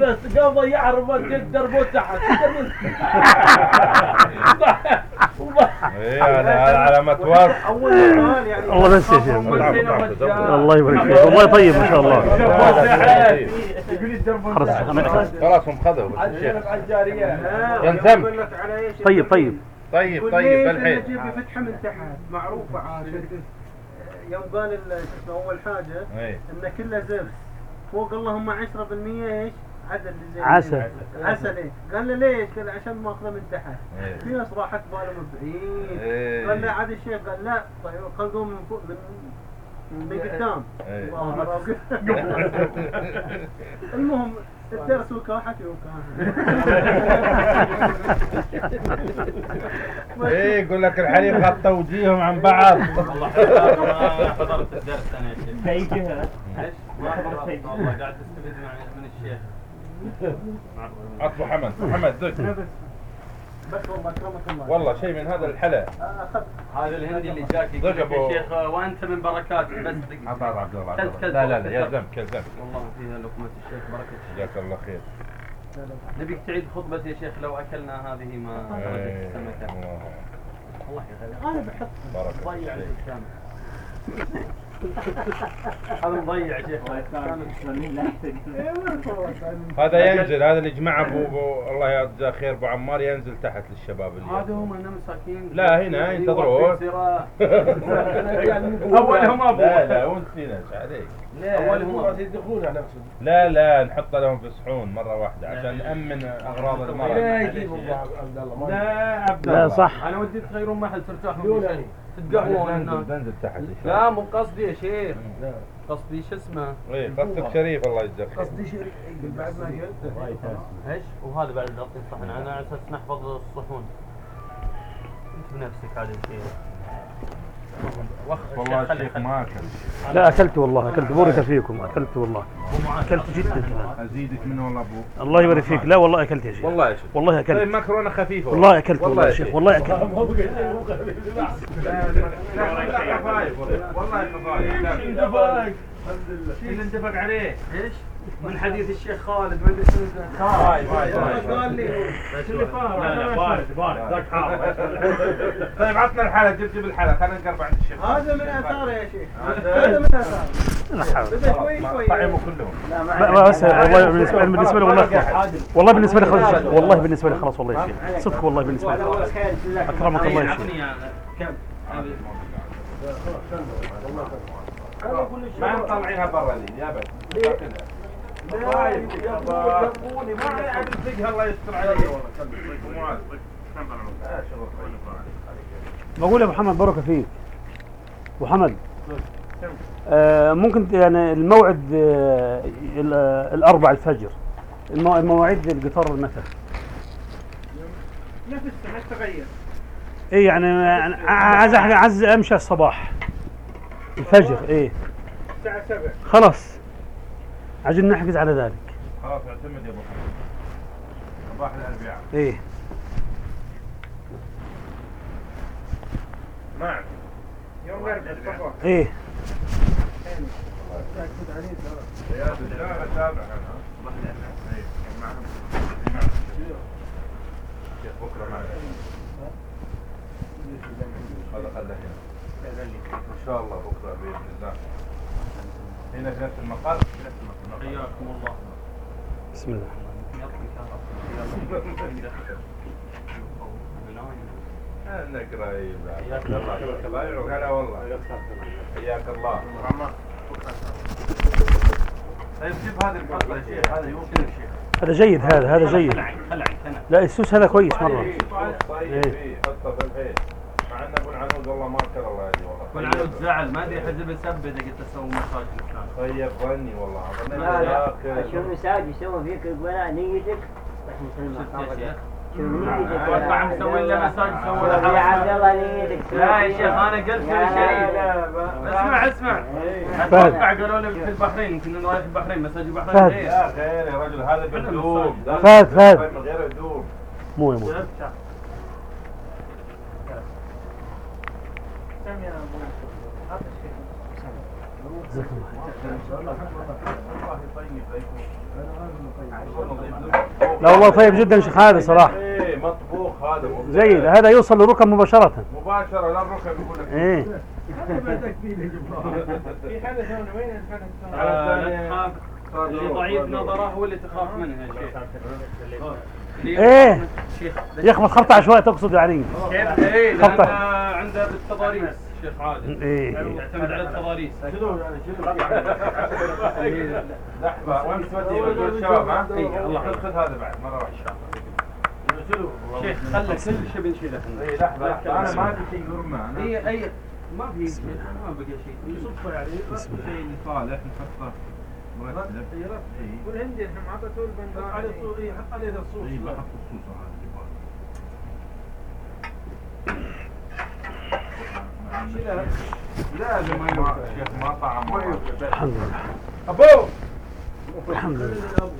بس قام ضيع الرمانتين دربوه تحت. إيه هذا هذا علامة وصف الله بس يا شيخ الله يبارك فيك والله طيب ما شاء الله خلاص خلاص هم خذوا بس الشيخ على طيب طيب طيب طيب بالحين فتحة من تحت معروفة عاد يوم قال اول حاجة إيه انه كله زبس فوق اللهم 10% إيش؟ عسل زي عسل. عسل إيه؟ قال له ليش؟ قال عشان ماخذه من تحت. إيه. في ناس راحت بالهم بعيد. إيه. قال له عاد الشيخ؟ قال لا. طيب خلقوه من فوق من من قدام. إيه. الله المهم الدرس وكاحت وكاحت إيه يقول لك الحليب خط توجيههم عن بعض. والله ما حضرت الدرس أنا يا شيخ. في جهة؟ إيش؟ ما حضرت. والله قاعد تستفيد مع- من الشيخ. عطوا حمد. محمد دق بس والله اكرمك الله والله شيء من هذا الحلا. هذا الهندي اللي جاك يا شيخ وأنت من بركات بس دق عطى عبد الله لا لا والله، لا. يلزمك يلزمك. والله فيها لقمة الشيخ بركة الشيخ. جزاك الله خير. نبيك تعيد خطبة يا شيخ لو أكلنا هذه ما خرجت إيه، السمكة الله. يخليك أنا بحط ضيع. الابتسامة هذا مضيع شيخ. هذا ينزل هذا اللي جمع ابو الله يجزاه خير أبو عمار ينزل تحت للشباب اللي هذا هم هنا مساكين. لا، هنا ينتظرون. أولهم أبو. لا لا وانت ناس عليك؟ أولهم أبو. يدخلون على نفسهم. لا لا نحط لهم في صحون مرة واحدة عشان نأمن أغراض لا المرض ابو عبد الله لا عبد لا الله. صح. أنا ودي تغيرون محل ترتاحون ننزل هناك. ننزل تحت لا مو قصدي يا شيخ. لا. قصدي شو اسمه؟ إيه قصدك شريف الله يجزاك خير. قصدي شيء بعد ما قلت. إيش؟ وهذا بعد نعطي الصحن أنا على أساس نحفظ الصحون. أنت بنفسك هذا الشيء وخ والله الشيخ ما اكل لا اكلت والله اكلت بورك فيكم اكلت والله اكلت جدا ازيدك منه والله ابو الله يبارك فيك لا والله اكلت يا شيخ والله يا شيخ والله طيب اكلت مكرونه خفيفه والله اكلت والله يا شيخ والله اكلت خفايف والله خفايف اللي اتفق عليه إيش؟ من حديث الشيخ خالد ما أدري شنو هاي هاي هاي قال لي شو اللي فاهم؟ بارد بارد ذاك حار طيب عطنا الحلا جيب جيب الحلا خلينا نقرب عند الشيخ. هذا من آثاره يا شيخ. هذا. من آثاره. لا بدا شوي شوي. طعموا كلهم. بس والله بالنسبة بالنسبة لي والله والله بالنسبة لي خلاص. والله بالنسبة لي خلاص والله يا شيخ. صدق والله بالنسبة لي. خلاص أكرمك الله يا شيخ. كم؟ ما مطلعينها برا لي يا بس. ما. بقول يا محمد بارك فيك محمد آه ممكن يعني الموعد آه آه، الأربع الفجر المو- مواعيد القطار متى؟ نفس ما تغير إيه يعني يعني عايز عايز أمشي الصباح الفجر إيه الساعة 7 خلاص عجل نحجز على ذلك. خلاص اعتمد يا أبو حمد صباح الاربعاء إيه نعم يوم الاربعاء إيه. يا رجال اتابع أنا صباح. الاربعاء إيه، معهم شيخ بكره معنا هذا خله هنا ان شاء الله بكره باذن الله المقر المقر حياكم الله بسم الله أنا قريب حياك الله. يعوق والله حياك الله. طيب جيب هذه يا شيخ هذا يمكن يا شيخ هذا جيد هذا هذا جيد. لا السوس هذا كويس مرة. طيب. فيه حطه في الحيط مع أن أبو العنود والله ما اكل الله كل عنود زعل ما أدري حزب يسب اذا قلت أسوي مساج مكان طيب ظني والله. لا لا ياكل. شو المساج يسوي فيك يقول لا نيتك أتوقع مسوي له مساج سوي له يا عبد الله نيتك لا يا شيخ أنا قلت لا، لا، لا، اسمع اسمع. فهد. أتوقع قالوا لي في البحرين يمكن انه رايح البحرين مساج البحرين. غير يا خير يا رجل هذا بالدوب فهد، فهد. من غير الدوب مو مو لا والله طيب جدا شيخ هذا صراحة. إيه مطبوخ هذا. جيد هذا يوصل للركب مباشرة. مباشرة لا الركب يقول لك. إيه. في حالة ثانية وين اللي ضعيف نظره هو اللي تخاف منه يا شيخ أخي ما تخرطع عشوائي تقصد يعني. كيف؟ إيه. عنده بالتضاريس. شيخ عادل. إيه. يعتمد على التضاريس. لحظة وين تودي الشباب ها؟ إيه، الله خذ خذ هذا بعد مرة واحدة شيخ خلى كل شيء بنشيله اي لحظة أنا ما أدري شيء يرمى أنا أي اي ما في شيء ما بقى شيء. صدفه يعني الشيء اللي صالح نحطه مرتب اي والهندي إحنا معطته البندان عليه صوص يحط عليه الصوص. اي بحط الصوص هذا. لازم ما يوقف شيخ ما طعم الحمد لله ابو الحمد لله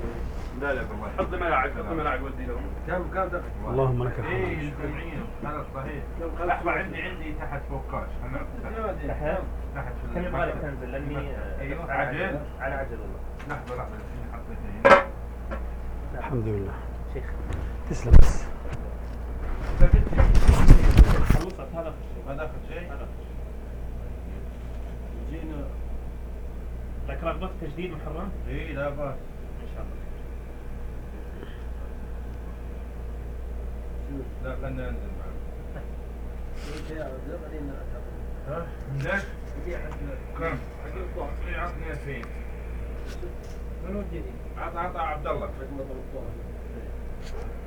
لا لا حط ملاعق حط ملاعق ودي كم كم اللهم لك الحمد إيه سامعين خلاص صحيح لحظة عندي عندي تحت فوقاش أنا تحت تحت في كم يبغى لك المكتب. تنزل لاني أيوه عجل على عجل والله لحظة الحين حطيتها الحمد لله شيخ تسلم بس هذا ما داخل شيء جينا. لك رغبة تجديد محرم؟ إيه لا بأس. إن شاء الله. لا خلنا ننزل ها؟ عندك كم؟ عطني 2000 منو الجديد؟ عط عط عبد الله. رقم 13